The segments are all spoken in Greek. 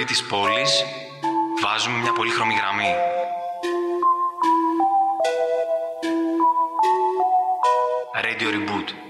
περιφέρει της πόλης βάζουμε μια πολύχρωμη γραμμή. Radio Reboot.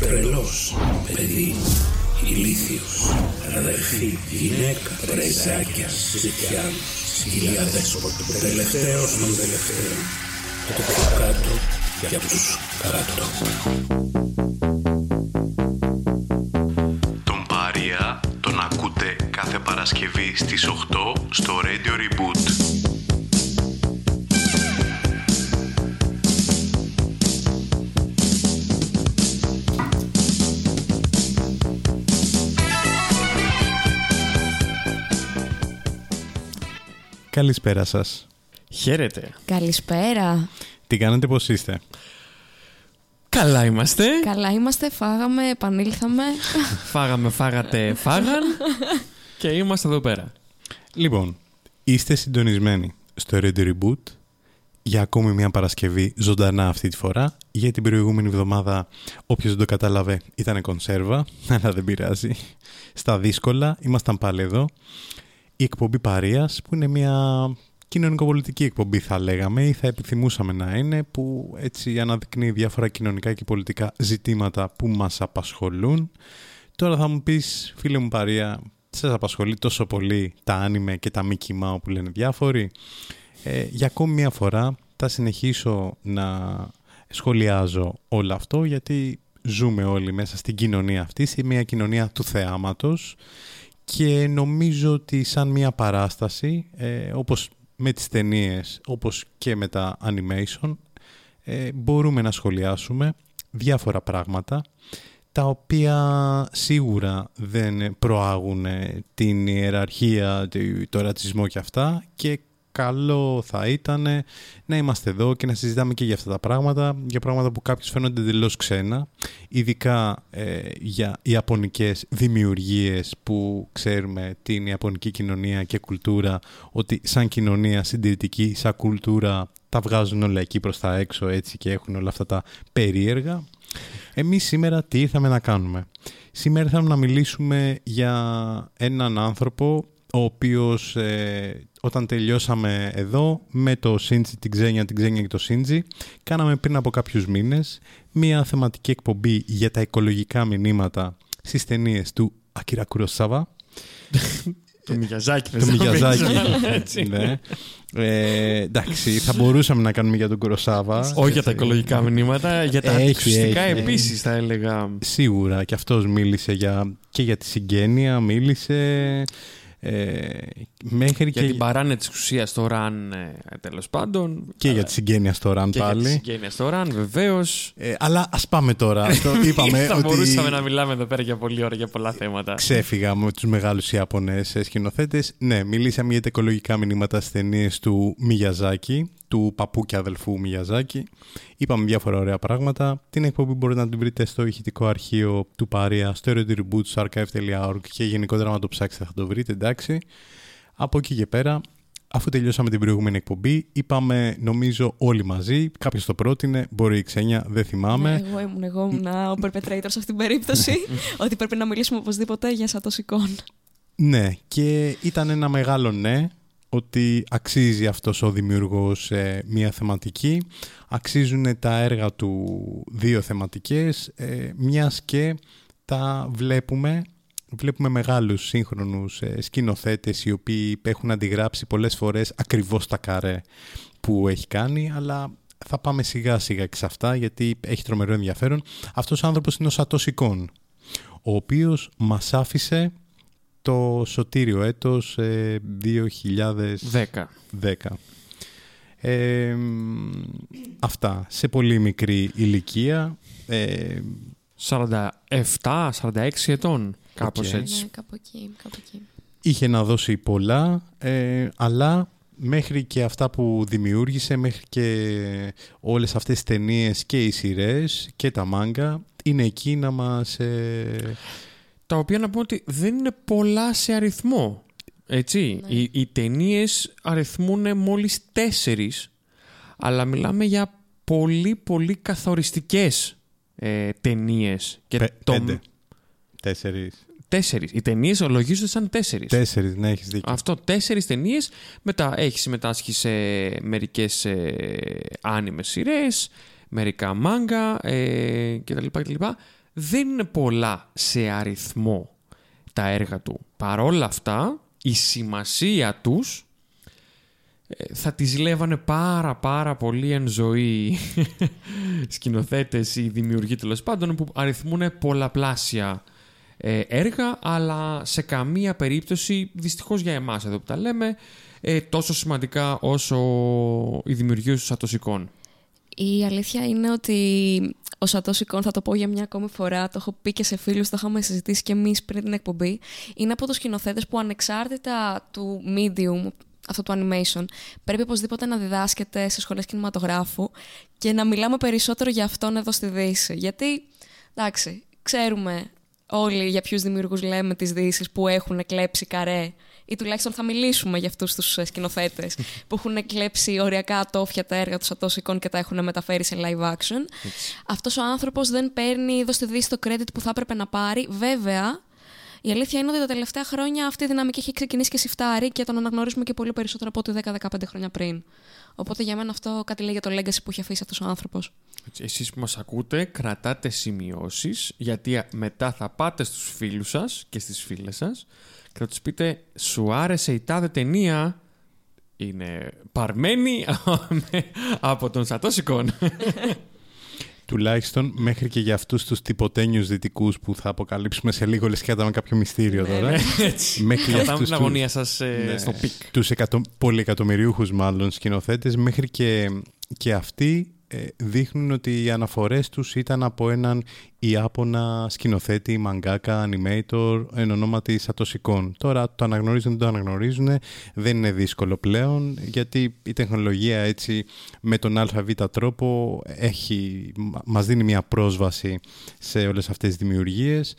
τρελός, παιδί, ηλίθιος, αδερφή, γυναίκα, πρεζάκια, ζητιά, σκυλιά δέσποτο, τελευταίος των τελευταίων. Από το κάτω για τους κάτω. Τον Παρία τον ακούτε κάθε Παρασκευή στις 8 στο Radio Reboot. Καλησπέρα σας. Χαίρετε. Καλησπέρα. Τι κάνετε, πώς είστε; Καλά είμαστε. Καλά είμαστε, φάγαμε, επανήλθαμε. Φάγαμε, φάγατε, φάγαν. και είμαστε εδώ πέρα. Λοιπόν, είστε συντονισμένοι στο Radio Reboot για ακόμη μια Παρασκευή ζωντανά αυτή τη φορά. Για την προηγούμενη εβδομάδα, όποιος δεν το κατάλαβε, ήταν κονσέρβα, αλλά δεν πειράζει. Στα δύσκολα, ήμασταν πάλι εδώ. Η εκπομπή Παρίας, που είναι μια κοινωνικοπολιτική εκπομπή θα λέγαμε ή θα επιθυμούσαμε να είναι, που έτσι αναδεικνύει διάφορα κοινωνικά και πολιτικά ζητήματα που μας απασχολούν. Τώρα θα μου πεις, φίλε μου Παρία, σας απασχολεί τόσο πολύ τα άνιμε και τα μη κοιμάω που λένε διάφοροι. Ε, για ακόμη μια φορά θα συνεχίσω να σχολιάζω όλο αυτό γιατί ζούμε όλοι μέσα στην κοινωνία αυτή, σε μια κοινωνία του θεάματος και νομίζω ότι σαν μια παράσταση, ε, όπως με τις ταινίες, όπως και με τα animation, ε, μπορούμε να σχολιάσουμε διάφορα πράγματα τα οποία σίγουρα δεν προάγουν την ιεραρχία, το ρατσισμό και αυτά και καλό θα ήταν να είμαστε εδώ και να συζητάμε και για αυτά τα πράγματα, για πράγματα που κάποιους φαίνονται εντελώς ξένα, ειδικά ε, για ιαπωνικές δημιουργίες που ξέρουμε την ιαπωνική κοινωνία και κουλτούρα, ότι σαν κοινωνία συντηρητική, σαν κουλτούρα τα βγάζουν όλα εκεί προς τα έξω έτσι και έχουν όλα αυτά τα περίεργα. Εμείς σήμερα τι ήρθαμε να κάνουμε; Σήμερα ήρθαμε να μιλήσουμε για έναν άνθρωπο ο οποίος ε, όταν τελειώσαμε εδώ με το Σίντζι, την Ξένια, την Ξένια και το Σίντζι, κάναμε πριν από κάποιους μήνες μία θεματική εκπομπή για τα οικολογικά μηνύματα στις ταινίες του Ακύρα Κουροσάβα. Το Μιγιαζάκι. το Μιγιαζάκι. ναι. Ε, εντάξει, θα μπορούσαμε να κάνουμε για τον Κουροσάβα. Όχι για τα οικολογικά μηνύματα, για τα Έχει, ακουστικά έχει. επίσης θα έλεγα. Σίγουρα και αυτός μίλησε για, και για τη συγγένεια, μίλησε ε, μέχρι Για και, την παράνοια της ουσίας στο ραν, ε, τέλος πάντων. και Αλλά- για τη συγγένεια στο Ραν και για τη πάλι. συγγένεια στο ραν, βεβαίως. Ε, αλλά ας πάμε τώρα. Αυτό είπαμε θα ότι μπορούσαμε να μιλάμε εδώ πέρα για πολλή ώρα για πολλά θέματα. ξέφυγα με τους μεγάλους Ιαπωνές σκηνοθέτες. Ναι, μιλήσαμε για τα οικολογικά μηνύματα στις ταινίες του Μιγιαζάκη, του παππού και αδελφού Μιγιαζάκη. Είπαμε διάφορα ωραία πράγματα. Την εκπομπή μπορείτε να την βρείτε στο ηχητικό αρχείο του Παρία, στο Reboot, στο archive.org και γενικότερα να το ψάξετε θα το βρείτε, εντάξει. Από εκεί και πέρα, αφού τελειώσαμε την προηγούμενη εκπομπή, είπαμε νομίζω όλοι μαζί, κάποιος το πρότεινε, μπορεί η Ξένια, δεν θυμάμαι. Εγώ ήμουν, εγώ ήμουν ο perpetrator σε αυτήν την περίπτωση. ότι πρέπει να μιλήσουμε οπωσδήποτε για Σατοσικόν. Ναι, και ήταν ένα μεγάλο ναι ότι αξίζει αυτός ο δημιουργός ε, μία θεματική. Αξίζουν τα έργα του δύο θεματικές, ε, μιας και τα βλέπουμε, βλέπουμε μεγάλους σύγχρονους ε, σκηνοθέτες οι οποίοι έχουν αντιγράψει πολλές φορές ακριβώς τα καρέ που έχει κάνει, αλλά θα θα πάμε σιγά σιγά και σε αυτά γιατί έχει τρομερό ενδιαφέρον. Αυτός ο άνθρωπος είναι ο Σατός Ικόν, ο οποίος μας άφησε το σωτήριο έτος ε, 2010. 10. Ε, αυτά, σε πολύ μικρή ηλικία. Ε, 47, 46 ετών. Κάπως Οκ. έτσι. Ναι, κάπου εκεί, κάπου εκεί. είχε να δώσει πολλά, ε, αλλά μέχρι και αυτά που δημιούργησε, μέχρι και όλες αυτές τις ταινίες και οι σειρές και τα μάνγκα, είναι εκεί να μας... ε, Τα οποία να πω ότι δεν είναι πολλά σε αριθμό. Έτσι. Ναι. Οι, οι ταινίες αριθμούν μόλις τέσσερις, αλλά μιλάμε για πολύ πολύ καθοριστικές ε, ταινίες. Και πε- το- πέντε, τέσσερις, Τέσσερις. Οι ταινίες ολογίζονται σαν τέσσερις. τέσσερις, ναι, έχεις δίκιο. Αυτό, τέσσερις ταινίες. Μετά έχεις συμμετάσχει σε μερικές ε, άνιμες σειρές, μερικά μάγκα ε, κτλ, κτλ. Δεν είναι πολλά σε αριθμό τα έργα του. Παρόλα αυτά, η σημασία τους ε, θα τις λέβανε πάρα πάρα πολύ εν ζωή σκηνοθέτες ή δημιουργοί τέλος πάντων που αριθμούν πολλαπλάσια ε, έργα αλλά σε καμία περίπτωση δυστυχώς για εμάς εδώ που τα λέμε ε, τόσο σημαντικά όσο οι δημιουργοί τους Σατοσικών. Η αλήθεια είναι ότι ο Σατός Ικόν, θα το πω για μια ακόμη φορά, το έχω πει και σε φίλους, το είχαμε συζητήσει και εμείς πριν την εκπομπή, είναι από τους σκηνοθέτες που ανεξάρτητα του medium, αυτό του animation, πρέπει οπωσδήποτε να διδάσκεται σε σχολές κινηματογράφου και να μιλάμε περισσότερο για αυτόν εδώ στη Δύση. Γιατί, εντάξει, ξέρουμε όλοι για ποιους δημιουργούς λέμε τις Δύσεις που έχουν κλέψει καρέ ή τουλάχιστον θα μιλήσουμε για αυτούς τους ε, σκηνοθέτες που έχουν κλέψει οριακά ατόφια τα έργα τους Σατώσικων και τα έχουν μεταφέρει σε live action. Αυτός ο άνθρωπος δεν παίρνει εδώ στη Δύση το credit που θα έπρεπε να πάρει. Βέβαια, η αλήθεια είναι ότι τα τελευταία χρόνια αυτή η δυναμική έχει ξεκινήσει και σιφτάρει και τον αναγνωρίζουμε και πολύ περισσότερο από ό,τι 10-15 χρόνια πριν. Οπότε για μένα αυτό κάτι λέει για το legacy που έχει αφήσει αυτός ο άνθρωπος. Έτσι, Εσείς που μας ακούτε κρατάτε σημειώσεις γιατί α- μετά θα πάτε στους φίλους σας και στις φίλες σας και θα τους πείτε σου άρεσε η τάδε ταινία είναι παρμένη από τον Σατόσικον. Τουλάχιστον μέχρι και για αυτούς τους τυποτένιους δυτικούς που θα αποκαλύψουμε σε λίγο λες και κατά με κάποιο μυστήριο τώρα. Έτσι. Μέχρι για Κρατάμε αυτούς την τους- αγωνία σας ε, Ναι. στο peak. τους εκατο... πολυεκατομμυριούχους μάλλον σκηνοθέτες μέχρι και, και αυτοί ε, δείχνουν ότι οι αναφορές τους ήταν από έναν Ιάπωνα σκηνοθέτη, μανγκάκα, animator, εν ονόματι Σατόσι Κον. Τώρα το αναγνωρίζουν, δεν το αναγνωρίζουν, δεν είναι δύσκολο πλέον, γιατί η τεχνολογία έτσι με τον ΑΒ τρόπο έχει, μα- μας δίνει μια πρόσβαση σε όλες αυτές τις δημιουργίες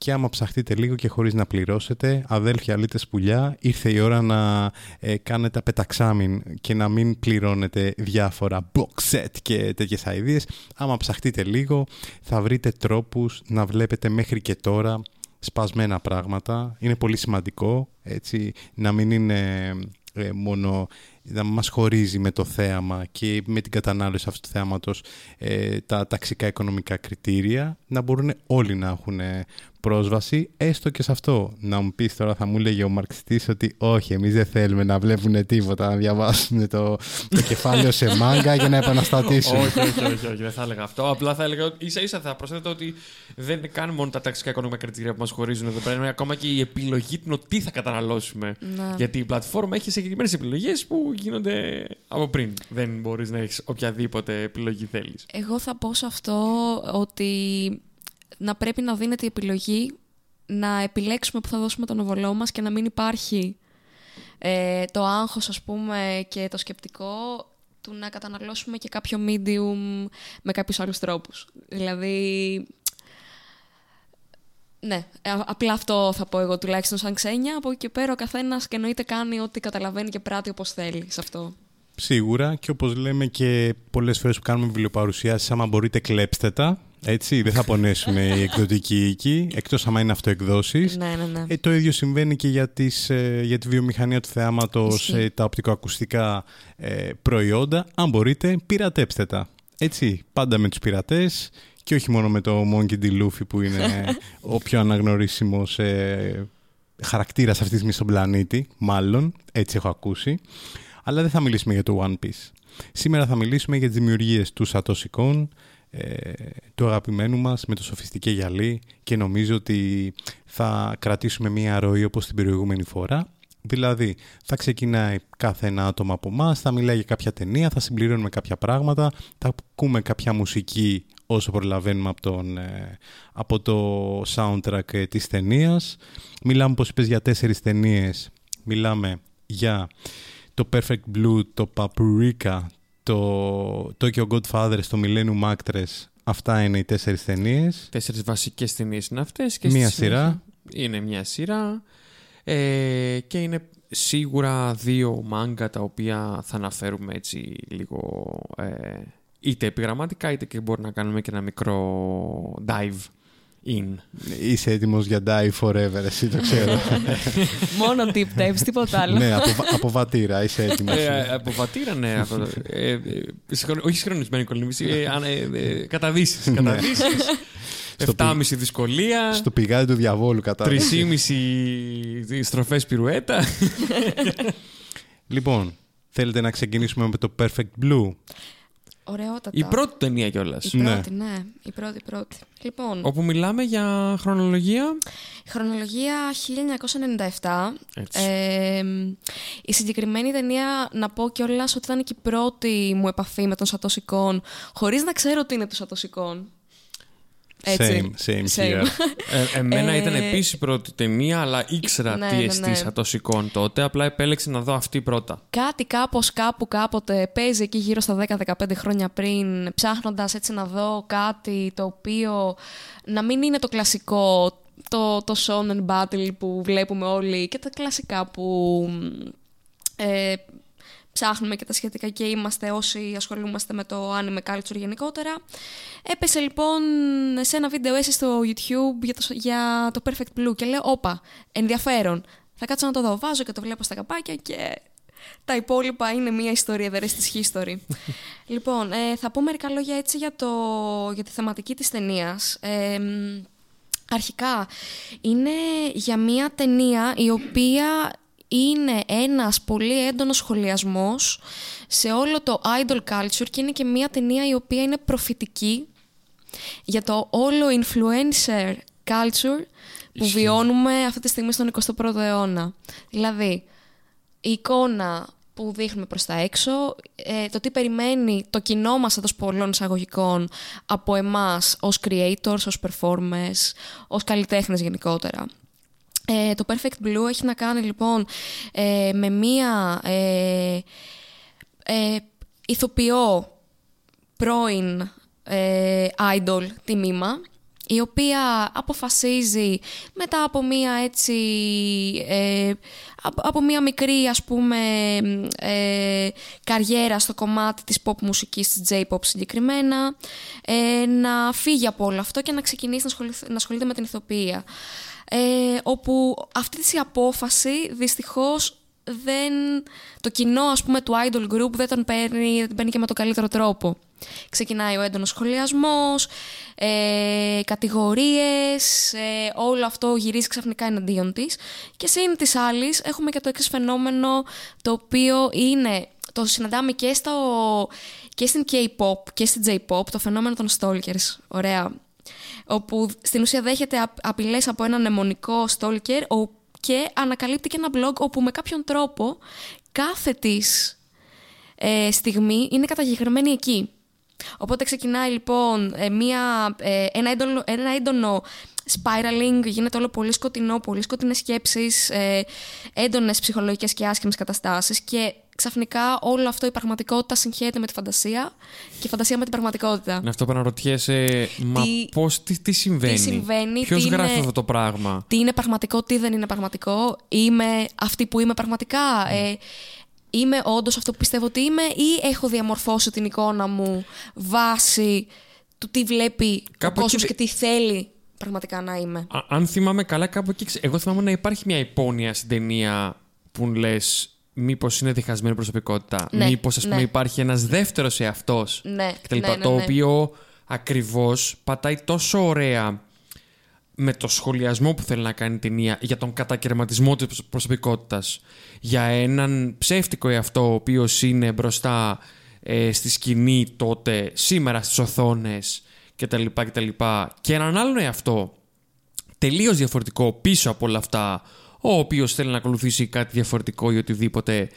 και άμα ψαχτείτε λίγο και χωρίς να πληρώσετε, αδέλφια αλήτες πουλιά, ήρθε η ώρα να ε, κάνετε απεταξάμιν και να μην πληρώνετε διάφορα box set και τέτοιες αηδίες. Άμα ψαχτείτε λίγο, θα βρείτε τρόπους να βλέπετε μέχρι και τώρα σπασμένα πράγματα. Είναι πολύ σημαντικό, έτσι, να μην είναι ε, μόνο να μας χωρίζει με το θέαμα και με την κατανάλωση αυτού του θέαματος ε, τα ταξικά οικονομικά κριτήρια, να μπορούν όλοι να έχουν ε, πρόσβαση, έστω και σε αυτό. Να μου πεις τώρα, θα μου λέγε ο μαρξιστής ότι όχι, εμείς δεν θέλουμε να βλέπουν τίποτα, να διαβάσουν το, το κεφάλαιο σε μάγκα για να επαναστατήσουν. όχι, όχι, όχι, όχι, δεν θα έλεγα αυτό. Απλά θα έλεγα ότι ίσα ίσα θα προσθέτω ότι δεν είναι καν μόνο τα ταξικά οικονομικά κριτήρια που μας χωρίζουν εδώ πέρα. Είναι ακόμα και η επιλογή του τι θα καταναλώσουμε. Να. Γιατί η πλατφόρμα έχει συγκεκριμένες επιλογές που γίνονται από πριν. Δεν μπορείς να έχεις οποιαδήποτε επιλογή θέλεις. Εγώ θα πω σε αυτό ότι να πρέπει να δίνεται η επιλογή να επιλέξουμε που θα δώσουμε τον οβολό μας και να μην υπάρχει ε, το άγχος ας πούμε και το σκεπτικό του να καταναλώσουμε και κάποιο medium με κάποιους άλλους τρόπους. Δηλαδή, ναι, ε, απλά αυτό θα πω εγώ τουλάχιστον σαν ξένια. Από εκεί και πέρα ο καθένας και εννοείται κάνει ό,τι καταλαβαίνει και πράττει όπως θέλει σε αυτό. Σίγουρα και όπως λέμε και πολλές φορές που κάνουμε βιβλιοπαρουσιάσεις, άμα μπορείτε κλέψτε τα, έτσι, δεν θα πονέσουν οι εκδοτικοί οίκοι, εκτός άμα είναι αυτοεκδόσεις. Ναι, ναι, ναι. Ε, το ίδιο συμβαίνει και για, τις, ε, για τη βιομηχανία του θεάματος, Ισχύει. ε, τα οπτικοακουστικά ε, προϊόντα. Αν μπορείτε, πειρατέψτε τα. Έτσι, πάντα με τους πειρατές και όχι μόνο με το Monkey D. Luffy που είναι ο πιο αναγνωρίσιμος ε, χαρακτήρας αυτής της μισθοπλανήτη, μάλλον, έτσι έχω ακούσει. Αλλά δεν θα μιλήσουμε για το One Piece. Σήμερα θα μιλήσουμε για τις δημιουργίες του Σατοσικών, ε, του αγαπημένου μας με το σοφιστικέ γυαλί και νομίζω ότι θα κρατήσουμε μία ροή όπως την προηγούμενη φορά. Δηλαδή, θα ξεκινάει κάθε ένα άτομο από εμάς, θα μιλάει για κάποια ταινία, θα συμπληρώνουμε κάποια πράγματα, θα ακούμε κάποια μουσική όσο προλαβαίνουμε από, τον, ε, από το soundtrack ε, της ταινίας. Μιλάμε, όπως είπες, για τέσσερις ταινίες. Μιλάμε για το Perfect Blue, το Paprika, το Tokyo Godfathers, το Millennium Actress. Αυτά είναι οι τέσσερις ταινίες. Τέσσερις βασικές ταινίες είναι αυτές. Και Μία στη συνέχεια σειρά. Είναι μια σειρά. Ε, και είναι σίγουρα δύο μάγκα τα οποία θα αναφέρουμε έτσι λίγο ε, είτε επιγραμματικά είτε και μπορεί να κάνουμε και ένα μικρό dive in. Είσαι έτοιμος για Die Forever, εσύ το ξέρω. Μόνο deep dives, τίποτα άλλο. ναι, από, από βατήρα, είσαι έτοιμος. Ε, από βατήρα, ναι. Από, ε, ε, συγχρονι- όχι συγχρονισμένη κολύμβηση, ε, αν- ε, ε, καταδύσεις. καταδύσεις. Στο 7,5 δυσκολία, Στο πηγάδι του διαβόλου κατά. 3,5 στροφές πυρουέτα. Λοιπόν, θέλετε να ξεκινήσουμε με το Perfect Blue; Ωραιότατα. Η πρώτη ταινία κιόλας. Η Ναι. πρώτη, ναι. Η πρώτη, η πρώτη. Λοιπόν, Όπου μιλάμε για χρονολογία. χρονολογία 1997. Έτσι. Ε, η συγκεκριμένη ταινία, να πω κιόλας ότι ήταν και η πρώτη μου επαφή με τον Σατοσικών, χωρίς να ξέρω τι είναι το Σατοσικών. Έτσι. Same, same here. Ε, εμένα Ε, ήταν επίσης η πρώτη ταινία, αλλά ήξερα ναι, τι ναι, εστί ναι. Σατοσικών τότε. Απλά επέλεξα να δω αυτή πρώτα. Κάτι κάπως κάπου κάποτε παίζει εκεί γύρω στα 10-15 χρόνια πριν ψάχνοντας έτσι να δω κάτι το οποίο να μην είναι το κλασικό το, το shonen battle που βλέπουμε όλοι και τα κλασικά που ε, ψάχνουμε και τα σχετικά και είμαστε όσοι ασχολούμαστε με το anime culture γενικότερα. Έπεσε λοιπόν σε ένα βίντεο έτσι στο YouTube για το, για το Perfect Blue και λέω όπα, ενδιαφέρον. Θα κάτσω να το δω, βάζω και το βλέπω στα καπάκια και τα υπόλοιπα είναι μια ιστορία, the rest is history. λοιπόν, ε, θα πω μερικά λόγια έτσι για, το, για τη θεματική της ταινίας. Ε, μ, αρχικά, είναι για μια ταινία η οποία είναι ένας πολύ έντονος σχολιασμός σε όλο το idol culture και είναι και μια ταινία η οποία είναι προφητική για το όλο influencer culture που βιώνουμε αυτή τη στιγμή στον 21ο αιώνα. Δηλαδή, η εικόνα που δείχνουμε προς τα έξω, ε, το τι περιμένει το κοινό μας εντός πολλών εισαγωγικών από εμάς ως creators, ως performers, ως καλλιτέχνες γενικότερα. Ε, το Perfect Blue έχει να κάνει λοιπόν ε, με μία ε, ε, ηθοποιό πρώην ε, idol τη Μίμα η οποία αποφασίζει μετά από μία έτσι ε, από, από μία μικρή ας πούμε ε, καριέρα στο κομμάτι της pop μουσικής της J-pop συγκεκριμένα ε, να φύγει από όλο αυτό και να ξεκινήσει να ασχοληθεί- να ασχολείται με την ηθοποιία ε, όπου αυτή της η απόφαση δυστυχώς δεν, το κοινό ας πούμε του idol group δεν τον παίρνει, δεν τον παίρνει και με τον καλύτερο τρόπο. Ξεκινάει ο έντονος σχολιασμός, ε, κατηγορίες, ε, όλο αυτό γυρίζει ξαφνικά εναντίον της. Και σύν της άλλης έχουμε και το εξής φαινόμενο το οποίο είναι, το συναντάμε και, στο, και στην K-pop και στην J-pop, το φαινόμενο των stalkers. Ωραία όπου στην ουσία δέχεται απ- απειλές από έναν αιμονικό stalker ο- και ανακαλύπτει και ένα blog όπου με κάποιον τρόπο κάθε της ε, στιγμή είναι καταγεγραμμένη εκεί. Οπότε ξεκινάει λοιπόν ε, μια, ε, ένα, έντονο, ένα έντονο spiraling, γίνεται όλο πολύ σκοτεινό, πολύ σκοτεινές σκέψεις, ε, έντονες ψυχολογικές και άσχημες καταστάσεις και ξαφνικά όλο αυτό η πραγματικότητα συγχέεται με τη φαντασία και η φαντασία με την πραγματικότητα. Είναι αυτό που αναρωτιέσαι, μα Τι- πώς, τι, τι συμβαίνει; τι συμβαίνει, Ποιος τι γράφει είναι- αυτό το πράγμα; τι είναι πραγματικό, τι δεν είναι πραγματικό; Είμαι αυτή που είμαι πραγματικά; Ναι. Ε, είμαι όντως αυτό που πιστεύω ότι είμαι ή έχω διαμορφώσει την εικόνα μου βάσει του τι βλέπει Κάπου ο κόσμος εκεί και τι θέλει πραγματικά να είμαι; Α- αν θυμάμαι καλά, κάπου εκεί. ξε- Εγώ θυμάμαι να υπάρχει μια υπόνοια στην ταινία που λες, μήπως είναι διχασμένη προσωπικότητα. Ναι, μήπως, ας πούμε, ναι. υπάρχει ένας δεύτερος εαυτός. Ναι, κτλ. ναι, ναι, το ναι. οποίο ακριβώς πατάει τόσο ωραία με το σχολιασμό που θέλει να κάνει η ταινία για τον κατακαιρματισμό της προσωπικότητας για έναν ψεύτικο εαυτό ο οποίος είναι μπροστά ε, στη σκηνή τότε σήμερα στις οθόνες και τα λοιπά και τα λοιπά και έναν άλλον εαυτό τελείως διαφορετικό πίσω από όλα αυτά ο οποίος θέλει να ακολουθήσει κάτι διαφορετικό ή οτιδήποτε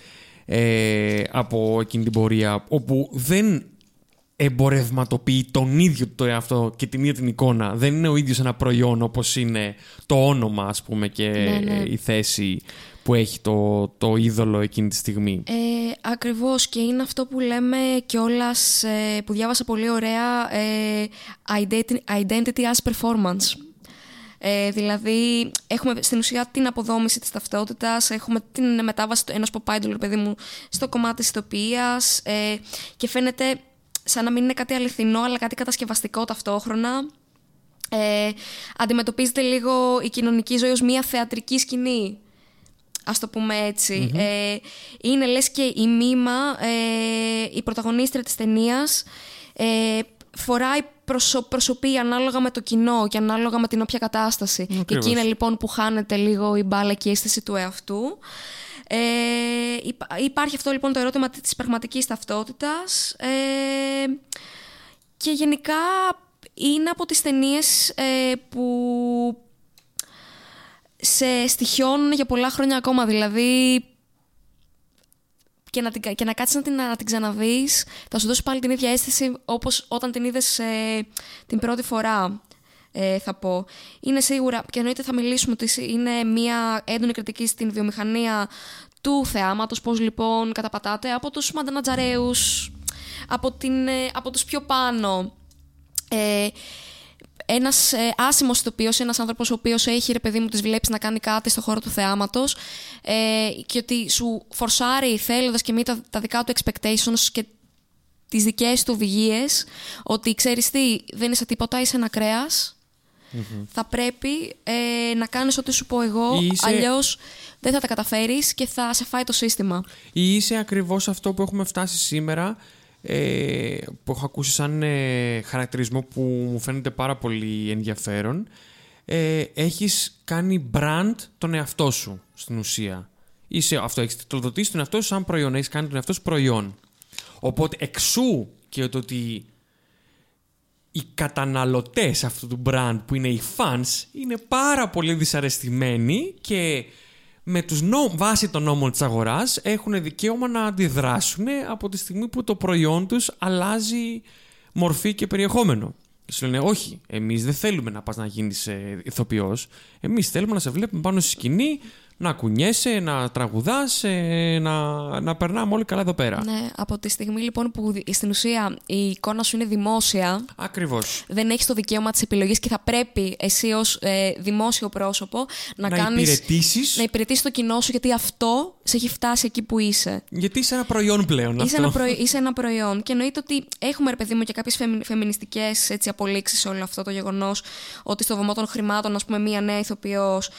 ε, από εκείνη την πορεία όπου δεν εμπορευματοποιεί τον ίδιο το εαυτό και την ίδια την εικόνα. Δεν είναι ο ίδιος ένα προϊόν όπως είναι το όνομα ας πούμε και Ναι, ναι. η θέση που έχει το, το είδωλο εκείνη τη στιγμή. Ε, ακριβώς και είναι αυτό που λέμε κιόλας ε, που διάβασα πολύ ωραία ε, identity, identity as performance. Ε, δηλαδή έχουμε στην ουσία την αποδόμηση της ταυτότητας, έχουμε την μετάβαση ενός pop idol, ρε παιδί μου, στο κομμάτι της ηθοποιίας ε, και φαίνεται σαν να μην είναι κάτι αληθινό αλλά κάτι κατασκευαστικό ταυτόχρονα. Ε, αντιμετωπίζεται λίγο η κοινωνική ζωή ως μια θεατρική σκηνή ας το πούμε έτσι. Ε, είναι λες και η μήμα, ε, η πρωταγωνίστρια της ταινίας ε, φοράει προσω, προσωπή ανάλογα με το κοινό και ανάλογα με την όποια κατάσταση. Και Ακριβώς. εκεί είναι λοιπόν που χάνεται λίγο η μπάλα και η αίσθηση του εαυτού. Ε, υπά- υπάρχει αυτό λοιπόν το ερώτημα της πραγματικής ταυτότητας ε, και γενικά είναι από τις ταινίες που σε στοιχιώνουν για πολλά χρόνια ακόμα. Δηλαδή, και να, την, και να κάτσεις να την, να την ξαναδείς, θα σου δώσει πάλι την ίδια αίσθηση όπως όταν την είδες ε, την πρώτη φορά, ε, θα πω. Είναι σίγουρα, και εννοείται θα μιλήσουμε ότι είναι μια έντονη κριτική στην βιομηχανία του θεάματος, πώς λοιπόν καταπατάτε από τους μαντανατζαρέους, από, την, ε, από τους πιο πάνω. Ε, ένας ε, άσημος ηθοποιός, ένας άνθρωπος ο οποίος έχει ρε παιδί μου, τη βλέπει να κάνει κάτι στο χώρο του θεάματος ε, και ότι σου φορσάρει θέλοντας και μη τα, τα δικά του expectations και τις δικές του οδηγίες, ότι ξέρεις τι, δεν είσαι τίποτα, είσαι ένα κρέας, Θα πρέπει ε, να κάνεις ό,τι σου πω εγώ, Ή είσαι- αλλιώς δεν θα τα καταφέρεις και θα σε φάει το σύστημα. Ή είσαι ακριβώς αυτό που έχουμε φτάσει σήμερα ε, που έχω ακούσει σαν ε, χαρακτηρισμό που μου φαίνεται πάρα πολύ ενδιαφέρον ε, έχεις κάνει brand τον εαυτό σου στην ουσία. Είσαι αυτό, έχεις τιτλοδοτήσει τον εαυτό σου σαν προϊόν, έχεις κάνει τον εαυτό σου προϊόν. Οπότε εξού και το ότι οι καταναλωτές αυτού του brand που είναι οι fans είναι πάρα πολύ δυσαρεστημένοι και με τους νο... βάσει των νόμων της αγοράς έχουν δικαίωμα να αντιδράσουν από τη στιγμή που το προϊόν τους αλλάζει μορφή και περιεχόμενο. Και σου λένε όχι, εμείς δεν θέλουμε να πας να γίνεις ε, ηθοποιός, εμείς θέλουμε να σε βλέπουμε πάνω στη σκηνή, να κουνιέσαι, να τραγουδάς, ε, να, να περνάμε όλοι καλά εδώ πέρα. Ναι, από τη στιγμή λοιπόν που δι- στην ουσία η εικόνα σου είναι δημόσια, Ακριβώς. δεν έχεις το δικαίωμα της επιλογής και θα πρέπει εσύ ως ε, δημόσιο πρόσωπο να, Να κάνεις... υπηρετήσεις. Να υπηρετήσεις το κοινό σου γιατί αυτό σε έχει φτάσει εκεί που είσαι. Γιατί είσαι ένα προϊόν πλέον Είσαι αυτό. ένα, προϊ- είσαι ένα προϊόν και εννοείται ότι έχουμε ρε παιδί μου και κάποιες φεμι, φεμινιστικές έτσι, απολύξεις σε όλο αυτό το γεγονός ότι στο βωμό των χρημάτων ας πούμε μία νέα ηθοποιός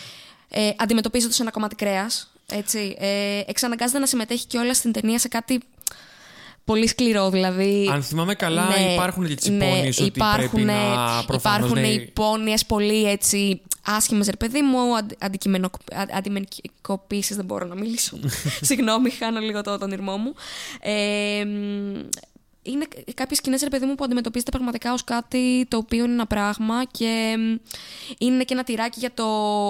ε, αντιμετωπίζεται ως ένα κομμάτι κρέας έτσι, ε, εξαναγκάζεται να συμμετέχει και όλα στην ταινία σε κάτι πολύ σκληρό δηλαδή. Αν θυμάμαι καλά, Ναι, υπάρχουν και τις ναι, υπόνοιες ότι υπάρχουν, πρέπει να προφανώς Υπάρχουν ναι, υπόνοιες πολύ έτσι άσχημες ρε παιδί μου, αντι- αντικειμενοκ- α- αντιμενικοποίησεις, δεν μπορώ να μιλήσω. Συγγνώμη, χάνω λίγο το, τον ήρμό μου. Ε, μ, είναι κάποιες σκηνές ρε παιδί μου που αντιμετωπίζεται πραγματικά ως κάτι το οποίο είναι ένα πράγμα και μ, είναι και ένα τυράκι για το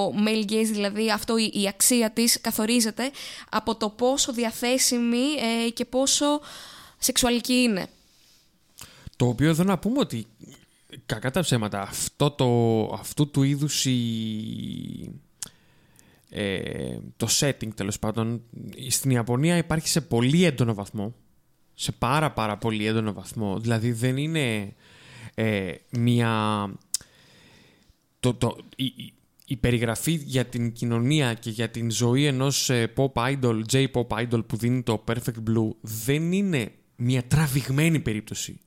male gaze, δηλαδή αυτό η, η αξία της καθορίζεται από το πόσο διαθέσιμη ε, και πόσο σεξουαλική είναι. Το οποίο εδώ να πούμε ότι κακά τα ψέματα, αυτό το, αυτού του είδους η, ε, το setting τέλος πάντων στην Ιαπωνία υπάρχει σε πολύ έντονο βαθμό. Σε πάρα πάρα πολύ έντονο βαθμό. Δηλαδή δεν είναι ε, μια... Το, το, η, η- η περιγραφή για την κοινωνία και για την ζωή ενός ε, pop idol, J-pop idol που δίνει το Perfect Blue δεν είναι μια τραβηγμένη περίπτωση.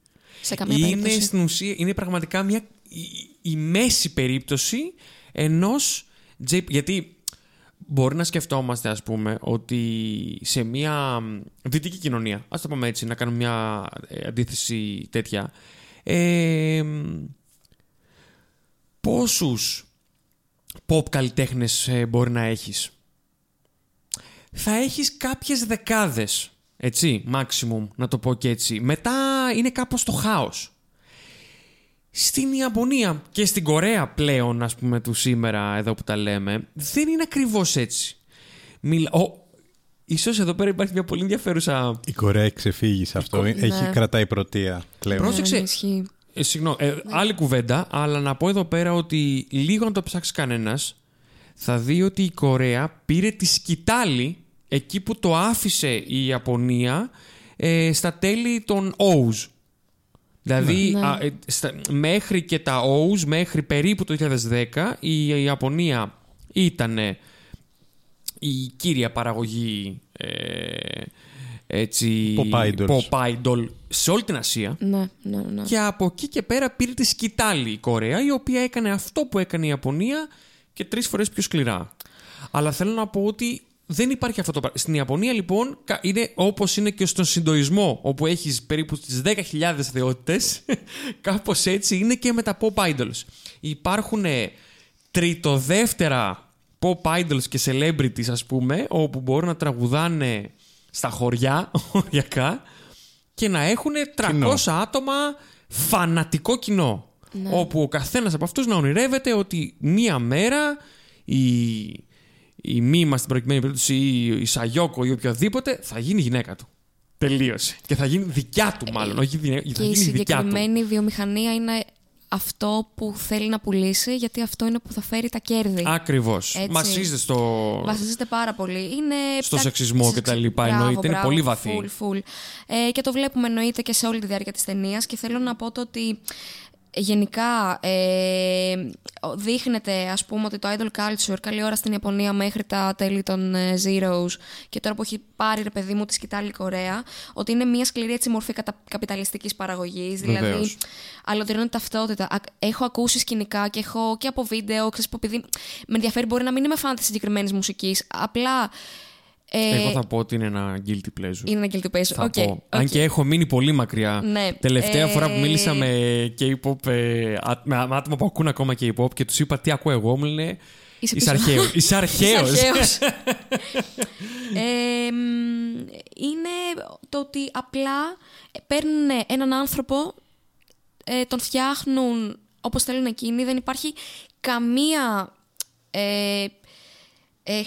Σε καμία είναι περίπτωση. στην ουσία, είναι πραγματικά μια, η, η μέση περίπτωση ενός J, γιατί μπορεί να σκεφτόμαστε ας πούμε ότι σε μια μ, δυτική κοινωνία, ας το πούμε έτσι, να κάνουμε μια ε, αντίθεση τέτοια, ε, μ, πόσους pop καλλιτέχνες ε, μπορεί να έχεις; Θα έχεις κάποιες δεκάδες, έτσι, maximum, να το πω και έτσι. Μετά είναι κάπως το χάος. Στην Ιαπωνία και στην Κορέα πλέον, ας πούμε, του σήμερα, εδώ που τα λέμε, δεν είναι ακριβώς έτσι. Μιλα... Ο... Ίσως εδώ πέρα υπάρχει μια πολύ ενδιαφέρουσα... Η Κορέα έχει ξεφύγει σε αυτό. Ναι. Έχει κρατάει πρωτεία πλέον. Πρόσεξε. Ναι, ισχύει. Ε, συγγνώμη, ε, άλλη κουβέντα, αλλά να πω εδώ πέρα ότι λίγο να το ψάξει κανένας, θα δει ότι η Κορέα πήρε τη σκητάλη εκεί που το άφησε η Ιαπωνία ε, στα τέλη των O's. Δηλαδή, Ναι. α, ε, στα- μέχρι και τα O's, μέχρι περίπου το 2010, η, η Ιαπωνία ήταν η κύρια παραγωγή ε, έτσι, Pop idols. pop idol σε όλη την Ασία. Ναι, ναι, ναι. Και από εκεί και πέρα πήρε τη σκητάλη η Κορέα, η οποία έκανε αυτό που έκανε η Ιαπωνία και τρεις φορές πιο σκληρά. Αλλά θέλω να πω ότι δεν υπάρχει αυτό το πράγμα. Στην Ιαπωνία, λοιπόν, κα- είναι όπως είναι και στον συντοισμό, όπου έχεις περίπου τι 10.000 θεότητες. Κάπως έτσι είναι και με τα pop idols. Υπάρχουν ε, τριτοδεύτερα pop idols και celebrities, ας πούμε, όπου μπορούν να τραγουδάνε στα χωριά, οριακά, και να έχουν 300 Κοινό. άτομα φανατικό κοινό. Όπου ο καθένας από αυτούς να ονειρεύεται ότι μία μέρα η, η Μήμα στην προκειμένη περίπτωση ή η Σαγιόκο ή οποιοδήποτε θα γίνει γυναίκα του. Τελείωσε. Και θα γίνει δικιά του μάλλον, όχι γυναίκα, θα Και η γίνει δικιά του. συγκεκριμένη βιομηχανία είναι αυτό που θέλει να πουλήσει, γιατί αυτό είναι που θα φέρει τα κέρδη. Ακριβώς. Έτσι. Βασίζεται στο... Βασίζεται πάρα πολύ. Είναι Στο τα- σεξισμό σε- και τα λοιπά, Μπράβο, εννοείται. Είναι μπράβο, πολύ βαθύ. Full, full. Ε, και το βλέπουμε εννοείται και σε όλη τη διάρκεια της ταινίας. Και θέλω να πω το ότι γενικά ε, δείχνεται ας πούμε ότι το idol culture καλή ώρα στην Ιαπωνία μέχρι τα τέλη των ε, Zeros και τώρα που έχει πάρει ρε παιδί μου τη σκητάλη Κορέα ότι είναι μια σκληρή έτσι μορφή κατα... καπιταλιστικής παραγωγής δηλαδή Βεβαίως. αλλοτριώνει ταυτότητα. Α- Έχω ακούσει σκηνικά και έχω και από βίντεο, ξέρεις, που επειδή με ενδιαφέρει μπορεί να μην είμαι φαν της συγκεκριμένης μουσικής, απλά ε, Εγώ θα πω ότι είναι ένα guilty pleasure. είναι ένα guilty pleasure. Θα Οκ, πω. οκ. Αν και έχω μείνει πολύ μακριά. Ναι. Τελευταία Ε, φορά που μίλησα με K-pop, ε, α- με άτομα που ακούν ακόμα K-pop και τους είπα τι ακούω εγώ, μου λένε. Είσαι Είσαι πίσω. αρχαίος. Είσαι αρχαίο. Είσαι αρχαίος. Ε, μ, είναι το ότι απλά παίρνουν έναν άνθρωπο, ε, τον φτιάχνουν όπως θέλουν εκείνοι, δεν υπάρχει καμία ε, ε,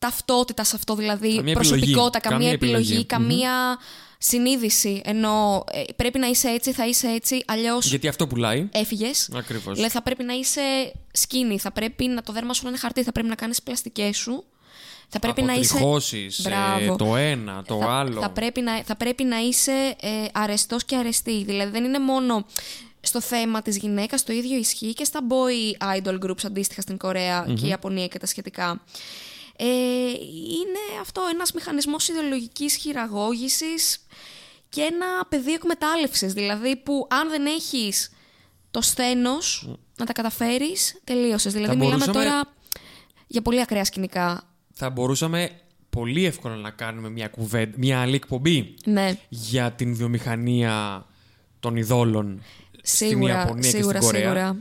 ταυτότητας σε αυτό, δηλαδή Καμία προσωπικότητα, επιλογή. καμία, Καμία επιλογή, επιλογή. καμία συνείδηση. Ενώ ε, πρέπει να είσαι έτσι, θα είσαι έτσι, αλλιώς Γιατί αυτό πουλάει. έφυγες. Ακριβώς. Δηλαδή θα πρέπει να είσαι σκίνη, θα πρέπει να το δέρμα σου να είναι χαρτί, θα πρέπει να κάνεις πλαστικές σου. Θα πρέπει να είσαι. Αποτριχώσεις, ε, Μπράβο. το ένα, το θα, άλλο. Θα πρέπει να, θα πρέπει να είσαι ε, αρεστός και αρεστή. Δηλαδή δεν είναι μόνο στο θέμα της γυναίκας, το ίδιο ισχύει και στα boy idol groups αντίστοιχα στην κορεα και η Ιαπωνία και τα σχετικά. Ε, είναι αυτό ένας μηχανισμός ιδεολογικής χειραγώγησης και ένα πεδίο εκμετάλλευσης. Δηλαδή που αν δεν έχεις το σθένος να τα καταφέρεις, τελείωσες. Δηλαδή μιλάμε μπορούσαμε- τώρα για πολύ ακραία σκηνικά. Θα μπορούσαμε πολύ εύκολα να κάνουμε μια κουβέντα, μια άλλη εκπομπή Ναι. για την βιομηχανία των ειδόλων στην Σίγουρα, Ιαπωνία σίγουρα, και στην Κορέα. σίγουρα.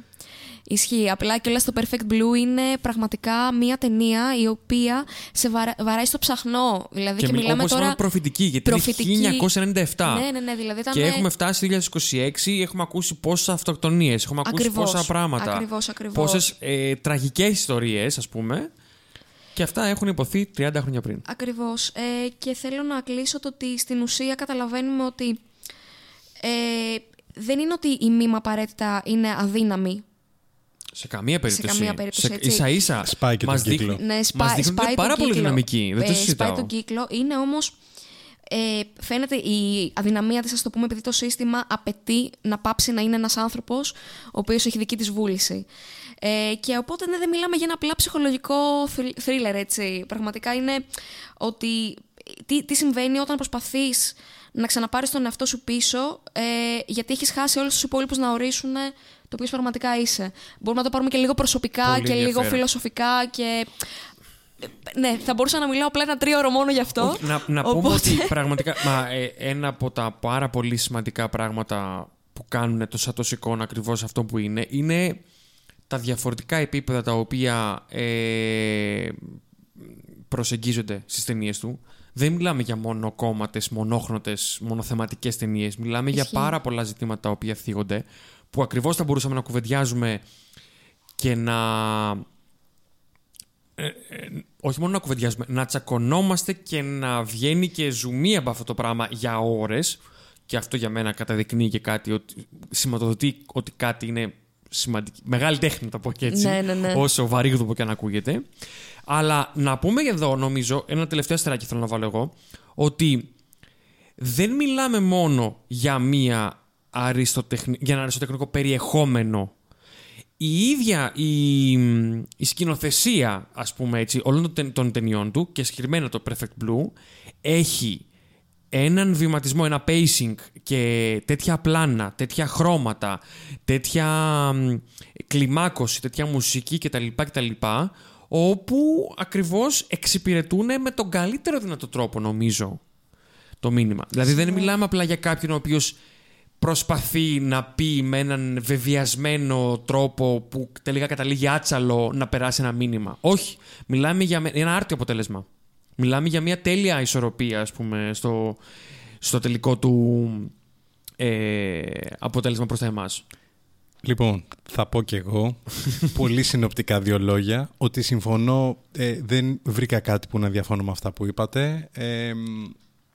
Ισχύει. Απλά και όλα στο Perfect Blue είναι πραγματικά μια ταινία η οποία σε βαρα... βαράει στο ψαχνό. Δηλαδή και, Και, μιλάμε μιλάμε όπως τώρα. είπαμε προφητική, γιατί προφητική. είναι 1997. Ναι, ναι, ναι. Δηλαδή ήταν. Και έχουμε φτάσει 2026, έχουμε ακούσει πόσες αυτοκτονίες, έχουμε ακούσει Ακριβώς, πόσα πράγματα. ακριβώς, ακριβώς. Πόσες ε, τραγικές ιστορίες, ας πούμε. Και αυτά έχουν υποθεί 30 χρόνια πριν. Ακριβώς. Ε, και θέλω να κλείσω το ότι στην ουσία καταλαβαίνουμε ότι. Ε, δεν είναι ότι η μήμα απαραίτητα είναι αδύναμη. Σε καμία περίπτωση. καμία περίπτωση, έτσι. ίσα ίσα. Σπάει και τον μας κύκλο. δείχνει- Ναι, μας σπάει, δείχνουν ότι σπάει είναι πάρα τον πολύ κύκλο. δυναμική. Δεν το Ε, συζητάω. Σπάει τον κύκλο. Είναι όμως... Ε, φαίνεται η αδυναμία της, ας το πούμε, επειδή το σύστημα απαιτεί να πάψει να είναι ένας άνθρωπος ο οποίος έχει δική της βούληση. Ε, και οπότε ναι, δεν μιλάμε για ένα απλά ψυχολογικό θρίλερ, έτσι. Πραγματικά είναι ότι τι, τι συμβαίνει όταν προσπαθείς να ξαναπάρεις τον εαυτό σου πίσω ε, γιατί έχεις χάσει όλους τους υπόλοιπους να ορίσουν το οποίο πραγματικά είσαι. Μπορούμε να το πάρουμε και λίγο προσωπικά Πολύ και λίγο ενδιαφέρον. φιλοσοφικά και ναι, θα μπορούσα να μιλάω απλά ένα τρίωρο μόνο γι' αυτό. Όχι, Να, να πούμε Οπότε- ότι πραγματικά μα, ε, ένα από τα πάρα πολύ σημαντικά πράγματα που κάνουν το Satoshi Kon ακριβώς αυτό που είναι, είναι τα διαφορετικά επίπεδα τα οποία ε, προσεγγίζονται στις ταινίες του. Δεν μιλάμε για μονοκόμματες, μονόχνοτες, μονοθεματικές ταινίες. Μιλάμε για Ισχύει. πάρα πολλά ζητήματα τα οποία θίγονται, που ακριβώς θα μπορούσαμε να κουβεντιάζουμε και να... ε, ε, όχι μόνο να κουβεντιάζουμε, να τσακωνόμαστε και να βγαίνει και ζουμί από αυτό το πράγμα για ώρες και αυτό για μένα καταδεικνύει και κάτι, ότι, σηματοδοτεί ότι κάτι είναι σημαντική, μεγάλη τέχνη να το πω και έτσι, Ναι, ναι, ναι. όσο βαρύγδουπο και αν ακούγεται. Αλλά να πούμε εδώ, νομίζω, ένα τελευταίο αστεράκι θέλω να βάλω εγώ, ότι δεν μιλάμε μόνο για, μία αριστοτεχνη... για ένα αριστοτεχνικό περιεχόμενο. Η ίδια η, η σκηνοθεσία, ας πούμε έτσι, όλων των, ται- των ταινιών του και συγκεκριμένα το Perfect Blue έχει έναν βηματισμό, ένα pacing και τέτοια πλάνα, τέτοια χρώματα, τέτοια μ, κλιμάκωση, τέτοια μουσική κτλ. κτλ όπου ακριβώς εξυπηρετούν με τον καλύτερο δυνατό τρόπο νομίζω το μήνυμα. Δηλαδή δεν μιλάμε απλά για κάποιον ο οποίος προσπαθεί να πει με έναν βεβαιασμένο τρόπο που τελικά καταλήγει άτσαλο να περάσει ένα μήνυμα. Όχι. Μιλάμε για με- ένα άρτιο αποτέλεσμα. Μιλάμε για μια τέλεια ισορροπία, ας πούμε, στο, στο τελικό του ε, αποτέλεσμα προς τα εμάς. Λοιπόν, θα πω κι εγώ, πολύ συνοπτικά δύο λόγια, ότι συμφωνώ, ε, δεν βρήκα κάτι που να διαφωνώ με αυτά που είπατε. Ε, μ,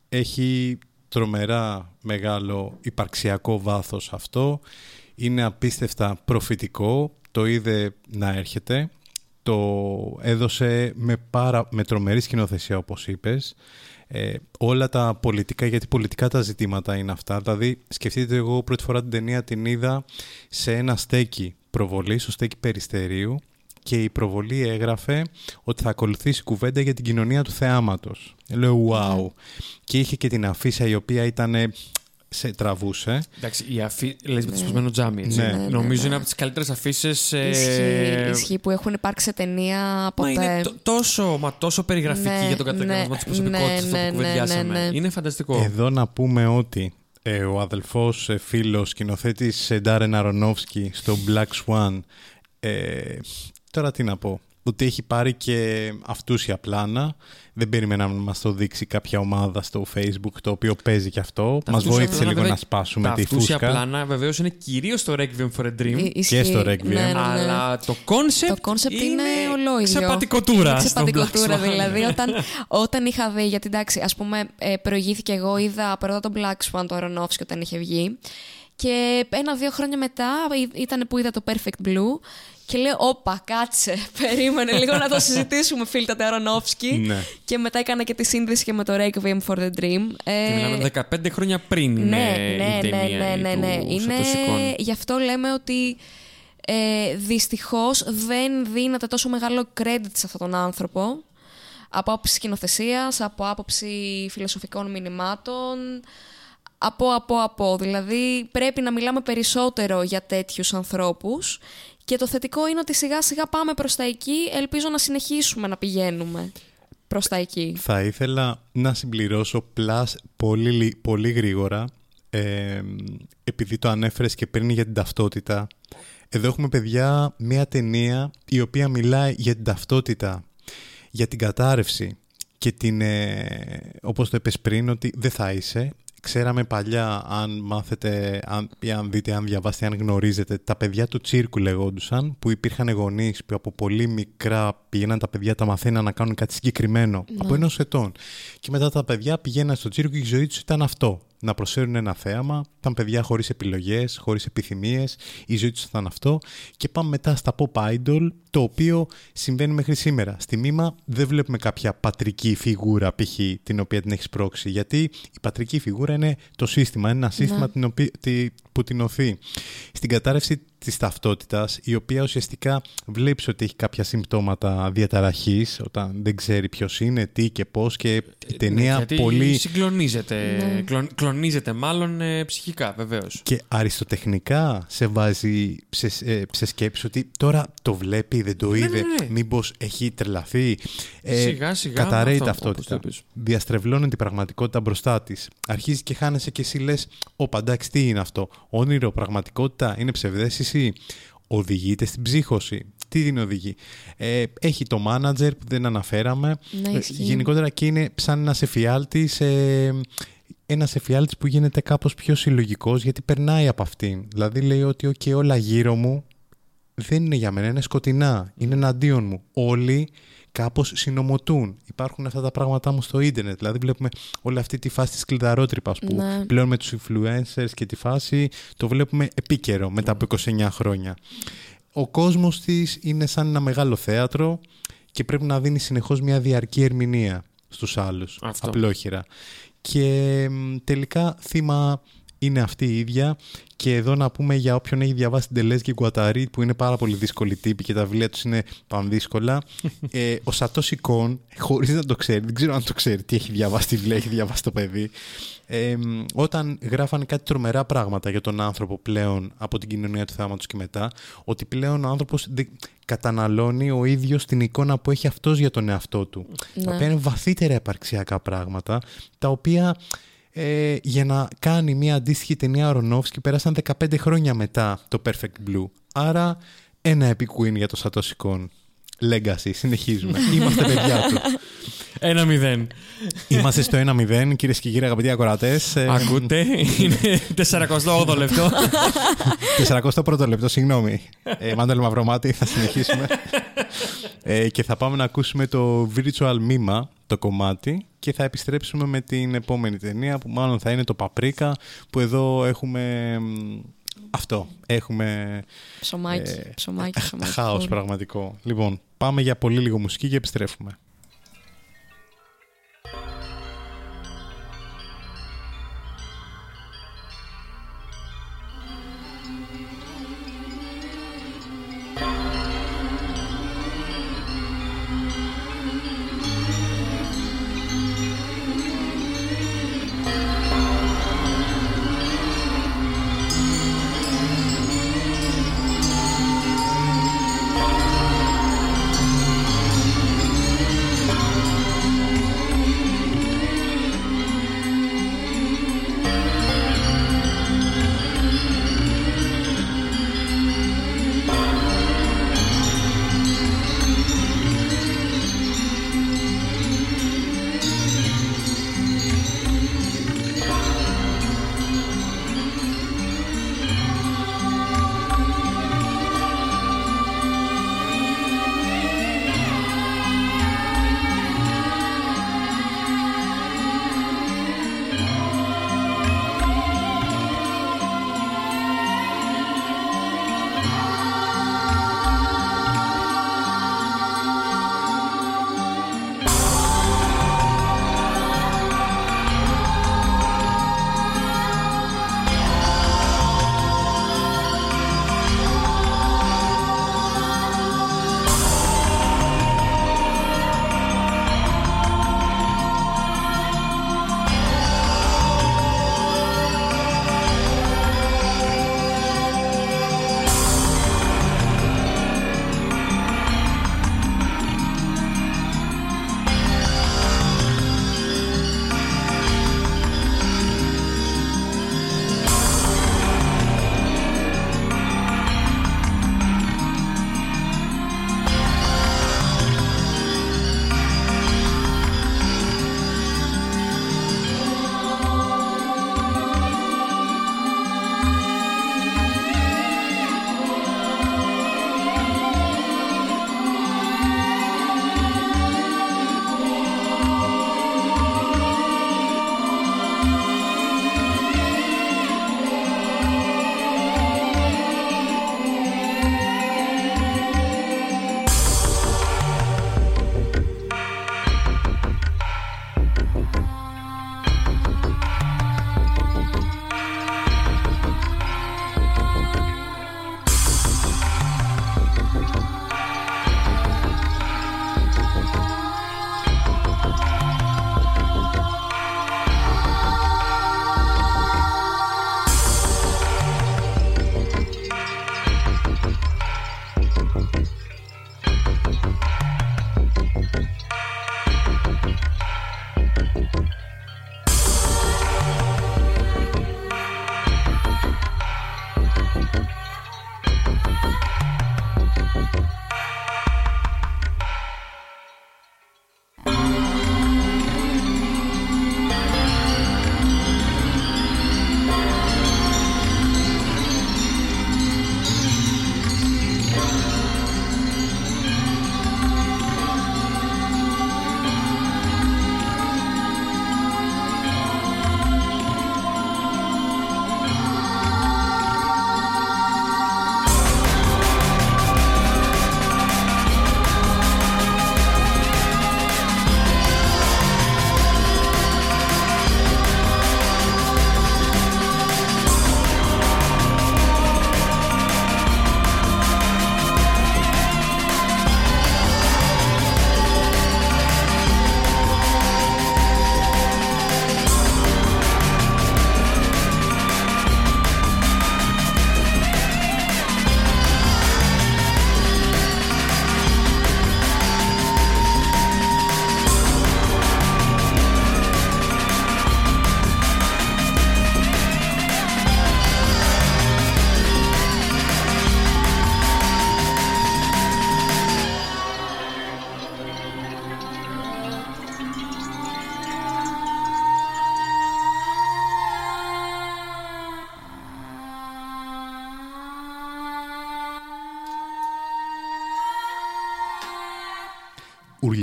έχει τρομερά μεγάλο υπαρξιακό βάθος αυτό. Είναι απίστευτα προφητικό, το είδε να έρχεται. Το έδωσε με, πάρα, με τρομερή σκηνοθεσία, όπως είπες. Ε, όλα τα πολιτικά, γιατί πολιτικά τα ζητήματα είναι αυτά. Δηλαδή, σκεφτείτε εγώ πρώτη φορά την ταινία την είδα σε ένα στέκι προβολής, στο στέκι Περιστερίου και η προβολή έγραφε ότι θα ακολουθήσει κουβέντα για την κοινωνία του θεάματος. Λέω wow. Και είχε και την αφίσα η οποία ήταν σε τραβούσε. Εντάξει, η αφή... λες με το σπασμένο τζάμι, έτσι. Ναι. Ναι, ναι, Νομίζω ναι. είναι από τις καλύτερες αφήσει. Ισχύει, ισχύει που έχουν υπάρξει σε ταινία ποτέ. Μα είναι τ- τόσο, μα τόσο περιγραφική Ναι, για τον κατακαιρματισμό ναι, της προσωπικότητας ναι, αυτό ναι, που ναι, κουβεντιάσαμε. ναι, ναι. Είναι φανταστικό. Εδώ να πούμε ότι ε, ο αδελφός ε, φίλος σκηνοθέτης ε, Ντάρεν Αρονόφσκι στο Black Swan ε, τώρα τι να πω ότι έχει πάρει και αυτούσια πλάνα δεν περίμενα να μας το δείξει κάποια ομάδα στο facebook το οποίο παίζει και αυτό Τα μας αυτούσια βοήθησε πλάνα, λίγο βέβαια, να σπάσουμε Τα τη αυτούσια φούσκα πλάνα βεβαίως είναι κυρίως στο Requiem for a Dream. Ε, ισχύει. στο Requiem. Ναι, ναι, ναι. Αλλά το concept Το concept είναι ολόιδιο. Ξεπατικοτούρα. Είναι στον Ξεπατικοτούρα, Black Swan. δηλαδή. Όταν, όταν είχα δει, γιατί εντάξει, ας πούμε, ε, προηγήθηκε εγώ, είδα πρώτα τον Black Swan του Aronofsky όταν είχε βγει. Και ένα-δύο χρόνια μετά ή- ήταν που είδα το Perfect Blue. Και λέω, όπα, κάτσε, περίμενε λίγο να το συζητήσουμε, φίλτατε Aronofsky. Ναι. Και μετά έκανα και τη σύνδεση και με το Requiem for the Dream. Ε, Και μιλάμε 15 χρόνια πριν είναι ναι, ναι, η ταινία ναι, ναι, ναι. του Είναι, Σατόση Κον. γι' αυτό λέμε ότι ε, δυστυχώς δεν δίνεται τόσο μεγάλο credit σε αυτόν τον άνθρωπο από άποψη σκηνοθεσίας, από άποψη φιλοσοφικών μηνυμάτων, από, από, από. Δηλαδή πρέπει να μιλάμε περισσότερο για τέτοιους ανθρώπους και το θετικό είναι ότι σιγά σιγά πάμε προς τα εκεί, ελπίζω να συνεχίσουμε να πηγαίνουμε προς τα εκεί. Θα ήθελα να συμπληρώσω πλάς πολύ, λι- πολύ γρήγορα ε, επειδή το ανέφερες και πριν για την ταυτότητα. Εδώ έχουμε παιδιά μια ταινία η οποία μιλάει για την ταυτότητα, για την κατάρρευση και την, ε, όπως το είπες πριν, ότι δεν θα είσαι. Ξέραμε παλιά, αν μάθετε, αν, ή αν δείτε, αν διαβάσετε, αν γνωρίζετε, τα παιδιά του τσίρκου λεγόντουσαν, που υπήρχαν γονείς που από πολύ μικρά πήγαιναν τα παιδιά, τα μαθαίναν να κάνουν κάτι συγκεκριμένο, από ενός ετών. Και μετά τα παιδιά πηγαίναν στο τσίρκο και η ζωή τους ήταν αυτό. Να προσφέρουν ένα θέαμα, ήταν παιδιά χωρίς επιλογές, χωρίς επιθυμίες, η ζωή τους ήταν αυτό. Και πάμε μετά στα pop idol, το οποίο συμβαίνει μέχρι σήμερα. Στη μήμα δεν βλέπουμε κάποια πατρική φιγούρα π.χ. την οποία την έχεις πρόξει. Γιατί η πατρική φιγούρα είναι το σύστημα, είναι ένα σύστημα την οποία, τη- που την οθεί. Στην κατάρρευση της ταυτότητας, η οποία ουσιαστικά βλέπεις ότι έχει κάποια συμπτώματα διαταραχής, όταν δεν ξέρει ποιος είναι, τι και πώς και η ταινία Ναι, γιατί πολύ... συγκλονίζεται. Ναι. κλον- κλονίζεται μάλλον ε, ψυχικά, βεβαίως. Και αριστοτεχνικά σε βάζει σε, ε, σε σκέψη ότι τώρα το βλέπει, δεν το είδε, ναι, ναι. μήπως έχει τρελαθεί. Σιγά, σιγά, Καταραίει αυτό, ταυτότητα. όπως το είπες. Διαστρεβλώνει την πραγματικότητα μπροστά της. Αρχίζει και χάνεσαι και εσύ λες, Ωπα, εντάξει, τι είναι αυτό; Όνειρο, πραγματικότητα, είναι ψευδέστηση. οδηγείται στην ψύχωση. Τι την οδηγεί; Ε, έχει το manager που δεν αναφέραμε. Ναι, Ε, ισχύει. γενικότερα και είναι σαν ένας εφιάλτης, ε, ένας εφιάλτης που γίνεται κάπως πιο συλλογικός γιατί περνάει από αυτήν. Δηλαδή λέει ότι «OK, όλα γύρω μου δεν είναι για μένα, είναι σκοτεινά, είναι εναντίον μου. Όλοι κάπως συνωμοτούν. Υπάρχουν αυτά τα πράγματά μου στο ίντερνετ. Δηλαδή βλέπουμε όλη αυτή τη φάση της κλειδαρότρυπας που Ναι. πλέον με τους influencers και τη φάση το βλέπουμε επίκαιρο μετά από 29 χρόνια. Ο κόσμος της είναι σαν ένα μεγάλο θέατρο και πρέπει να δίνει συνεχώς μια διαρκή ερμηνεία στους άλλους. Αυτό. Απλόχειρα. Και μ, τελικά θύμα είναι αυτή η ίδια και εδώ να πούμε για όποιον έχει διαβάσει την Τελές και Γκουαταρί που είναι πάρα πολύ δύσκολη τύπη και τα βιβλία τους είναι πανδύσκολα ε, ο Σατός Κον χωρίς να το ξέρει, δεν ξέρω αν το ξέρει τι έχει διαβάσει τη βιβλία, έχει διαβάσει το παιδί ε, μ, όταν γράφανε κάτι τρομερά πράγματα για τον άνθρωπο πλέον από την κοινωνία του θάματος και μετά ότι πλέον ο άνθρωπος δεν- καταναλώνει ο ίδιος την εικόνα που έχει αυτός για τον εαυτό του τα Ναι. οποία είναι βαθύτερα επαρξιακά πράγματα τα οποία ε, για να κάνει μια αντίστοιχη ταινία Ρονόφσκι πέρασαν 15 χρόνια μετά το Perfect Blue. Άρα ένα epic win για το Satoshi Kon. Legacy, συνεχίζουμε. Είμαστε παιδιά του. Ένα μηδέν. Είμαστε στο 1-0, κυρίες και κύριοι αγαπητοί ακροατές. Ακούτε, είναι 48 λεπτό. 41ο λεπτό, συγγνώμη. Ε, Μάνταλ Μαυρομάτι, θα συνεχίσουμε. ε, και θα πάμε να ακούσουμε το Virtual Mima, το κομμάτι, και θα επιστρέψουμε με την επόμενη ταινία που μάλλον θα είναι το Παπρίκα, που εδώ έχουμε. μ, Αυτό. Έχουμε. Ψωμάκι, ε, ψωμάκι, ψωμάκι. Χάος full. πραγματικό. Λοιπόν, πάμε για πολύ λίγο μουσική και επιστρέφουμε.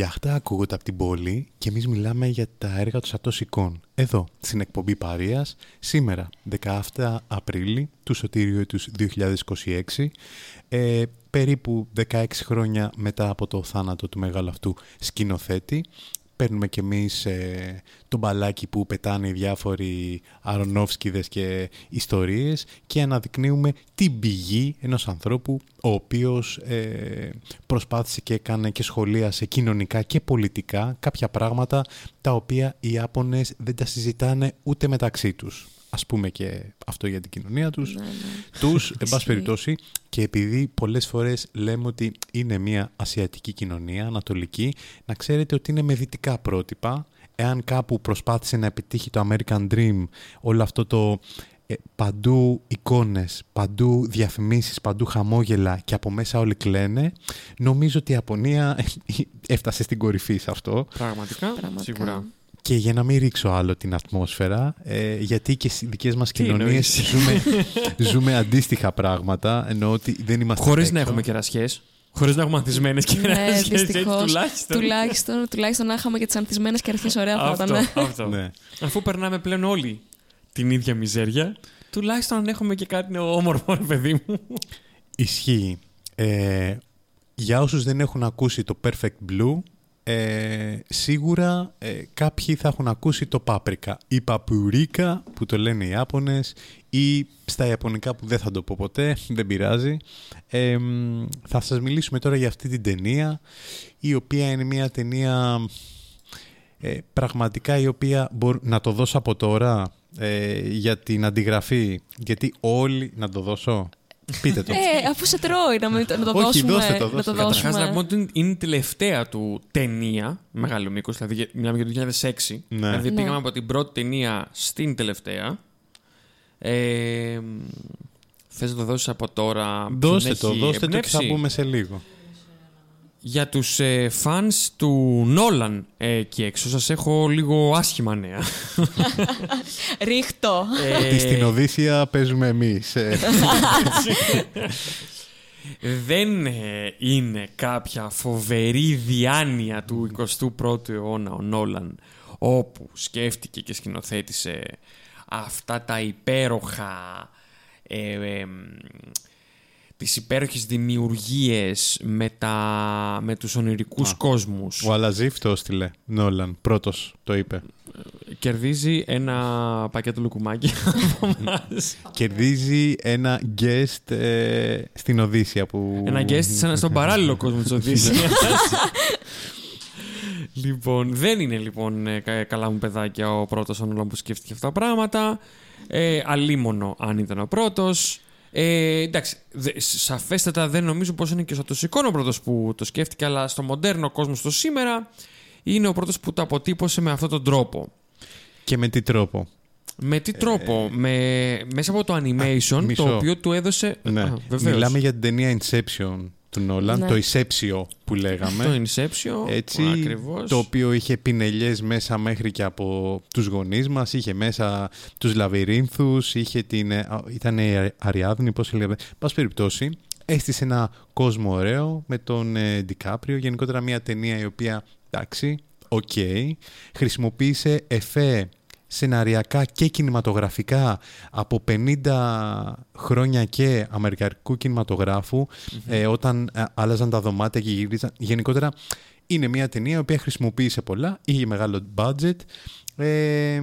Ουρλιαχτά ακούγονται από την πόλη και εμείς μιλάμε για τα έργα του Σατός Εδώ, στην εκπομπή Παρίας, σήμερα, 17 Απρίλη του Σωτήριου έτους 2026, ε, περίπου 16 χρόνια μετά από το θάνατο του μεγάλου αυτού σκηνοθέτη, παίρνουμε κι εμείς ε, το μπαλάκι που πετάνε οι διάφοροι αρονόφσκιδες και ιστορίες και αναδεικνύουμε την πηγή ενός ανθρώπου ο οποίος ε, προσπάθησε και έκανε και σχολίασε κοινωνικά και πολιτικά κάποια πράγματα τα οποία οι Ιάπωνες δεν τα συζητάνε ούτε μεταξύ τους ας πούμε και αυτό για την κοινωνία τους, ναι, ναι. τους, εν πάση περιπτώσει, και επειδή πολλές φορές λέμε ότι είναι μια ασιατική κοινωνία, ανατολική, να ξέρετε ότι είναι με δυτικά πρότυπα. Εάν κάπου προσπάθησε να επιτύχει το American Dream, όλο αυτό το ε, παντού εικόνες, παντού διαφημίσεις, παντού χαμόγελα και από μέσα όλοι κλαίνε, νομίζω ότι η Ιαπωνία έφτασε στην κορυφή σε αυτό. Πραγματικά, Πραγματικά. σίγουρα. Και για να μην ρίξω άλλο την ατμόσφαιρα, ε, γιατί και στις δικές μας κοινωνίες ζούμε, ζούμε αντίστοιχα πράγματα, ενώ ότι δεν είμαστε Χωρίς να έχουμε κερασιές. Χωρίς να έχουμε ανθισμένες κερασιές. Ναι, τουλάχιστον. τουλάχιστον. Τουλάχιστον να είχαμε και τις ανθισμένες κερασιές, ωραία θα ήταν. Αυτό. Ναι. Αφού περνάμε πλέον όλοι την ίδια μιζέρια, τουλάχιστον αν έχουμε και κάτι όμορφο, παιδί μου. Ισχύει. Ε, για όσους δεν έχουν ακούσει το Perfect Blue, ε, σίγουρα ε, κάποιοι θα έχουν ακούσει το πάπρικα ή παπουρίκα που το λένε οι Ιάπωνες ή στα Ιαπωνικά που δεν θα το πω ποτέ, δεν πειράζει. Ε, θα σας μιλήσουμε τώρα για αυτή την ταινία η οποία είναι μια ταινία ε, πραγματικά η οποία μπορεί να το δώσω από τώρα για την αντιγραφή γιατί όλοι να το δώσω Πείτε το. Ε, αφού σε τρώει να, να το Όχι, δώσουμε. Δώστε το, δώστε. Να το δώσουμε. να πούμε ότι είναι η τελευταία του ταινία, μεγάλο μήκος, δηλαδή μιλάμε για το 2006. Ναι. Δηλαδή ναι. πήγαμε από την πρώτη ταινία στην τελευταία. Ε, Θες να το δώσεις από τώρα. Δώστε το, δώστε το και θα πούμε σε λίγο για τους ε, fans του Νόλαν ε, εκεί έξω σας έχω λίγο άσχημα νέα. Ρίχτω. Ε, ότι στην Οδύσσια παίζουμε εμείς. Ε. Δεν ε, είναι κάποια φοβερή διάνοια του 21ου αιώνα ο Νόλαν όπου σκέφτηκε και σκηνοθέτησε αυτά τα υπέροχα τις υπέροχες δημιουργίες με, τα, με τους ονειρικούς κόσμους. Ο Αλαζίφ το έστειλε, Νόλαν, πρώτος το είπε. Κερδίζει ένα πακέτο λουκουμάκι από εμάς. Κερδίζει ένα guest ε, στην Οδύσσια που... Ένα guest σαν στον παράλληλο κόσμο της Οδύσσιας. λοιπόν, δεν είναι λοιπόν ε, καλά μου παιδάκια ο πρώτος ο Νόλαν που σκέφτηκε αυτά τα πράγματα. Ε, αλίμονο αν ήταν ο πρώτος. Ε, εντάξει, δε, σαφέστατα δεν νομίζω πως είναι και ο Σατοσικών ο πρώτος που το σκέφτηκε, αλλά στο μοντέρνο κόσμο στο σήμερα είναι ο πρώτος που το αποτύπωσε με αυτόν τον τρόπο. Και με τι τρόπο; Με τι τρόπο, ε, με, μέσα από το animation, το οποίο του έδωσε... Ναι. Α, Μιλάμε για την ταινία Inception του Νόλαν, ναι. το Ισέψιο που λέγαμε. Το Ισέψιο, Έτσι, ακριβώς. Το οποίο είχε πινελιές μέσα μέχρι και από τους γονείς μας, είχε μέσα τους λαβυρίνθους, είχε την, ήταν η Αριάδνη, πώς λέγαμε. Πας περιπτώσει, έστησε ένα κόσμο ωραίο με τον ε, Ντικάπριο, γενικότερα μια ταινία η οποία, εντάξει, OK, okay, χρησιμοποίησε εφέ σεναριακά και κινηματογραφικά από 50 χρόνια και αμερικανικού ε, όταν ε, άλλαζαν τα δωμάτια και γυρίζαν. Γενικότερα είναι μια ταινία η οποία χρησιμοποίησε πολλά, είχε μεγάλο budget ε,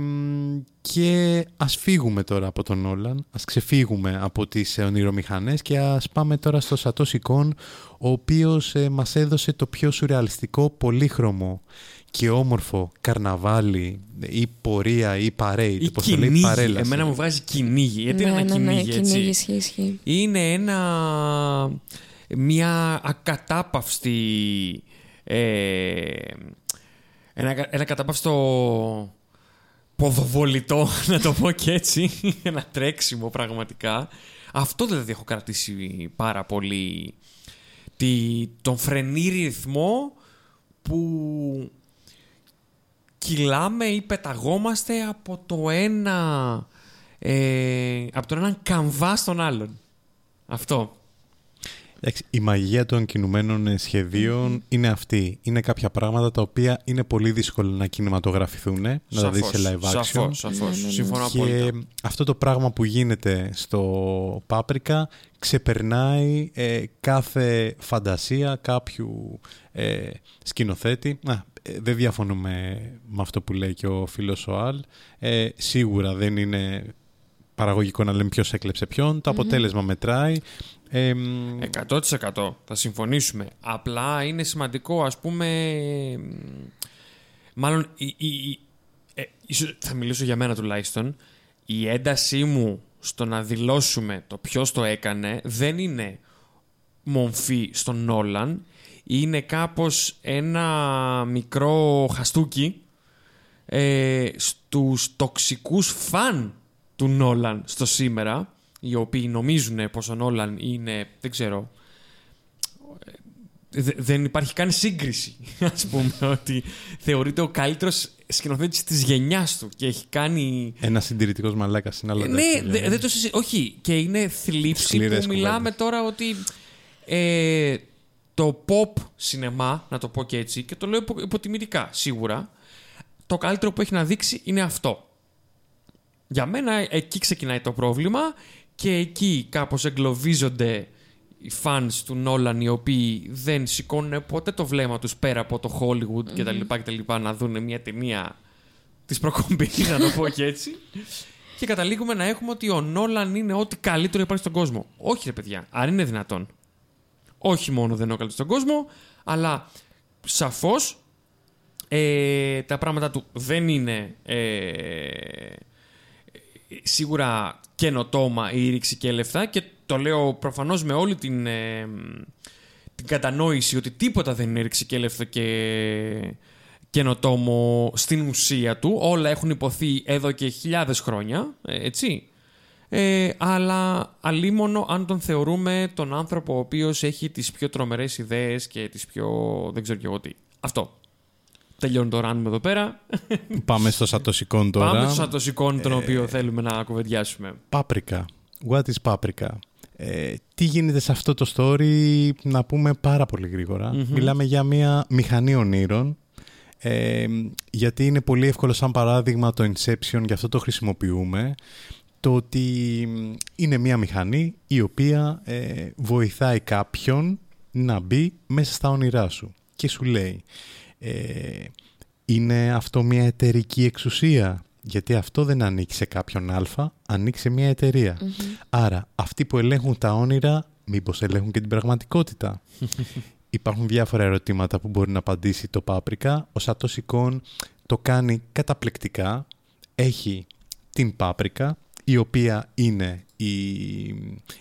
και ας φύγουμε τώρα από τον Νόλαν, ας ξεφύγουμε από τις ονειρομηχανές και ας πάμε τώρα στο Σατόσι Κον, ο οποίος ε, μας έδωσε το πιο σουρεαλιστικό πολύχρωμο και όμορφο καρναβάλι ή πορεία ή παρέι. Ή κυνήγι. Εμένα μου βγάζει κυνήγι. Γιατί είναι ένα ναι, ναι, κυνήγι, έτσι; Κυνήγι, ισχύει, ισχύει. Είναι ένα... μια ακατάπαυστη... Ε, ένα, ένα κατάπαυστο ποδοβολητό, να το πω και έτσι. ένα τρέξιμο πραγματικά. Αυτό δηλαδή έχω κρατήσει πάρα πολύ. Τη, τον φρενή ρυθμό που κυλάμε ή πεταγόμαστε από το ένα ε, από τον έναν καμβά στον άλλον. Αυτό. Εντάξει, η μαγεία των κινουμένων ε, σχεδίων είναι αυτή. Είναι κάποια πράγματα τα οποία είναι πολύ δύσκολο να κινηματογραφηθούν, να τα δεις σε live action. Σαφώς, σαφώς. Ναι, ναι, ναι. Συμφωνώ Και απόλυτα. αυτό το πράγμα που γίνεται στο Πάπρικα ξεπερνάει ε, κάθε φαντασία κάποιου ε, σκηνοθέτη. Α, ε, δεν διαφωνούμε με αυτό που λέει και ο φίλος ο Αλ. Ε, σίγουρα δεν είναι παραγωγικό να λέμε ποιος έκλεψε ποιον. Το αποτέλεσμα μετράει. Ε, μ, 100% θα συμφωνήσουμε. Απλά είναι σημαντικό, ας πούμε. μ, Μάλλον, η, η- η- ε, ίσως θα μιλήσω για μένα τουλάχιστον. Η έντασή μου στο να δηλώσουμε το ποιος το έκανε δεν είναι μομφή στον Νόλαν. Είναι κάπως ένα μικρό χαστούκι ε, στους τοξικούς φαν του Νόλαν στο σήμερα, οι οποίοι νομίζουν πως ο Νόλαν είναι, δεν ξέρω, ε, δε- δεν υπάρχει καν σύγκριση, ας πούμε, ότι θεωρείται ο καλύτερος σκηνοθέτης της γενιάς του και έχει κάνει... ένας συντηρητικός μαλάκας είναι άλλο ναι, τέτοιο, δε- ε. δεν το συζη- Όχι, και είναι θλίψη Σκληρές που μιλάμε κουβέντες. τώρα ότι ε, το pop σινεμά, να το πω και έτσι, και το λέω υπο- υποτιμητικά σίγουρα, το καλύτερο που έχει να δείξει είναι αυτό. Για μένα εκεί ξεκινάει το πρόβλημα και εκεί κάπως εγκλωβίζονται οι fans του Νόλαν οι οποίοι δεν σηκώνουν ποτέ το βλέμμα τους πέρα από το Hollywood και τα λοιπά και τα λοιπά να δουν μια ταινία της προκομπής, να το πω και έτσι. Και καταλήγουμε να έχουμε ότι ο Νόλαν είναι ό,τι καλύτερο υπάρχει στον κόσμο. Όχι ρε παιδιά, αν είναι δυνατόν. Όχι μόνο δεν είναι ο καλύτερος στον κόσμο, αλλά σαφώς ε, τα πράγματα του δεν είναι ε, σίγουρα καινοτόμα η ρήξη και λεφτά και το λέω προφανώς με όλη την, ε, την κατανόηση ότι τίποτα δεν είναι ρηξικέλευτο και καινοτόμο στην ουσία του. Όλα έχουν υποθεί εδώ και χιλιάδες χρόνια, ε, έτσι. Ε, αλλά αλίμονο αν τον θεωρούμε τον άνθρωπο ο οποίος έχει τις πιο τρομερές ιδέες και τις πιο... δεν ξέρω και εγώ τι. Αυτό. Τελειώνει το run μου εδώ πέρα. Πάμε στο Σατοσικόν τώρα. Πάμε στο Σατοσικόν τον οποίο θέλουμε να κουβεντιάσουμε. Πάπρικα. What is Πάπρικα; Ε, τι γίνεται σε αυτό το story, να πούμε πάρα πολύ γρήγορα. Μιλάμε για μια μηχανή ονείρων. Ε, γιατί είναι πολύ εύκολο σαν παράδειγμα το Inception, γι' αυτό το χρησιμοποιούμε. Το ότι μ, είναι μια μηχανή η οποία ε, βοηθάει κάποιον να μπει μέσα στα όνειρά σου. Και σου λέει, ε, είναι αυτό μια εταιρική εξουσία; Γιατί αυτό δεν ανήκει σε κάποιον α, ανήκει σε μια εταιρεια Άρα, αυτοί που ελέγχουν τα όνειρα, μήπως ελέγχουν και την πραγματικότητα. Υπάρχουν διάφορα ερωτήματα που μπορεί να απαντήσει το Πάπρικα. Ο Σατός Εικόν το κάνει καταπληκτικά. Έχει την Πάπρικα, η οποία είναι η,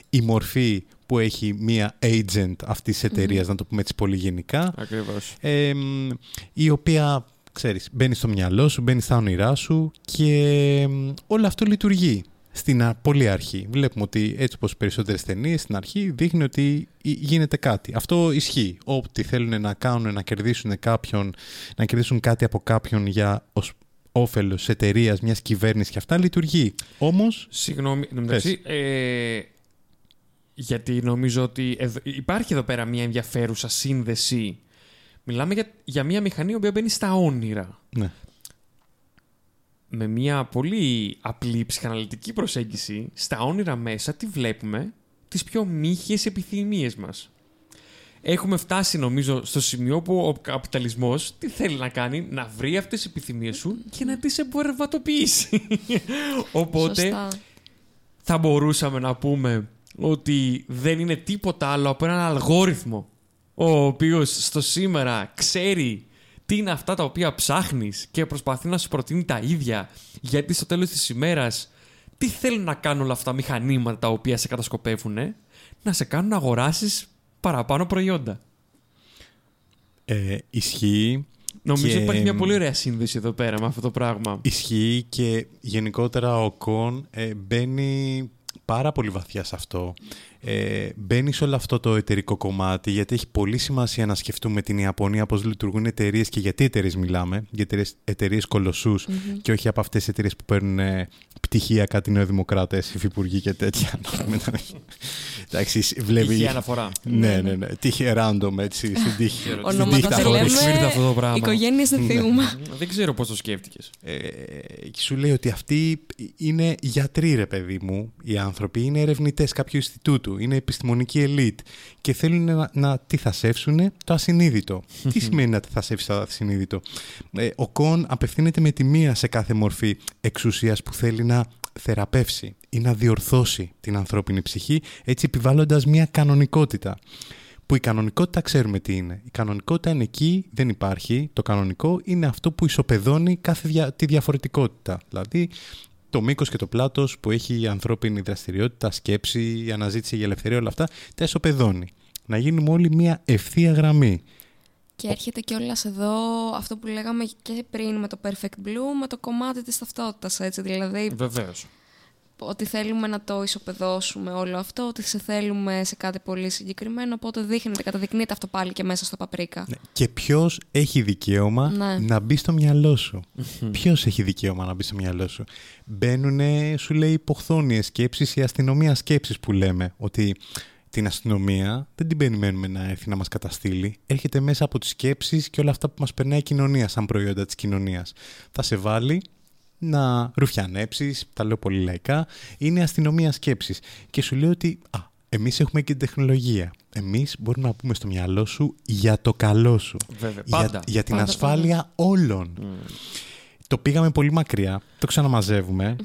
η μορφή που έχει μία agent αυτής της εταιρειας να το πούμε έτσι πολύ γενικά Ακριβώς. ε, μ, η οποία, ξέρεις, μπαίνει στο μυαλό σου, μπαίνει στα όνειρά σου και μ, όλο αυτό λειτουργεί. Στην α- πολύ αρχή. Βλέπουμε ότι έτσι όπως περισσότερες ταινίες στην αρχή δείχνει ότι γι- γίνεται κάτι. Αυτό ισχύει. Ό,τι θέλουν να κάνουν, να κερδίσουν κάποιον, να κερδίσουν κάτι από κάποιον για ως όφελος εταιρείας μιας κυβέρνησης και αυτά λειτουργεί. Όμως, Συγγνώμη, εν τω μεταξύ, ε, γιατί νομίζω ότι εδώ- υπάρχει εδώ πέρα μια ενδιαφέρουσα σύνδεση. Μιλάμε για, για μια μηχανή η οποία μπαίνει στα όνειρα. ναι, Με μια πολύ απλή ψυχαναλυτική προσέγγιση, στα όνειρα μέσα τι βλέπουμε, τις πιο μύχιες επιθυμίες μας. Έχουμε φτάσει νομίζω στο σημείο που ο καπιταλισμός τι θέλει να κάνει, να βρει αυτές τις επιθυμίες σου και να τις εμπορευματοποιήσει. Οπότε Σωστά. θα μπορούσαμε να πούμε ότι δεν είναι τίποτα άλλο από έναν αλγόριθμο ο οποίος στο σήμερα ξέρει τι είναι αυτά τα οποία ψάχνεις και προσπαθεί να σου προτείνει τα ίδια γιατί στο τέλος της ημέρας τι θέλουν να κάνουν όλα αυτά τα μηχανήματα τα οποία σε κατασκοπεύουν να σε κάνουν να αγοράσεις παραπάνω προϊόντα. ε, ισχύει. Νομίζω Και, ότι υπάρχει μια μ, πολύ ωραία σύνδεση εδώ πέρα με αυτό το πράγμα. Ισχύει και γενικότερα ο Κον ε, μπαίνει πάρα πολύ βαθιά σε αυτό. Ε, μπαίνεις σε όλο αυτό το εταιρικό κομμάτι, γιατί έχει πολύ σημασία να σκεφτούμε την Ιαπωνία, πώς λειτουργούν εταιρείες και γιατί εταιρείες μιλάμε, για εταιρείες κολοσσούς και όχι από αυτές τις εταιρείες που παίρνουν ε, πτυχία κάτι νεοδημοκράτες, υφυπουργοί και τέτοια. Εντάξει, βλέπει... Τυχαία αναφορά. Ναι, ναι, ναι. Τύχη random, έτσι, στην τύχη. Ονόματα θα λέμε, αυτό το πράγμα. Οικογένειες δεν θίγουμε. Δεν ξέρω πώς το σκέφτηκες. Ε, και σου λέει ότι αυτοί είναι γιατροί, ρε παιδί μου, οι άνθρωποι. Είναι ερευνητές κάποιου Ινστιτούτου. Είναι επιστημονική ελίτ. Και θέλουν να, να τυθασεύσουν το ασυνείδητο. Τι σημαίνει να τυθασεύσει το ασυνείδητο; Ε, ο Κον απευθύνεται με τη μία σε κάθε μορφή εξουσίας που θέλει να θεραπεύσει ή να διορθώσει την ανθρώπινη ψυχή, έτσι επιβάλλοντας μια κανονικότητα. Που η κανονικότητα ξέρουμε τι είναι. Η κανονικότητα είναι εκεί, δεν υπάρχει. Το κανονικό είναι αυτό που ισοπεδώνει κάθε δια, τη διαφορετικότητα. Δηλαδή το μήκος και το πλάτος που έχει η ανθρώπινη δραστηριότητα, σκέψη, η αναζήτηση για ελευθερία, όλα αυτά, τα ισοπεδώνει. Να γίνουμε όλοι μια ευθεία γραμμή. Και έρχεται κιόλας εδώ αυτό που λέγαμε και πριν με το Perfect Blue, με το κομμάτι της ταυτότητας, έτσι, δηλαδή... Βεβαίως. Ότι θέλουμε να το ισοπεδώσουμε όλο αυτό, ότι σε θέλουμε σε κάτι πολύ συγκεκριμένο, οπότε δείχνεται, καταδεικνύεται αυτό πάλι και μέσα στο παπρίκα. Ναι. Και ποιος έχει δικαίωμα Ναι. να μπει στο μυαλό σου; ποιος έχει δικαίωμα να μπει στο μυαλό σου; Μπαίνουν, σου λέει, υποχθόνιε σκέψεις, η αστυνομία σκέψεις που λέμε. Ότι την αστυνομία δεν την περιμένουμε να έρθει να μας καταστήλει. Έρχεται μέσα από τις σκέψεις και όλα αυτά που μας περνάει η κοινωνία σαν προϊόντα της κοινωνίας. Θα σε βάλει να ρουφιανέψεις, τα λέω πολύ λαϊκά, είναι αστυνομία σκέψης. Και σου λέει ότι α, εμείς έχουμε και την τεχνολογία. Εμείς μπορούμε να πούμε στο μυαλό σου για το καλό σου. Βέβαια, Για- πάντα. Για, την Πάντα, ασφάλεια όλων. Το πήγαμε πολύ μακριά, το ξαναμαζεύουμε.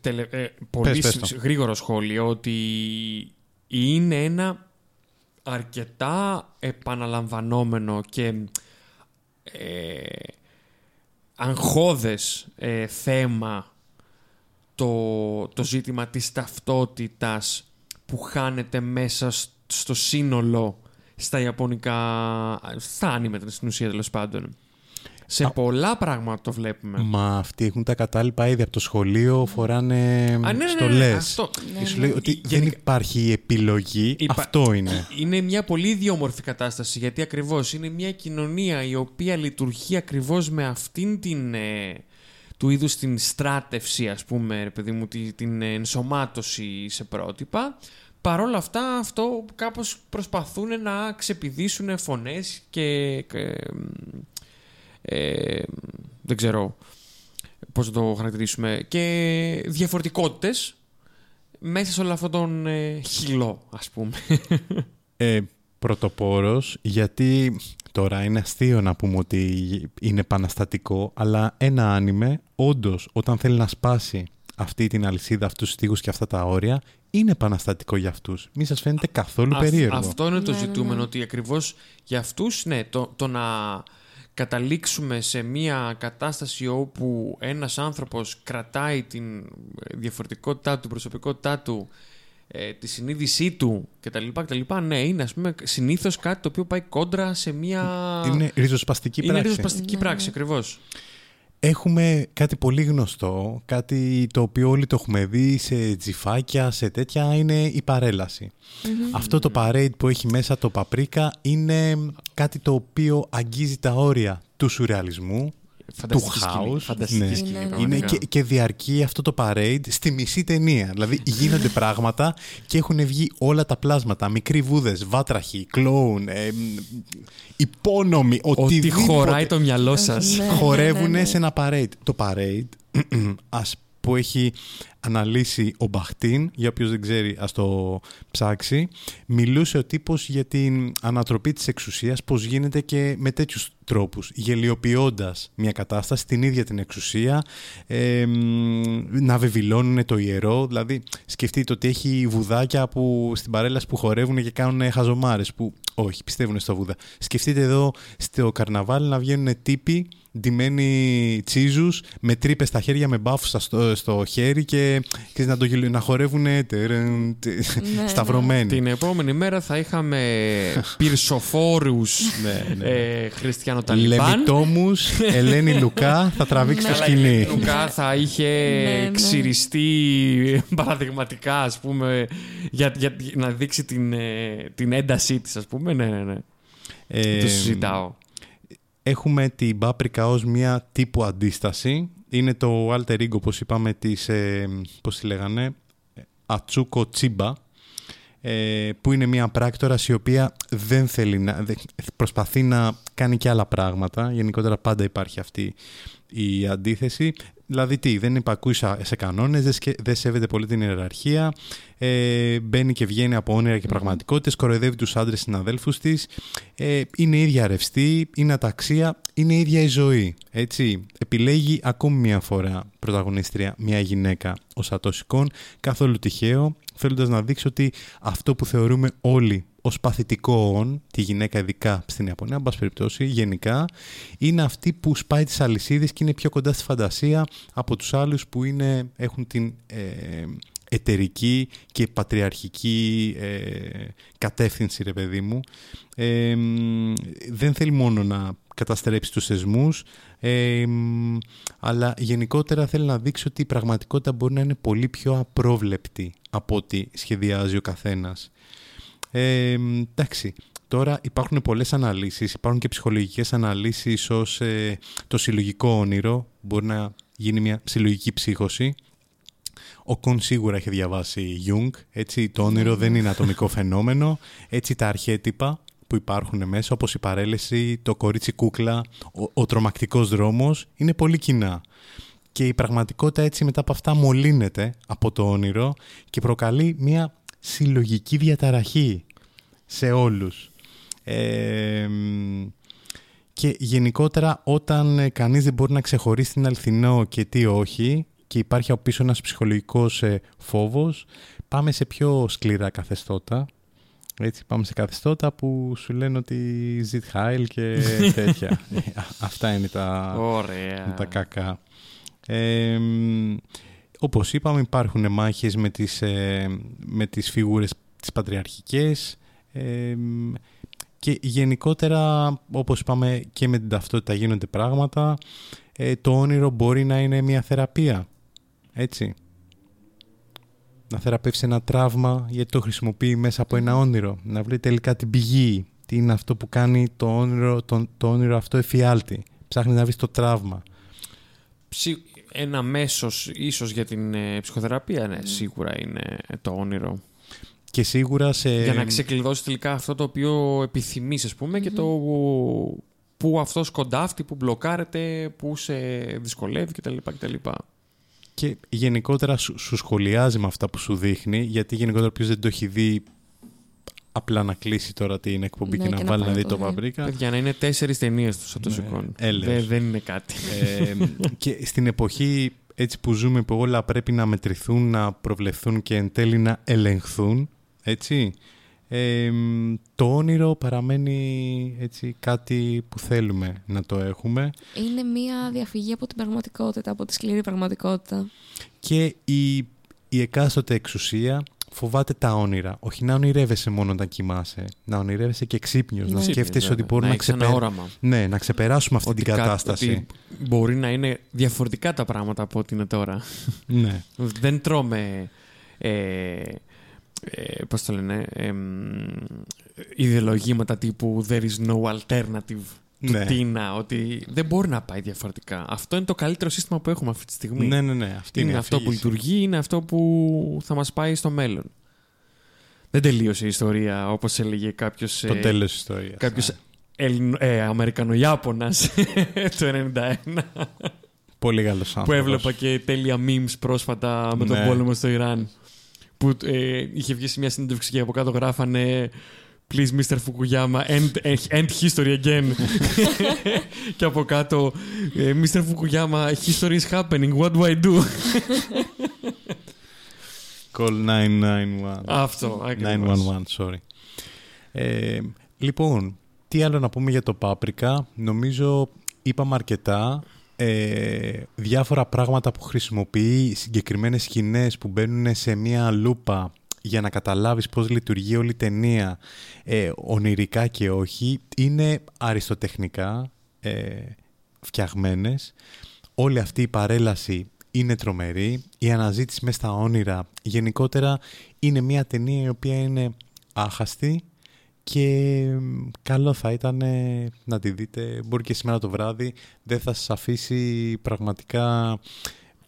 Τελε, ε, πολύ πες σ- το. σ- γρήγορο σχόλιο ότι είναι ένα αρκετά επαναλαμβανόμενο και ε, αγχώδες ε, θέμα το, το ζήτημα της ταυτότητας που χάνεται μέσα σ- στο σύνολο στα ιαπωνικά, στα άνιμε στην ουσία τέλος πάντων. Σε πολλά πράγματα το βλέπουμε. Μα αυτοί έχουν τα κατάλοιπα ήδη από το σχολείο, φοράνε Α, ναι, ναι, ναι, στολές. αυτό. Και σου λέει ότι δεν Γενικά- υπάρχει επιλογή, Υπα- αυτό είναι. Είναι μια πολύ ιδιόμορφη κατάσταση γιατί ακριβώς είναι μια κοινωνία η οποία λειτουργεί ακριβώς με αυτήν την ε, του είδους την στράτευση ας πούμε ρε παιδί μου τη- την ενσωμάτωση σε πρότυπα παρόλα αυτά αυτό κάπως προσπαθούν να ξεπηδήσουν φωνές και, και, ε, δεν ξέρω πώς να το χαρακτηρίσουμε και διαφορετικότητες μέσα σε όλο αυτόν τον ε, χυλό ας πούμε Ε, πρωτοπόρος, γιατί τώρα είναι αστείο να πούμε ότι είναι επαναστατικό, αλλά ένα άνιμε, όντως, όταν θέλει να σπάσει αυτή την αλυσίδα, αυτούς τους στίχους και αυτά τα όρια, είναι επαναστατικό για αυτούς. Μη σας φαίνεται καθόλου Αυ- περίεργο. Αυτό είναι το Ναι, ναι, ζητούμενο, ναι. ότι ακριβώς για αυτούς, ναι, το, το να καταλήξουμε σε μια κατάσταση όπου ένας άνθρωπος κρατάει την διαφορετικότητά του, την προσωπικότητά του, ε, τη συνείδησή του κτλ. κτλ. Ναι, είναι ας πούμε συνήθως κάτι το οποίο πάει κόντρα σε μια... Είναι ριζοσπαστική είναι πράξη. ριζοσπαστική πράξη, ακριβώς. Έχουμε κάτι πολύ γνωστό, κάτι το οποίο όλοι το έχουμε δει σε τζιφάκια, σε τέτοια, είναι η παρέλαση. Αυτό το parade που έχει μέσα το παπρίκα είναι κάτι το οποίο αγγίζει τα όρια του σουρεαλισμού, Φανταστική του σκηνή, house. φανταστική Ναι. σκηνή, Είναι, Είναι πραγματικά. και, και διαρκεί αυτό το parade στη μισή ταινία. Δηλαδή γίνονται πράγματα και έχουν βγει όλα τα πλάσματα. Μικροί βούδες, βάτραχοι, κλόουν, ε, μ, υπόνομοι, Ότι οτιδήποτε χωράει το μυαλό σας. Ναι. χορεύουν ναι, ναι. σε ένα parade. Το parade, ας που έχει αναλύσει ο Μπαχτίν, για όποιος δεν ξέρει ας το ψάξει, μιλούσε ο τύπος για την ανατροπή της εξουσίας, πώς γίνεται και με τέτοιους τρόπους, γελιοποιώντας μια κατάσταση, την ίδια την εξουσία, ε, μ, να βεβηλώνουν το ιερό, δηλαδή σκεφτείτε ότι έχει βουδάκια που, στην παρέλαση που χορεύουν και κάνουν χαζομάρες, που όχι, πιστεύουν στο βούδα. Σκεφτείτε εδώ στο καρναβάλι να βγαίνουν τύποι ντυμένοι τσίζους με τρύπες στα χέρια, με μπάφουσα στο, στο χέρι και ξέρεις, να, το, γελ- να χορεύουν τερεν, τε- ναι. σταυρωμένοι. Την επόμενη μέρα θα είχαμε πυρσοφόρους Ναι, ναι. ε, χριστιανοταλιμπάν. Λεμιτόμους, Ελένη Λουκά, θα τραβήξει το Ναι. Αλλά η σκηνή. Λουκά θα είχε Ναι, ναι. ξυριστεί παραδειγματικά, ας πούμε, για, για, για να δείξει την, ε, την έντασή της, ας πούμε. Ναι, ναι, ναι. Ε, το συζητάω. Έχουμε την Πάπρικα ως μια τύπου αντίσταση. Είναι το alter ego, όπως είπαμε, της, ε, πώς τη λέγανε, Ατσούκο Τσίμπα, ε, που είναι μια πράκτορας η οποία δεν θέλει να, δεν- προσπαθεί να κάνει και άλλα πράγματα. Γενικότερα πάντα υπάρχει αυτή η αντίθεση. Δηλαδή τι, δεν υπακούει σε σε κανόνες, δεν, σκε- δεν σέβεται πολύ την ιεραρχία, ε, μπαίνει και βγαίνει από όνειρα και πραγματικότητες, κοροϊδεύει τους άντρες συναδέλφους της, ε, είναι ίδια ρευστή, είναι αταξία, είναι ίδια η ζωή. Έτσι, επιλέγει ακόμη μια φορά πρωταγωνίστρια μια γυναίκα ως ατόσικον, καθόλου τυχαίο, θέλοντας να δείξει ότι αυτό που θεωρούμε όλοι ως παθητικό όν, τη γυναίκα ειδικά στην Ιαπωνία, εν πάση περιπτώσει, γενικά, είναι αυτή που σπάει τις αλυσίδες και είναι πιο κοντά στη φαντασία από τους άλλους που είναι, έχουν την ε, εταιρική και πατριαρχική ε, κατεύθυνση, ρε παιδί μου. Ε, μ, δεν θέλει μόνο να καταστρέψει τους θεσμούς, ε, μ, αλλά γενικότερα θέλει να δείξει ότι η πραγματικότητα μπορεί να είναι πολύ πιο απρόβλεπτη από ό,τι σχεδιάζει ο καθένας. Ε, μ, εντάξει, τώρα υπάρχουν πολλές αναλύσεις, υπάρχουν και ψυχολογικές αναλύσεις ως ε, το συλλογικό όνειρο, μπορεί να γίνει μια συλλογική ψύχωση. Ο Κον σίγουρα έχει διαβάσει Jung, έτσι το όνειρο δεν είναι ατομικό φαινόμενο, έτσι τα αρχέτυπα που υπάρχουν μέσα, όπως η παρέλεση, το κορίτσι κούκλα, ο, ο τρομακτικός δρόμος, είναι πολύ κοινά. Και η πραγματικότητα έτσι μετά από αυτά μολύνεται από το όνειρο και προκαλεί μια συλλογική διαταραχή σε όλους. Ε, μ, και γενικότερα όταν ε, κανείς δεν μπορεί να ξεχωρίσει την αληθινό και τι όχι και υπάρχει από πίσω ένας ψυχολογικός ε, φόβος, πάμε σε πιο σκληρά καθεστώτα. Έτσι, πάμε σε καθεστώτα που σου λένε ότι ζητ χάιλ και τέτοια. Ε, α- Αυτά είναι τα, Ωραία. τα κακά. Ε, μ, όπως είπαμε υπάρχουν μάχες με τις, ε, με τις φίγουρες τις πατριαρχικές ε, μ, και γενικότερα όπως είπαμε και με την ταυτότητα γίνονται πράγματα. Ε, το όνειρο μπορεί να είναι μια θεραπεία έτσι. Να θεραπεύσει ένα τραύμα γιατί το χρησιμοποιεί μέσα από ένα όνειρο. Να βρει τελικά την πηγή τι είναι αυτό που κάνει το όνειρο, το, το όνειρο αυτό εφιάλτη. Ψάχνει να βρει το τραύμα. Ψι- Ένα μέσος ίσως για την ε, ψυχοθεραπεία, ναι, σίγουρα είναι το όνειρο. και σίγουρα σε... Για να ξεκλειδώσει τελικά αυτό το οποίο επιθυμείς, ας πούμε, και το που αυτός σκοντάφτει, που μπλοκάρεται, που σε δυσκολεύει κτλ. κτλ. Και γενικότερα σου, σου σχολιάζει με αυτά που σου δείχνει, γιατί γενικότερα ποιος δεν το έχει δει απλά να κλείσει τώρα την εκπομπή Ναι, και να και να βάλει να πάει δει να το το δει. παπρίκα. Παιδιά, να είναι τέσσερις ταινίες του Σατοσικών. έλεος. δεν, δεν είναι κάτι. ε, και στην εποχή έτσι που ζούμε που όλα πρέπει να μετρηθούν, να προβλεφθούν και εν τέλει να ελεγχθούν, έτσι, ε, μ, το όνειρο παραμένει έτσι κάτι που θέλουμε να το έχουμε Είναι μία διαφυγή από την πραγματικότητα, από τη σκληρή πραγματικότητα. και η, η εκάστοτε εξουσία φοβάται τα όνειρα. Όχι να ονειρεύεσαι μόνο όταν κοιμάσαι, να ονειρεύεσαι και ξύπνιος, να Ναι. σκέφτεσαι ότι Βέβαια. μπορούμε να, έχεις ένα ξεπε... όραμα. ναι, να ξεπεράσουμε αυτή Ότι την κα- κατάσταση. ότι μπορεί να είναι διαφορετικά τα πράγματα από ό,τι είναι τώρα. Ναι. Δεν τρώμε. Ε, ε, πώς το λένε. Ε, μ, ιδεολογήματα τύπου There is no alternative. Του Ναι. Τίνα, ότι δεν μπορεί να πάει διαφορετικά. Αυτό είναι το καλύτερο σύστημα που έχουμε αυτή τη στιγμή. ναι, ναι, ναι. Αυτή είναι, είναι η αυτό που αφήγηση. λειτουργεί, είναι αυτό που θα μας πάει στο μέλλον. Δεν τελείωσε η ιστορία όπως έλεγε κάποιος, Το ε, τέλος της ιστορίας. κάποιος ναι. Ελλην- ε, Αμερικανοιάπωνας το 91 Πολύ καλός άνθρωπος. που έβλεπα και τέλεια memes πρόσφατα με τον Ναι. πόλεμο στο Ιράν που ε, είχε βγει σε μια συνέντευξη και από κάτω γράφανε Please Mr. Fukuyama, end, end history again. και από κάτω ε, Mr. Fukuyama, history is happening, what do I do? Call 991. Αυτό, ακριβώς. 911, sorry. Ε, λοιπόν, τι άλλο να πούμε για το Πάπρικα. Νομίζω είπαμε αρκετά. ε, διάφορα πράγματα που χρησιμοποιεί, συγκεκριμένες σκηνές που μπαίνουν σε μία λούπα για να καταλάβεις πώς λειτουργεί όλη η ταινία, ε, ονειρικά και όχι, είναι αριστοτεχνικά ε, φτιαγμένες. Όλη αυτή η παρέλαση είναι τρομερή. Η αναζήτηση μέσα στα όνειρα γενικότερα είναι μια ταινία η οποία είναι άχαστη και καλό θα ήταν ε, να τη δείτε. Μπορεί και σήμερα το βράδυ δεν θα σας αφήσει πραγματικά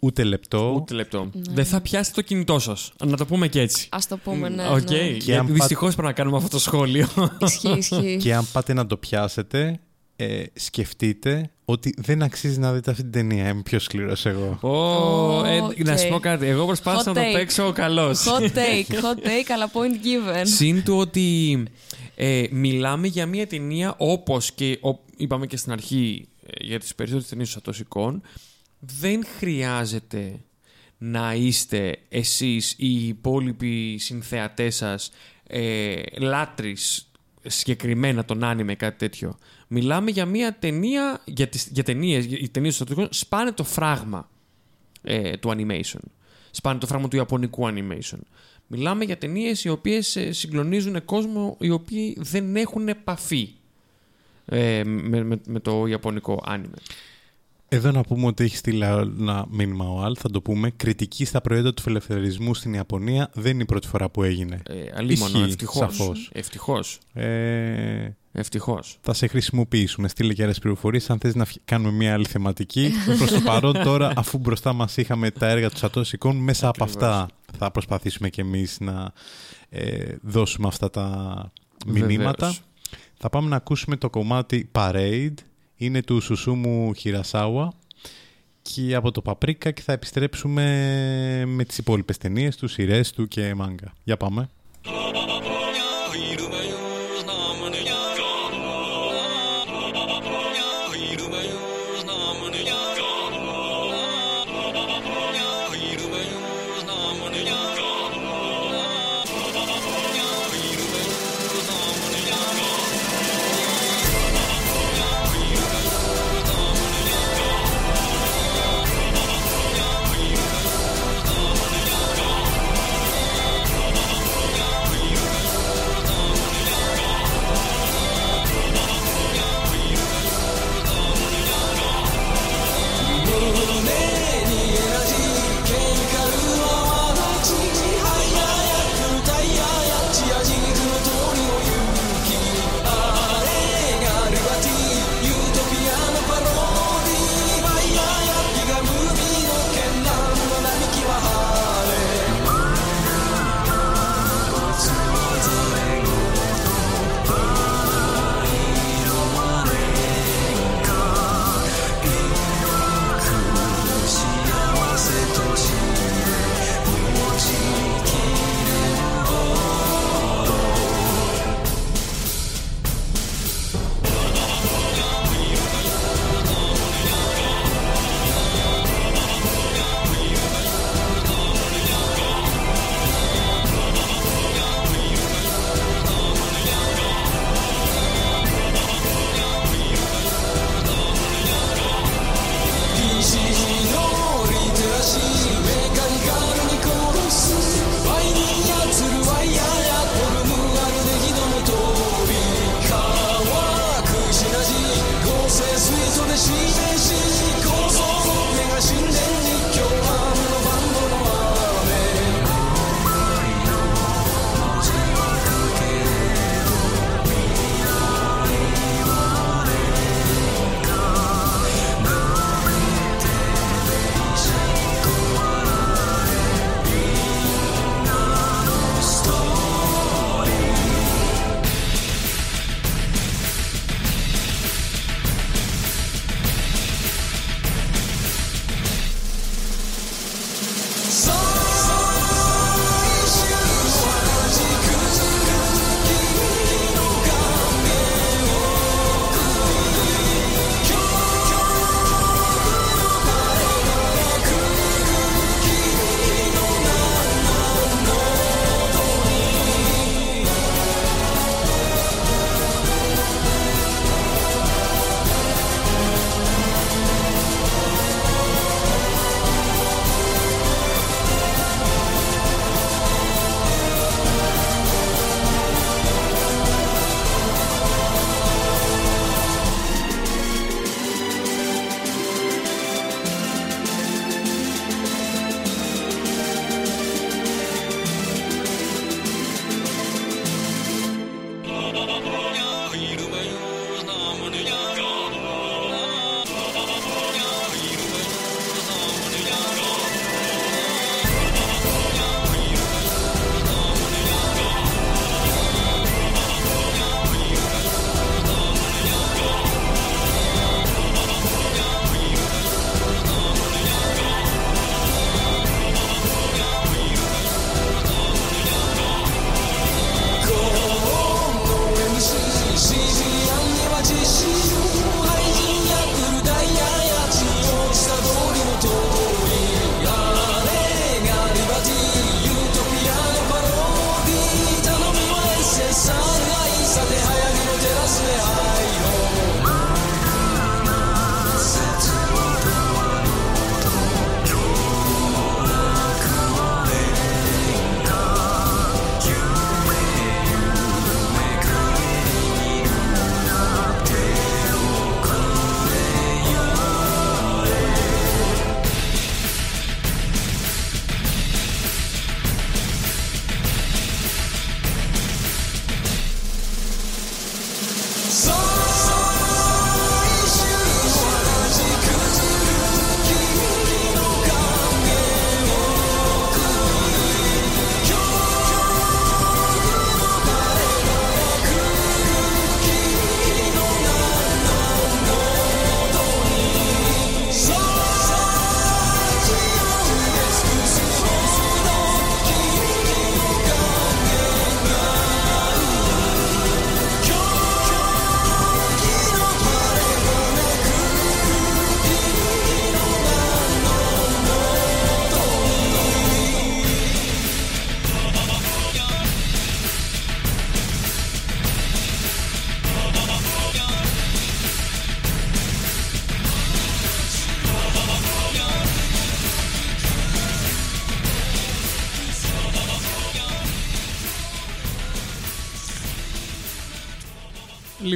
ούτε λεπτό. Ούτε λεπτό. Δεν θα πιάσει το κινητό σας. Να το πούμε και έτσι. Α το πούμε, ναι. Οκ. ναι. Και αν Δυστυχώς πρέπει να κάνουμε αυτό το σχόλιο. Ισχύει, ισχύει. Και αν πάτε να το πιάσετε, ε, σκεφτείτε ότι δεν αξίζει να δείτε αυτή την ταινία. Είμαι πιο σκληρός εγώ. Ω, ε, Οκ. Να σου πω κάτι. Εγώ προσπάθησα Hot να το take. παίξω καλώς. Hot take, hot take, αλλά point given. Συν του ότι ε, μιλάμε για μια ταινία όπως και ο- είπαμε και στην αρχή ε, για τις περισσότερες ταινίες του Σατόσι Κον δεν χρειάζεται να είστε εσείς ή οι υπόλοιποι συνθεατές σας ε, λάτρεις συγκεκριμένα τον άνιμε κάτι τέτοιο. Μιλάμε για μια ταινία, για, τις, για ταινίες, οι ταινίες των Σατοσικών σπάνε το φράγμα ε, του animation. Σπάνε το φράγμα του ιαπωνικού animation. Μιλάμε για ταινίες οι οποίες συγκλονίζουν κόσμο οι οποίοι δεν έχουν επαφή ε, με, με, με το ιαπωνικό anime. Εδώ να πούμε ότι έχει στείλει ένα μήνυμα ο Αλ, θα το πούμε. Κριτική στα προϊόντα του φιλελευθερισμού στην Ιαπωνία δεν είναι η πρώτη φορά που έγινε. Ε, αλίμονο, Ισχύει, ευτυχώς. σαφώς. Ευτυχώς. Ε, Ευτυχώς. θα σε χρησιμοποιήσουμε. Στείλε και άλλες πληροφορίες. Αν θες να φυ- κάνουμε μια άλλη θεματική. Προς το παρόν, τώρα, αφού μπροστά μας είχαμε τα έργα του Σατώσικων, μέσα από Ακριβώς. αυτά θα προσπαθήσουμε κι εμείς να ε, δώσουμε αυτά τα μηνύματα. Βεβαίως. Θα πάμε να ακούσουμε το κομμάτι Parade. Είναι του Σουσούμου Χιρασάουα και από το Παπρίκα και θα επιστρέψουμε με τις υπόλοιπες ταινίες του, σειρές του και μάγκα. Για πάμε.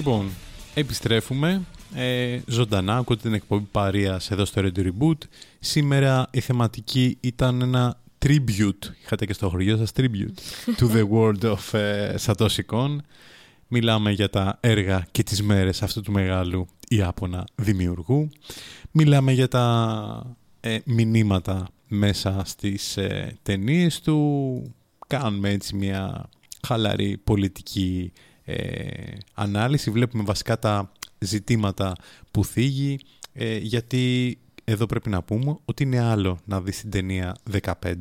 Λοιπόν, επιστρέφουμε. Ε, ζωντανά, ακούτε την εκπομπή Παρίας εδώ στο Radio Reboot. Σήμερα η θεματική ήταν ένα tribute, είχατε και στο χωριό σας tribute, to the world of ε, Satoshi Kon. Μιλάμε για τα έργα και τις μέρες αυτού του μεγάλου Ιάπωνα δημιουργού. Μιλάμε για τα ε, μηνύματα μέσα στις ε, ταινίες του. Κάνουμε έτσι μια χαλαρή πολιτική ε, ανάλυση. Βλέπουμε βασικά τα ζητήματα που θίγει, ε, γιατί εδώ πρέπει να πούμε ότι είναι άλλο να δεις την ταινία 15,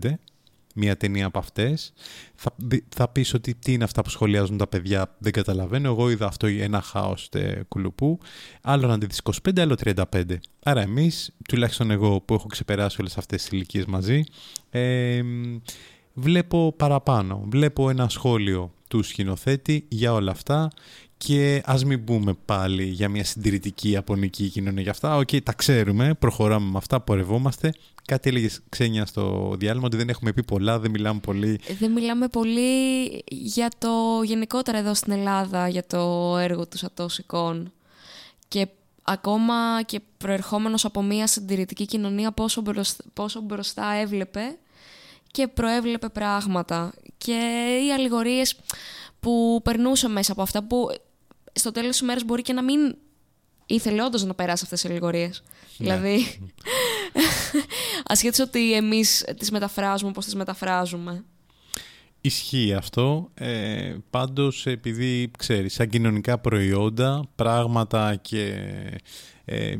μια ταινία από αυτές. Θα, θα πεις ότι τι είναι αυτά που σχολιάζουν τα παιδιά, δεν καταλαβαίνω. Εγώ είδα αυτό ένα χάος τε, κουλουπού. Άλλο να τη δεις 25, άλλο 35. Άρα εμείς, τουλάχιστον εγώ που έχω ξεπεράσει όλες αυτές τις ηλικίες μαζί, ε, βλέπω παραπάνω. Βλέπω ένα σχόλιο του σκηνοθέτη για όλα αυτά και ας μην πούμε πάλι για μια συντηρητική ιαπωνική κοινωνία για αυτά. OK, okay, τα ξέρουμε, προχωράμε με αυτά, πορευόμαστε. Κάτι έλεγες Ξένια στο διάλειμμα ότι δεν έχουμε πει πολλά, δεν μιλάμε πολύ. Δεν μιλάμε πολύ για το γενικότερα εδώ στην Ελλάδα, για το έργο του Σατόσι Κον. Και ακόμα και προερχόμενος από μια συντηρητική κοινωνία πόσο μπροστά, πόσο μπροστά έβλεπε και προέβλεπε πράγματα. Και οι αλληγορίες που περνούσε μέσα από αυτά που στο τέλος της ημέρας μπορεί και να μην ήθελε όντως να περάσει αυτές τις αλληγορίες. Ναι. Δηλαδή, ασχέτως ότι εμείς τις μεταφράζουμε όπως τις μεταφράζουμε. Ισχύει αυτό. Ε, πάντως, επειδή ξέρεις, σαν κοινωνικά προϊόντα, πράγματα και ε,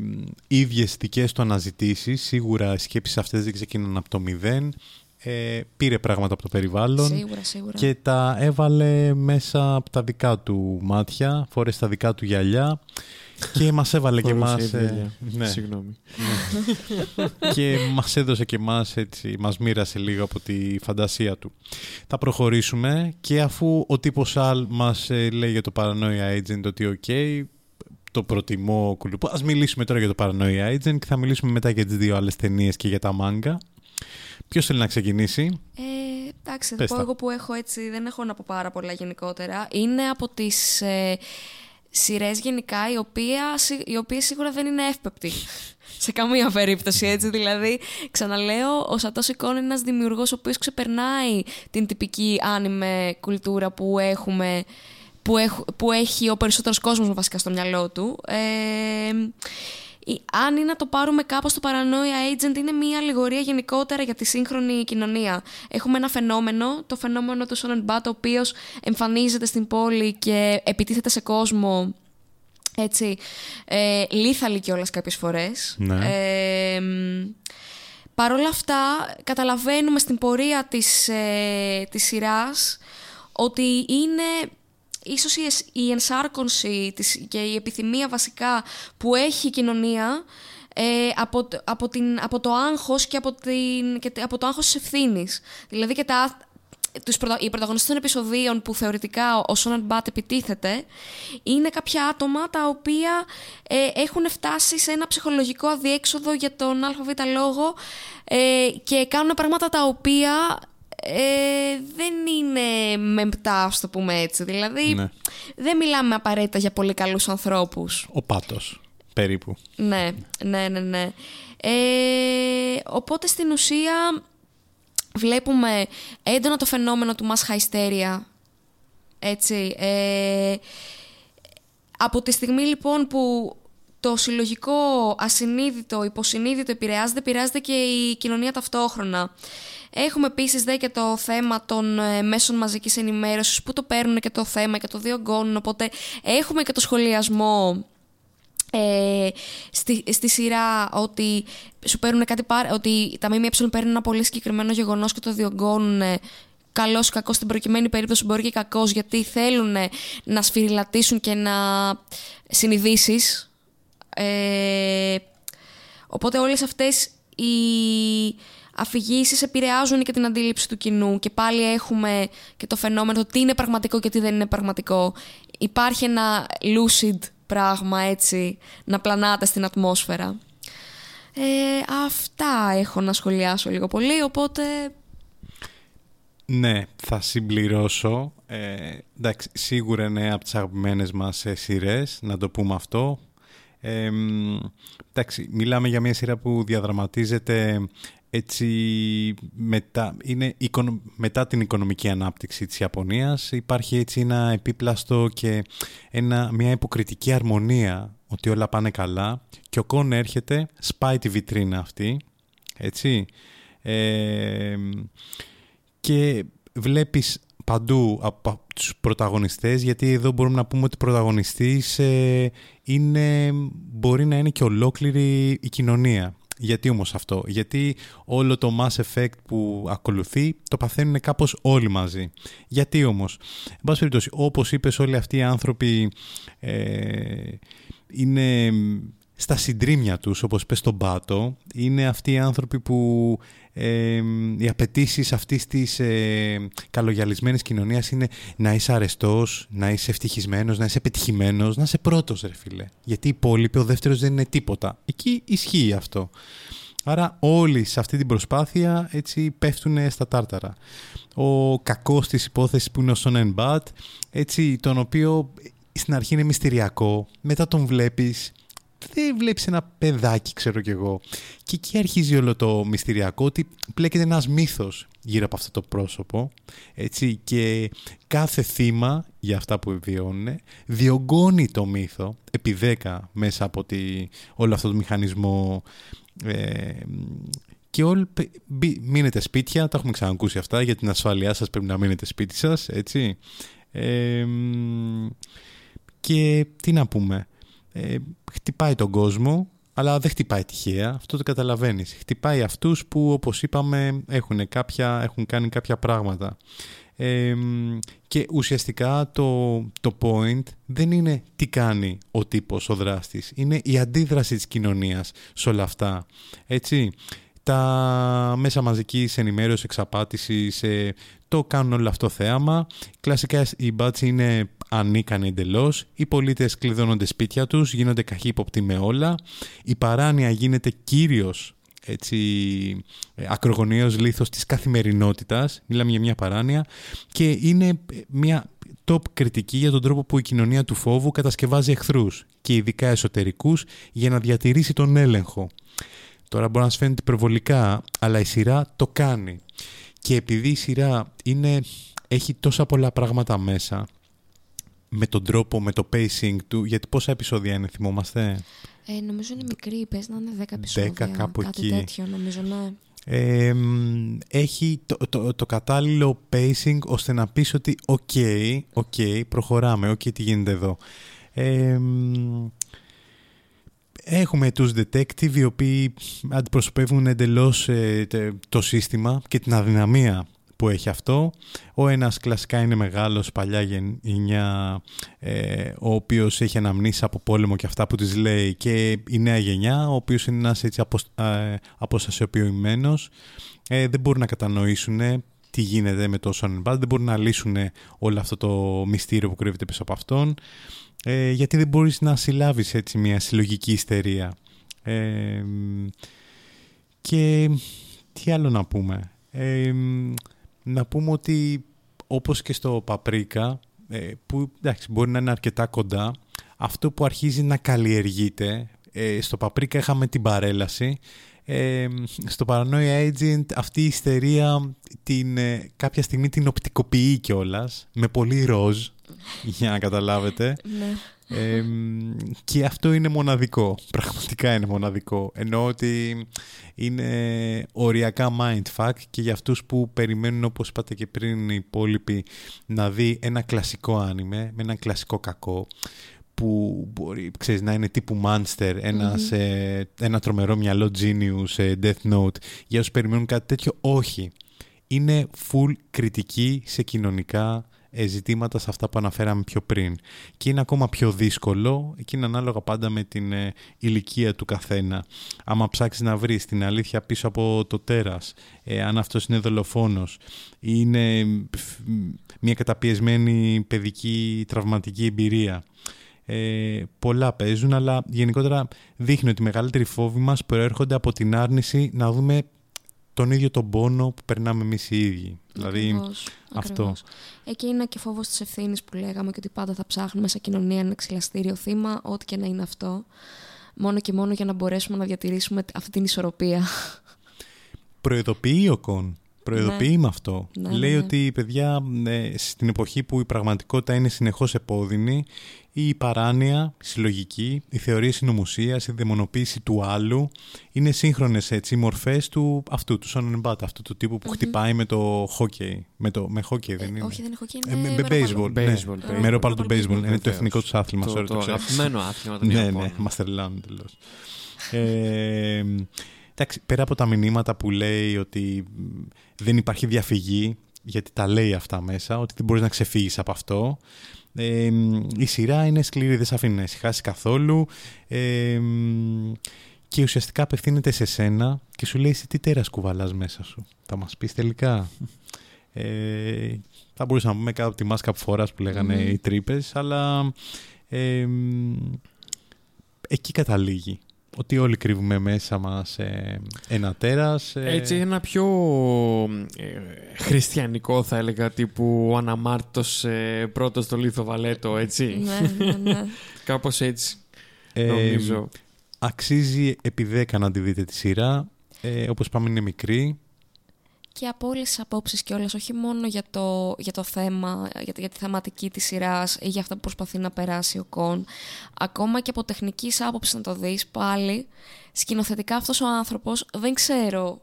ίδιες δικές του αναζητήσεις, σίγουρα οι σκέψεις αυτές δεν ξεκίνησαν από το μηδέν ε, πήρε πράγματα από το περιβάλλον σίγουρα, σίγουρα. και τα έβαλε μέσα από τα δικά του μάτια, φόρεσε τα δικά του γυαλιά και μας έβαλε και εμάς... Ε, ναι. Συγγνώμη. Ναι. και μας έδωσε και εμάς έτσι, μας μοίρασε λίγο από τη φαντασία του. Θα προχωρήσουμε και αφού ο τύπος Αλ μας ε, λέει για το Paranoia Agent ότι οκ, το προτιμώ κουλουπού. Ας μιλήσουμε τώρα για το Paranoia Agent και θα μιλήσουμε μετά για τις δύο άλλες ταινίες και για τα μάνγκα. Ποιος θέλει να ξεκινήσει; Ε, εντάξει, θα πω εγώ που έχω έτσι, δεν έχω να πω πάρα πολλά γενικότερα. Είναι από τις ε, σειρές γενικά, οι, οποία, οι οποίες σίγουρα δεν είναι εύπεπτοι. Σε καμία περίπτωση έτσι. Δηλαδή, ξαναλέω, ο Σατός Σικόν είναι ένας δημιουργός ο οποίος ξεπερνάει την τυπική άνιμε κουλτούρα που έχουμε. Που, που έχει ο περισσότερος κόσμος βασικά στο μυαλό του. Ε, αν είναι να το πάρουμε κάπως το Paranoia Agent είναι μια αλληγορία γενικότερα για τη σύγχρονη κοινωνία. Έχουμε ένα φαινόμενο, το φαινόμενο του Son Bat, ο οποίος εμφανίζεται στην πόλη και επιτίθεται σε κόσμο έτσι, ε, λίθαλη κιόλας κάποιες φορές. Ναι. Ε, Παρ' όλα αυτά, καταλαβαίνουμε στην πορεία της, ε, της σειράς ότι είναι ίσως η ενσάρκωση της και η επιθυμία βασικά που έχει η κοινωνία ε, από, από, την, από το άγχος και από, την, και από το άγχος της ευθύνης. Δηλαδή και τα, τους οι πρωταγωνιστές των επεισοδίων που θεωρητικά ο Σόναν Μπάτ επιτίθεται είναι κάποια άτομα τα οποία ε, έχουν φτάσει σε ένα ψυχολογικό αδιέξοδο για τον ΑΒ λόγο ε, και κάνουν πράγματα τα οποία ε, δεν είναι μεμπτά, ας το πούμε έτσι. Δηλαδή, ναι. δεν μιλάμε απαραίτητα για πολύ καλούς ανθρώπους. Ο πάτος, περίπου. Ναι, ναι, ναι, ναι. Ε, οπότε, στην ουσία, βλέπουμε έντονα το φαινόμενο του mass hysteria. Έτσι. Ε, από τη στιγμή, λοιπόν, που το συλλογικό ασυνείδητο, υποσυνείδητο επηρεάζεται, επηρεάζεται και η κοινωνία ταυτόχρονα. Έχουμε επίσης δε και το θέμα των ε, μέσων μαζικής ενημέρωσης που το παίρνουν και το θέμα και το διωγγώνουν, οπότε έχουμε και το σχολιασμό ε, στη, στη σειρά ότι σου παίρνουν κάτι πάρα, ότι τα ΜΜΕ παίρνουν ένα πολύ συγκεκριμένο γεγονός και το διωγγώνουν καλός ή κακός. Στην προκειμένη περίπτωση μπορεί και κακός γιατί θέλουν να σφυριλατήσουν και να συνειδήσεις. Ε, οπότε όλες αυτές οι αφηγήσεις επηρεάζουν και την αντίληψη του κοινού και πάλι έχουμε και το φαινόμενο τι είναι πραγματικό και τι δεν είναι πραγματικό. Υπάρχει ένα lucid πράγμα έτσι να πλανάται στην ατμόσφαιρα. Ε, αυτά έχω να σχολιάσω λίγο πολύ, οπότε... Ναι, θα συμπληρώσω. Ε, εντάξει, σίγουρα είναι από τις αγαπημένες μας ε, σειρές, να το πούμε αυτό. Ε, εντάξει, μιλάμε για μια σειρά που διαδραματίζεται έτσι μετά, είναι μετά την οικονομική ανάπτυξη της Ιαπωνίας υπάρχει έτσι ένα επίπλαστο και ένα, μια υποκριτική αρμονία ότι όλα πάνε καλά και ο Κον έρχεται, σπάει τη βιτρίνα αυτή έτσι. Ε, και βλέπεις παντού από τους πρωταγωνιστές γιατί εδώ μπορούμε να πούμε ότι ο πρωταγωνιστής ε, είναι, μπορεί να είναι και ολόκληρη η κοινωνία γιατί όμως αυτό, γιατί όλο το Mass Effect που ακολουθεί το παθαίνουν κάπως όλοι μαζί. Γιατί όμως, εν πάση περιπτώσει, όπως είπες όλοι αυτοί οι άνθρωποι ε, είναι στα συντρίμια τους, όπως πες στον Πάτο, είναι αυτοί οι άνθρωποι που ε, οι απαιτήσεις αυτής της ε, καλογιαλισμένης κοινωνίας είναι να είσαι αρεστός, να είσαι ευτυχισμένος, να είσαι πετυχημένος, να είσαι πρώτος, ρε φίλε. Γιατί οι υπόλοιποι, ο δεύτερος δεν είναι τίποτα. Εκεί ισχύει αυτό. Άρα όλοι σε αυτή την προσπάθεια έτσι πέφτουν στα τάρταρα. Ο κακός της υπόθεσης που είναι ο Σον Μπατ, έτσι τον οποίο στην αρχή είναι μυστηριακό, μετά τον βλέπεις δεν βλέπεις ένα παιδάκι, ξέρω κι εγώ. Και εκεί αρχίζει όλο το μυστηριακό ότι πλέκεται ένας μύθος γύρω από αυτό το πρόσωπο. Έτσι, και κάθε θύμα για αυτά που βιώνουν διωγγώνει το μύθο επί δέκα μέσα από τη, όλο αυτό το μηχανισμό ε, και όλοι μείνετε σπίτια, τα έχουμε ξανακούσει αυτά, για την ασφάλειά σας πρέπει να μείνετε σπίτι σας, έτσι. Ε, και τι να πούμε, ε, χτυπάει τον κόσμο, αλλά δεν χτυπάει τυχαία, αυτό το καταλαβαίνεις. Χτυπάει αυτούς που όπως είπαμε έχουν, κάποια, έχουν κάνει κάποια πράγματα. Ε, και ουσιαστικά το, το point δεν είναι τι κάνει ο τύπος, ο δράστης. Είναι η αντίδραση της κοινωνίας σε όλα αυτά. Έτσι, τα μέσα μαζικής ενημέρωσης, εξαπάτησης, ε, το κάνουν όλο αυτό θέαμα. Κλασικά οι μπάτσι είναι ανίκανοι εντελώς. Οι πολίτες κλειδώνονται σπίτια τους, γίνονται καχύποπτοι με όλα. Η παράνοια γίνεται κύριος έτσι, ε, ακρογωνιαίος λήθος της καθημερινότητας. Μιλάμε για μια παράνοια. Και είναι μια top κριτική για τον τρόπο που η κοινωνία του φόβου κατασκευάζει εχθρούς και ειδικά εσωτερικούς για να διατηρήσει τον έλεγχο. Τώρα μπορεί να σου φαίνεται υπερβολικά, αλλά η σειρά το κάνει. Και επειδή η σειρά είναι, έχει τόσα πολλά πράγματα μέσα, με τον τρόπο, με το pacing του, γιατί πόσα επεισόδια είναι, θυμόμαστε; Ε, νομίζω είναι μικρή, πες να είναι 10 επεισόδια. 10 κάπου κάτι εκεί. τέτοιο, νομίζω, ναι. Ε, έχει το, το, το, κατάλληλο pacing ώστε να πεις ότι OK, okay, okay, προχωράμε, OK, okay, τι γίνεται εδώ. Ε, Έχουμε τους detective οι οποίοι αντιπροσωπεύουν εντελώς ε, το σύστημα και την αδυναμία που έχει αυτό. Ο ένας κλασικά είναι μεγάλος, παλιά γενιά, ε, ο οποίος έχει αναμνήσει από πόλεμο και αυτά που της λέει και η νέα γενιά, ο οποίος είναι ένας έτσι αποστασιοποιημένος. Ε, δεν μπορούν να κατανοήσουν τι γίνεται με το Son δεν μπορούν να λύσουν όλο αυτό το μυστήριο που κρύβεται πίσω από αυτόν ε, γιατί δεν μπορείς να συλλάβεις έτσι μια συλλογική ιστερία. Ε, και τι άλλο να πούμε. Ε, να πούμε ότι όπως και στο Παπρίκα, ε, που εντάξει, μπορεί να είναι αρκετά κοντά, αυτό που αρχίζει να καλλιεργείται, ε, στο Παπρίκα είχαμε την παρέλαση, στο Paranoia Agent αυτή η ιστερία την, κάποια στιγμή την οπτικοποιεί κιόλας με πολύ ροζ για να καταλάβετε. Ναι. και αυτό είναι μοναδικό. Πραγματικά είναι μοναδικό. Ενώ ότι είναι οριακά mindfuck και για αυτούς που περιμένουν όπως είπατε και πριν οι υπόλοιποι να δει ένα κλασικό άνιμε με ένα κλασικό κακό που μπορεί ξέρεις, να είναι τύπου Monster, ένας, ε, ένα τρομερό μυαλό Genius, ε, Death Note. Για όσους περιμένουν κάτι τέτοιο, όχι. Είναι full κριτική σε κοινωνικά ε, ζητήματα σε αυτά που αναφέραμε πιο πριν. Και είναι ακόμα πιο δύσκολο και είναι ανάλογα πάντα με την ε, ηλικία του καθένα. Άμα ψάξεις να βρεις την αλήθεια πίσω από το τέρας, ε, αν αυτός είναι δολοφόνος, είναι μια καταπιεσμένη παιδική τραυματική εμπειρία. Ε, πολλά παίζουν, αλλά γενικότερα δείχνει ότι οι μεγαλύτεροι φόβοι μας προέρχονται από την άρνηση να δούμε τον ίδιο τον πόνο που περνάμε εμείς οι ίδιοι. Δηλαδή Ακριβώς, αυτό. ακριβώς. Εκεί είναι και φόβος της ευθύνης που λέγαμε και ότι πάντα θα ψάχνουμε σε κοινωνία ένα ξυλαστήριο θύμα, ό,τι και να είναι αυτό. Μόνο και μόνο για να μπορέσουμε να διατηρήσουμε αυτή την ισορροπία. Προειδοποιεί ο Κον. Προειδοποιεί Ναι. με αυτό. Ναι, Λέει ναι, ναι. ότι παιδιά ε, στην εποχή που η πραγματικότητα είναι συνεχώς επώδυνη η παράνοια, η συλλογική, η θεωρία συνωμοσίας, η δαιμονοποίηση του άλλου είναι σύγχρονες έτσι, μορφές του αυτού, του Σόνεν Μπάτ, αυτού του τύπου που χτυπάει με το χόκεϊ. Με, το, με χόκεϊ δεν είναι; όχι, δεν έχω και Ε, είναι με, με ρόπαλο. baseball. ναι. Baseball, Με baseball. ρόπαλο του baseball. Είναι το Βεβαίως. εθνικό τους άθλημα. Το, sorry, το το ξέρω. αγαπημένο άθλημα των Ναι, Ιαπώνων. ναι, Masterland εντελώ. ε, εντάξει, πέρα από τα μηνύματα που λέει ότι μ, δεν υπάρχει διαφυγή, γιατί τα λέει αυτά μέσα, ότι δεν μπορείς να ξεφύγεις από αυτό. Ε, μ, η σειρά είναι σκληρή, δεν σε αφήνει να ησυχάσεις καθόλου ε, μ, και ουσιαστικά απευθύνεται σε σένα και σου λέει εσύ τι τέρας κουβαλάς μέσα σου. Θα μας πεις τελικά; Ε, θα μπορούσαμε να πούμε κάτω από τη μάσκα που φοράς που λέγανε Μμμ. οι τρύπες, αλλά ε, μ, εκεί καταλήγει. Ότι όλοι κρύβουμε μέσα μας ε, ένα τέρας. ε, Έτσι ένα πιο ε, χριστιανικό θα έλεγα τύπου ο αναμάρτητος ε, πρώτος στο λίθο βαλέτο έτσι. ναι, ναι, ναι. Κάπως έτσι ε, νομίζω. Αξίζει επί 10 να τη δείτε τη σειρά. Ε, όπως πάμε είναι μικρή. Και από όλες τις απόψεις κιόλα, όχι μόνο για το, για το θέμα, για, τη- για τη θεματική της σειράς ή για αυτά που προσπαθεί να περάσει ο Κον. Ακόμα και από τεχνικής άποψης να το δεις πάλι, σκηνοθετικά αυτός ο άνθρωπος δεν ξέρω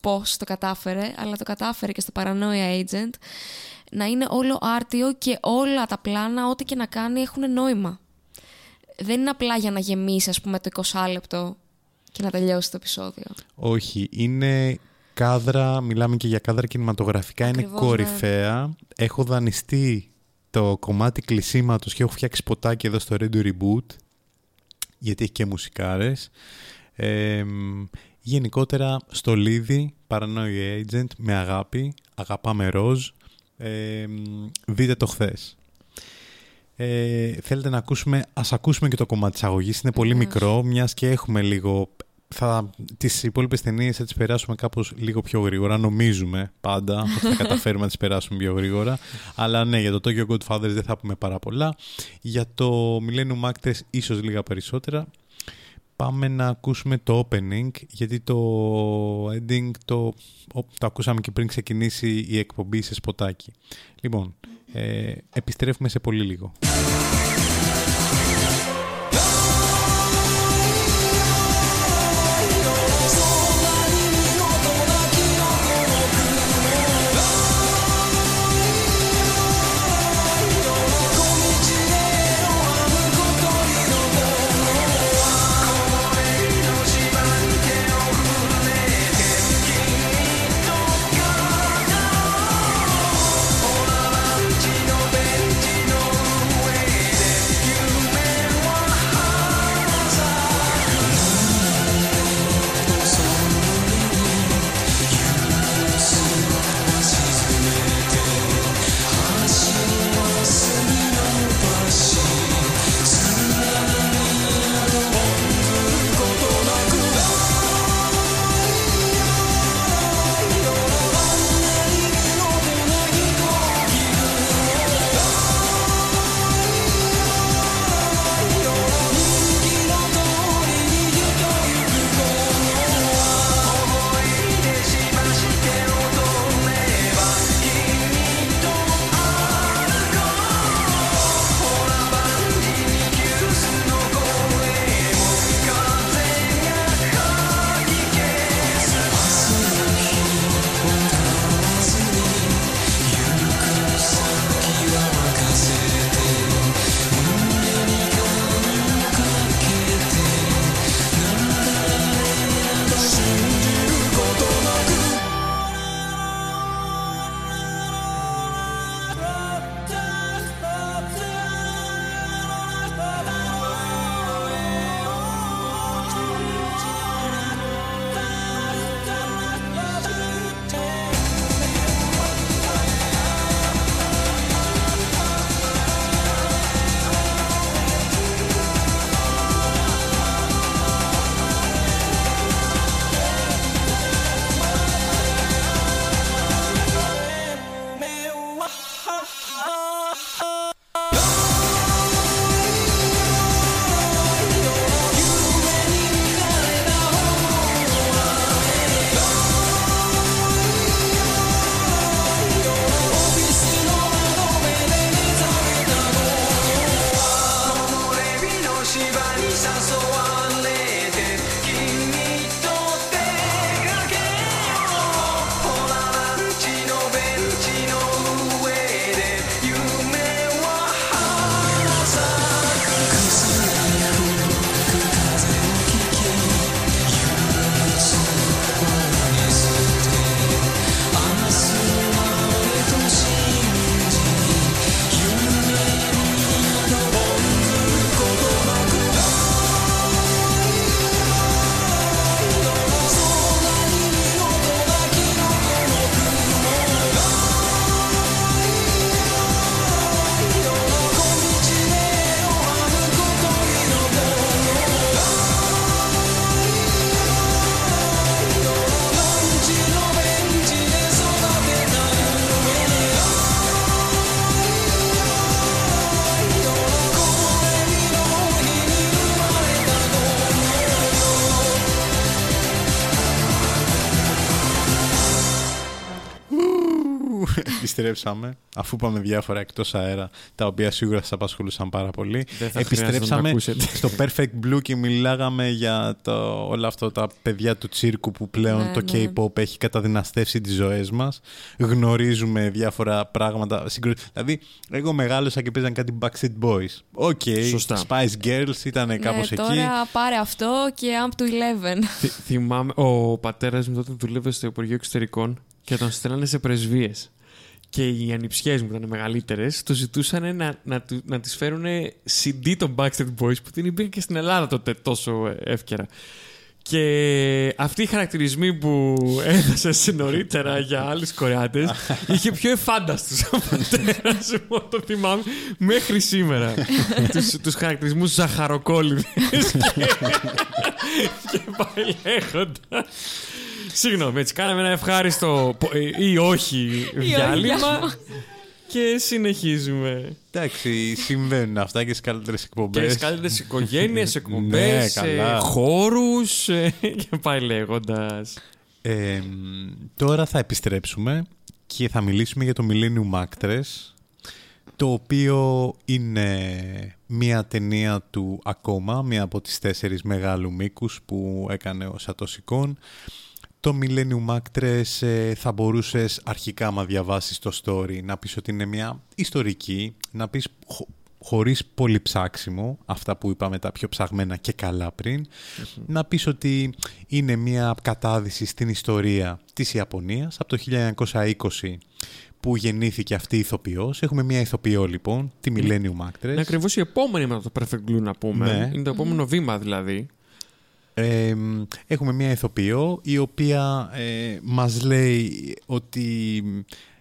πώς το κατάφερε, αλλά το κατάφερε και στο Paranoia Agent να είναι όλο άρτιο και όλα τα πλάνα, ό,τι και να κάνει, έχουν νόημα. Δεν είναι απλά για να γεμίσει, ας πούμε, το 20 λεπτό και να τελειώσει το επεισόδιο. Όχι, είναι κάδρα, μιλάμε και για κάδρα κινηματογραφικά, είναι Ακριβώς, ναι. κορυφαία. Έχω δανειστεί το κομμάτι κλεισίματος και έχω φτιάξει ποτάκι εδώ στο Radio Reboot, γιατί έχει και μουσικάρες. Ε, μ, γενικότερα, στο Λίδι, Paranoia Agent, με αγάπη, αγαπάμε ροζ, ε, μ, δείτε το χθες. Ε, θέλετε να ακούσουμε, ας ακούσουμε και το κομμάτι της αγωγής, είναι πολύ Βεβαίως. μικρό, μιας και έχουμε λίγο θα, τις υπόλοιπες ταινίες θα τις περάσουμε κάπως λίγο πιο γρήγορα. Νομίζουμε πάντα ότι θα καταφέρουμε να τις περάσουμε πιο γρήγορα. Αλλά ναι, για το Tokyo Godfathers δεν θα πούμε πάρα πολλά. Για το Millennium Actress ίσως λίγα περισσότερα. Πάμε να ακούσουμε το opening, γιατί το ending το, ο- το ακούσαμε και πριν ξεκινήσει η εκπομπή σε σποτάκι. Λοιπόν, ε, επιστρέφουμε σε πολύ λίγο.「επιστρέψαμε, αφού πάμε διάφορα εκτός αέρα, τα οποία σίγουρα σας απασχολούσαν πάρα πολύ. επιστρέψαμε στο Perfect Blue και μιλάγαμε για το, όλα αυτά τα παιδιά του τσίρκου που πλέον Ναι, το ναι. K-pop έχει καταδυναστεύσει τις ζωές μας. Γνωρίζουμε διάφορα πράγματα. συγκρου- Δηλαδή, εγώ μεγάλωσα και παίζαν κάτι Backstreet Boys. OK, Σωστά. Spice Girls ήταν κάπως ναι, εκεί. τώρα πάρε αυτό και Amp to 11. Θυ- θυμάμαι, ο πατέρας μου τότε δούλευε στο Υπουργείο Εξωτερικών και τον στέλνανε σε πρεσβείες. Και οι ανιψιές μου που ήταν μεγαλύτερες, το ζητούσαν να, να, του- να τις φέρουν CD των Backstreet Boys που την υπήρχε και στην Ελλάδα τότε τόσο εύκαιρα. Και αυτοί οι χαρακτηρισμοί που έδωσε νωρίτερα για άλλους Κορεάτες είχε πιο εφάνταστους ο πατέρας μου, το θυμάμαι, μέχρι σήμερα. τους, τους χαρακτηρισμούς ζαχαροκόλληδες και, και πάει λέγοντα. Συγγνώμη, έτσι κάναμε ένα ευχάριστο πο- ε, ή όχι διάλειμμα διάλειμμα. και συνεχίζουμε. Εντάξει, συμβαίνουν αυτά και στις καλύτερες εκπομπές. Και στις καλύτερες οικογένειες, Ναι, εκπομπές, καλά. χώρους και πάει λέγοντας. Ε, τώρα θα επιστρέψουμε και θα μιλήσουμε για το Millennium Actress το οποίο είναι μία ταινία του ακόμα, μία από τις τέσσερις μεγάλου μήκους που έκανε ο Σατοσικών. Το Millennium Actress ε, θα μπορούσες αρχικά μα διαβάσεις το story να πεις ότι είναι μια ιστορική, να πεις χω- χωρίς πολύ ψάξιμο, αυτά που είπαμε τα πιο ψαγμένα και καλά πριν, να πεις ότι είναι μια κατάδυση στην ιστορία της Ιαπωνίας από το 1920 που γεννήθηκε αυτή η ηθοποιός. Έχουμε μια ηθοποιό λοιπόν, τη Millennium Actress. Είναι ακριβώς η επόμενη μετά το Perfect Blue να πούμε. Ναι. Είναι το επόμενο βήμα δηλαδή. Ε, έχουμε μια ηθοποιό η οποία ε, μας λέει ότι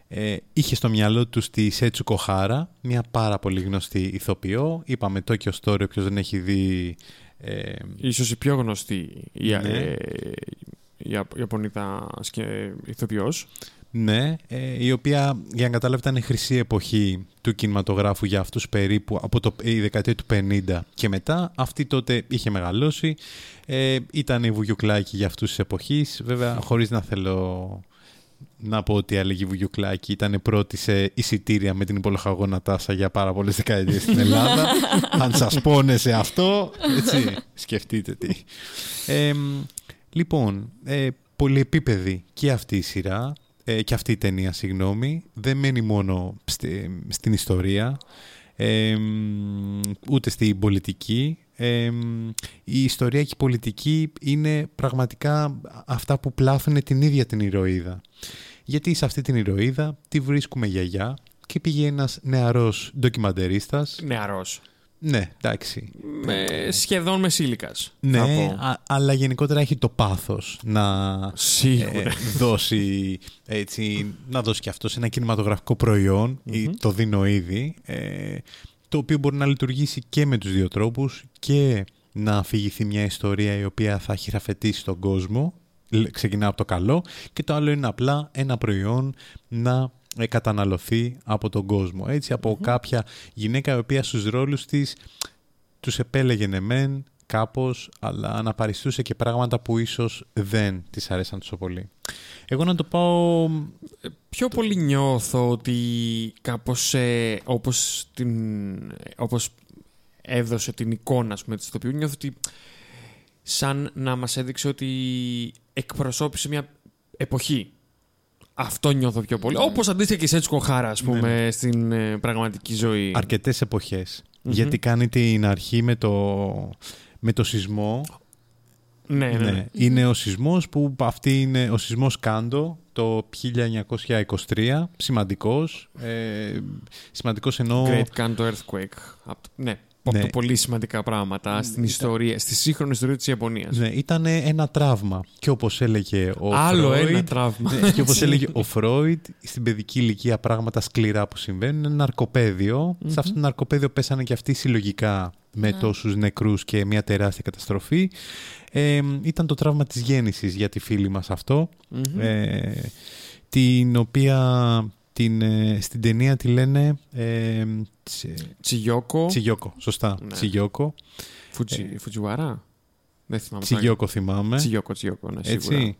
ε, είχε στο μυαλό του τη Σέτσου Κοχάρα, μια πάρα πολύ γνωστή ηθοποιό. Είπαμε Tokyo Story, όποιος δεν έχει δει... Ε, Ίσως η πιο γνωστή η, Ναι. ε, η Ιαπ- Ιαπωνίδα σκε- ηθοποιός. Ναι, ε, η οποία για να καταλάβετε ήταν η χρυσή εποχή του κινηματογράφου για αυτούς περίπου από το, η δεκαετία του 50 και μετά. Αυτή τότε είχε μεγαλώσει, ε, ήταν η Βουγιουκλάκη για αυτούς της εποχής. Βέβαια, χωρίς να θέλω να πω ότι η Αλεγή Βουγιουκλάκη ήταν πρώτη σε εισιτήρια με την υπολογαγόνα τάσα για πάρα πολλές δεκαετίες στην Ελλάδα. Αν σας πόνε σε αυτό, έτσι, σκεφτείτε τι. Ε, λοιπόν, ε, πολυεπίπεδη και αυτή η σειρά ε, και αυτή η ταινία, συγγνώμη, δεν μένει μόνο στη- στην ιστορία, ε, ούτε στην πολιτική. Ε, η ιστορία και η πολιτική είναι πραγματικά αυτά που πλάθουν την ίδια την ηρωίδα. Γιατί σε αυτή την ηρωίδα τη βρίσκουμε γιαγιά και πήγε ένας νεαρός ντοκιμαντερίστας. Νεαρός. Ναι, εντάξει. Με, σχεδόν μεσήλικας. θα Ναι, πω. α- αλλά γενικότερα έχει το πάθος να Σίγουρα. ε, δώσει, έτσι, να δώσει και αυτός σε ένα κινηματογραφικό προϊόν, ή το δίνω ήδη, ε, το οποίο μπορεί να λειτουργήσει και με τους δύο τρόπους και να αφηγηθεί μια ιστορία η οποία θα χειραφετήσει τον κόσμο, Λ- ξεκινά από το καλό, και το άλλο είναι απλά ένα προϊόν να ε, καταναλωθεί από τον κόσμο. Έτσι, από κάποια γυναίκα η οποία στους ρόλους της τους επέλεγε ναι μεν κάπως, αλλά αναπαριστούσε και πράγματα που ίσως δεν της αρέσαν τόσο πολύ. Εγώ να το πάω... Πιο πολύ νιώθω ότι κάπως ε, όπως, την, όπως έδωσε την εικόνα ας πούμε, της ηθοποιού, νιώθω ότι σαν να μας έδειξε ότι εκπροσώπησε μια εποχή. Αυτό νιώθω πιο πολύ. Όπως αντίστοιχα και η Σέτσου Κοχάρα, ας πούμε, στην ε, πραγματική ζωή. αρκετές εποχές. Γιατί κάνει την αρχή με το, με το σεισμό. Ναι, ναι, ναι. Είναι ο σεισμός που αυτή είναι ο σεισμός Κάντο το 1923. Σημαντικός. Ε, σημαντικός εννοώ... Great Kanto Earthquake. Απ' το- Ναι, από Ναι. τα πολύ σημαντικά πράγματα στην ιστορία, στη σύγχρονη ιστορία της Ιαπωνίας. Ναι, ήταν ένα τραύμα. Και όπως έλεγε ο Άλλο Φρόιντ, ένα τραύμα. Ναι, και όπως έλεγε ο Φρόιντ, στην παιδική ηλικία πράγματα σκληρά που συμβαίνουν είναι ένα ναρκοπαίδιο. Σε αυτό το ναρκοπαίδιο πέσανε και αυτοί συλλογικά με τόσους νεκρούς και μια τεράστια καταστροφή. Ε, ήταν το τραύμα της γέννησης για τη φίλη μας αυτό, ε, την οποία την, ε, στην ταινία τη λένε ε, Τσι- Τσιγιόκο. Τσιγιόκο, σωστά, Ναι. Τσιγιόκο. Φουτζι- Φουτζιουάρα; Δεν θυμάμαι. Τσιγιόκο θυμάμαι. Τσιγιόκο, Τσιγιόκο, ναι, σίγουρα. Έτσι.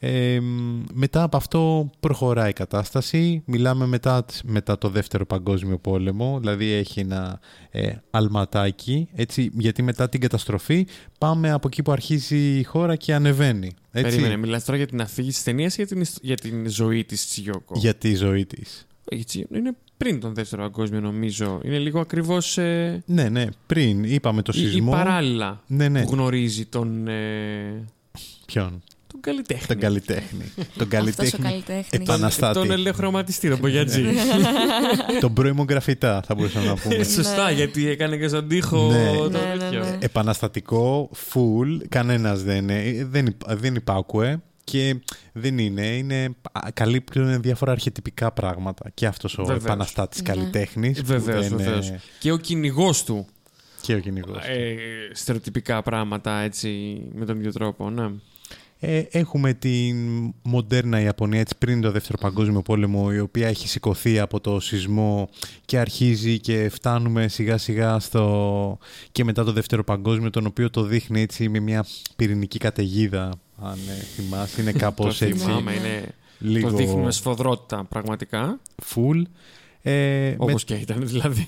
Ε, μ, μετά από αυτό προχωράει η κατάσταση. Μιλάμε μετά, μετά το δεύτερο παγκόσμιο πόλεμο, δηλαδή έχει ένα ε, αλματάκι, έτσι, γιατί μετά την καταστροφή πάμε από εκεί που αρχίζει η χώρα και ανεβαίνει. Έτσι, Περίμενε, μιλάς τώρα για την αφήγηση της ταινίας ή για την, ιστο- για την ζωή της Τσιγιόκο; για τη ζωή της. Η Τσιγιόκο Είναι πριν τον δεύτερο παγκόσμιο νομίζω. Είναι λίγο ακριβώς ε, Ναι, ναι, πριν είπαμε το ή, ή σεισμό. παράλληλα Ναι, ναι. που γνωρίζει τον, ε, Ποιον; Τον καλλιτέχνη. Τον καλλιτέχνη. τον Αυτός ο καλλιτέχνη. καλλιτέχνης. Επαναστάτη. Τον ελεοχρωματιστή, τον Μπογιατζή. τον πρώιμο γραφιτά, θα μπορούσαμε να πούμε. Σωστά, γιατί έκανε και στον τοίχο Ναι. το Ναι, ναι, τέτοιο. ναι. επαναστατικό, full, κανένας δεν είναι, δεν, υπ- δεν υπάκουε και δεν είναι, είναι α, καλύπτουν διάφορα αρχετυπικά πράγματα και αυτός ο Βεβαίως. επαναστάτης Ναι. καλλιτέχνης που Βεβαίως, δεν, βεβαίως. ε, Και ο κυνηγός του. και ο κυνηγός. Ε, στερεοτυπικά πράγματα έτσι με τον ίδιο τρόπο, ναι. Ε, έχουμε την μοντέρνα Ιαπωνία έτσι πριν το δεύτερο παγκόσμιο πόλεμο η οποία έχει σηκωθεί από το σεισμό και αρχίζει και φτάνουμε σιγά σιγά στο και μετά το δεύτερο παγκόσμιο τον οποίο το δείχνει έτσι με μια πυρηνική καταιγίδα αν ε, θυμάσαι είναι Το κάπως έτσι θυμάμαι, είναι... λίγο Το δείχνουν με σφοδρότητα, πραγματικά. full ε, με- Όπως και ήταν δηλαδή.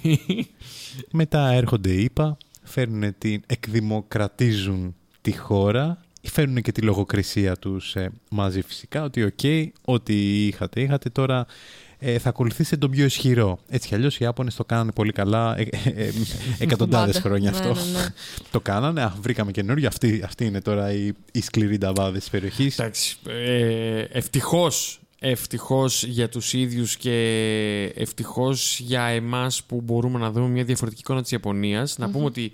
μετά έρχονται οι ΗΠΑ φέρνουν την εκδημοκρατίζουν τη χώρα φέρνουν και τη λογοκρισία τους ε, μαζί φυσικά ότι οκ, ό,τι είχατε είχατε τώρα ε, θα ακολουθήσετε τον πιο ισχυρό. Έτσι κι αλλιώς οι Ιάπωνες το κάνανε πολύ καλά ε, ε, ε, εκατοντάδες Πάντα. χρόνια Ναι, αυτό. ναι, ναι. το κάνανε, α, βρήκαμε καινούργιο, αυτοί, αυτοί είναι τώρα οι, οι σκληροί νταβάδες της περιοχής. Εντάξει, ε, ευτυχώς, ευτυχώς για τους ίδιους και ευτυχώς για εμάς που μπορούμε να δούμε μια διαφορετική εικόνα της ιαπωνιας Να πούμε ότι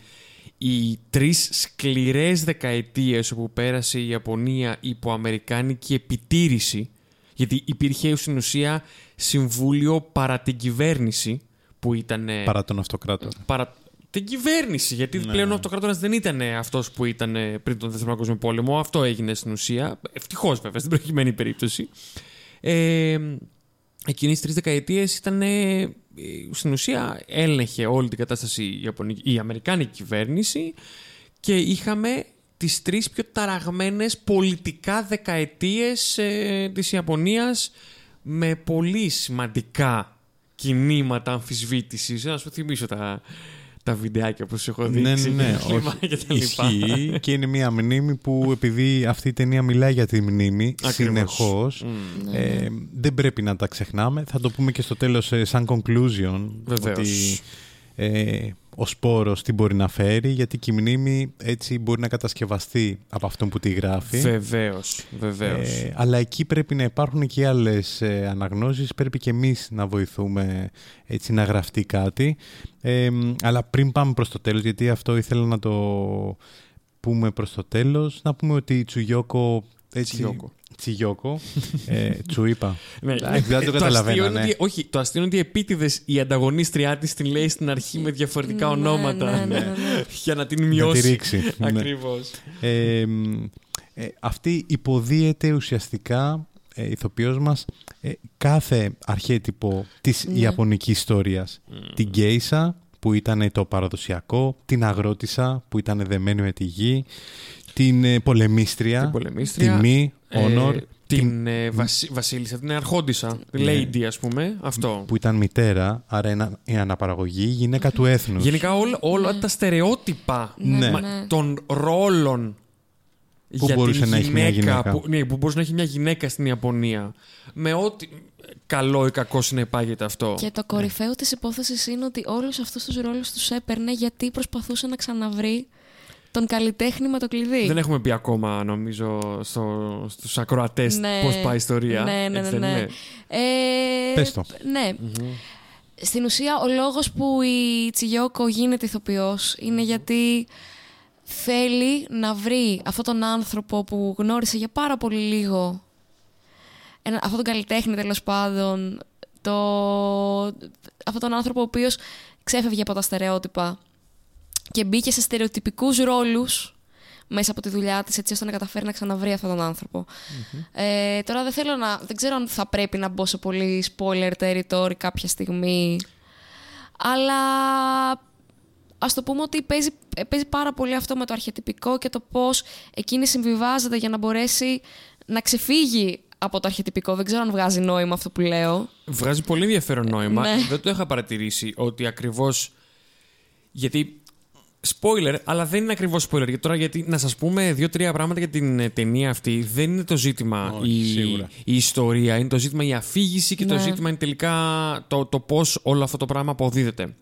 οι τρεις σκληρές δεκαετίες όπου πέρασε η Ιαπωνία υπό αμερικάνικη επιτήρηση γιατί υπήρχε στην ουσία συμβούλιο παρά την κυβέρνηση που ήταν Παρά τον αυτοκράτορα. παρα... την κυβέρνηση. Γιατί πλέον ο αυτοκράτορας δεν ήταν αυτός που ήταν ε, πριν τον Δεύτερο Παγκόσμιο Πόλεμο. Αυτό έγινε στην ουσία. Ευτυχώς βέβαια στην προηγουμένη περίπτωση. Ε, εκείνη τι τρεις δεκαετίες ήταν. Ε, στην ουσία έλεγχε όλη την κατάσταση η, Ιαπωνική- η Αμερικάνικη κυβέρνηση και είχαμε τις τρεις πιο ταραγμένες πολιτικά δεκαετίες ε, της Ιαπωνίας με πολύ σημαντικά κινήματα αμφισβήτησης. Να σου θυμίσω τα, τα βιντεάκια που σου έχω Ναι, δείξει. ναι, ναι. και τα λοιπά όχι. και τα λοιπά. Ισχύει και είναι μια μνήμη που επειδή αυτή η ταινία μιλάει για τη μνήμη Ακριβώς. συνεχώς Μμ. ε, δεν πρέπει να τα ξεχνάμε. Θα το πούμε και στο τέλος ε, σαν conclusion Βεβαίως. ότι ε, ο σπόρος τι μπορεί να φέρει γιατί και η μνήμη έτσι μπορεί να κατασκευαστεί από αυτόν που τη γράφει. Βεβαίως, βεβαίως. Ε, αλλά εκεί πρέπει να υπάρχουν και άλλες ε, αναγνώσεις, πρέπει και εμείς να βοηθούμε έτσι να γραφτεί κάτι. Ε, μ, αλλά πριν πάμε προς το τέλος, γιατί αυτό ήθελα να το πούμε προς το τέλος, να πούμε ότι η Τσουγιόκο... Έτσι, Τσιγιόκο. Τσιγιόκο. ε, τσου είπα. Ναι, Εντάξει, δεν το αστείο καταλαβαίνανε. είναι ότι, όχι, το αστείο είναι ότι επίτηδες η ανταγωνίστριά της την λέει στην αρχή με διαφορετικά Ναι, ονόματα. ναι, ναι, ναι, ναι. για να την Να τη μειώσει. ρίξει. ναι. Ακριβώς. Ε, μ, ε, αυτή υποδίεται ουσιαστικά ε, ηθοποιός μας ε, κάθε αρχέτυπο της Ναι. ιαπωνικής ιστορίας. Την Γκέισα που ήταν το παραδοσιακό, την αγρότησα που ήταν δεμένη με τη γη, την ε, πολεμίστρια, Την πολεμίστρια, τη μη, Ε, Honor, την ε, βασι- Βασίλισσα, την Αρχόντισσα, τη Ναι. Lady ας πούμε, αυτό. που ήταν μητέρα, άρα ένα, η αναπαραγωγή, γυναίκα του έθνους. Γενικά όλα, όλα τα στερεότυπα Ναι, Ναι. ναι. των ρόλων Που μπορούσε να έχει μια γυναίκα. Που, ναι, που μπορούσε να έχει μια γυναίκα στην Ιαπωνία. Με ό,τι καλό ή κακό συνεπάγεται αυτό. Και το κορυφαίο της υπόθεσης είναι ότι όλους αυτούς τους ρόλους τους έπαιρνε γιατί προσπαθούσε να ξαναβρει τον καλλιτέχνη με το κλειδί. Δεν έχουμε πει ακόμα, νομίζω, στο, στους ακροατές Ναι. πώς πάει η ιστορία. Ναι, ναι, Έτσι ναι, δεν ναι. είναι; Ε, Πες το. Ναι. Στην ουσία, ο λόγος που η Τσιγιώκο γίνεται ηθοποιός είναι γιατί θέλει να βρει αυτόν τον άνθρωπο που γνώρισε για πάρα πολύ λίγο ένα, αυτόν τον καλλιτέχνη τέλος πάντων το, αυτόν τον άνθρωπο ο οποίος ξέφευγε από τα στερεότυπα και μπήκε σε στερεοτυπικούς ρόλους μέσα από τη δουλειά της έτσι ώστε να καταφέρει να ξαναβρει αυτόν τον ανθρωπο Ε, τώρα δεν θέλω να... Δεν ξέρω αν θα πρέπει να μπω σε πολύ spoiler territory κάποια στιγμή. Αλλά ας το πούμε ότι παίζει, ε, παίζει πάρα πολύ αυτό με το αρχιετυπικό και το πώς εκείνη συμβιβάζεται για να μπορέσει να ξεφύγει από το αρχιετυπικό. Δεν ξέρω αν βγάζει νόημα αυτό που λέω. Βγάζει πολύ ενδιαφέρον νόημα. Ναι. Δεν το είχα παρατηρήσει ότι ακριβώς... Γιατί... Spoiler, αλλά δεν είναι ακριβώς spoiler. Γιατί τώρα, γιατί να σας πούμε δύο-τρία πράγματα για την ε, ταινία αυτή, δεν είναι το ζήτημα Όχι, η, σίγουρα. η ιστορία, είναι το ζήτημα η αφήγηση και το Ναι. ζήτημα είναι τελικά το, το πώς όλο αυτό το πράγμα αποδίδεται.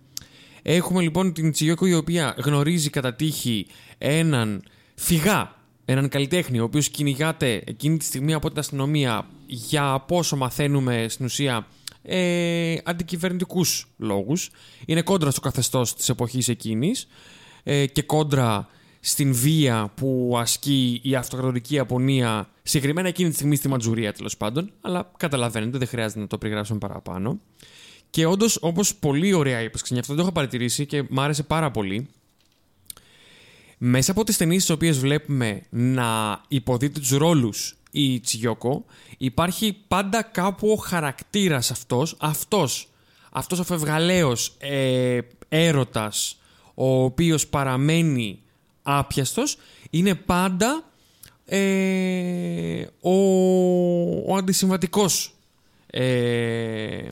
Έχουμε λοιπόν την Τσιγιώκο η οποία γνωρίζει κατά τύχη έναν φυγά, έναν καλλιτέχνη, ο οποίος κυνηγάται εκείνη τη στιγμή από την αστυνομία για πόσο μαθαίνουμε στην ουσία ε, αντικυβερνητικούς λόγους. Είναι κόντρα στο καθεστώς της εποχής εκείνης ε, και κόντρα στην βία που ασκεί η αυτοκρατορική Ιαπωνία, συγκεκριμένα εκείνη τη στιγμή στη Ματζουρία τέλος πάντων, αλλά καταλαβαίνετε, δεν χρειάζεται να το περιγράψουμε παραπάνω. Και όντως, όπως πολύ ωραία είπες, Ξενιά, αυτό το έχω παρατηρήσει και μ' άρεσε πάρα πολύ. Μέσα από τις ταινίες τις οποίες βλέπουμε να υποδείται τους ρόλους η Τσιγιώκο, υπάρχει πάντα κάπου ο χαρακτήρας αυτός, αυτός, αυτός ο φευγαλαίος ε, έρωτας, ο οποίος παραμένει άπιαστος, είναι πάντα ε, ο, ο αντισυμβατικός ε,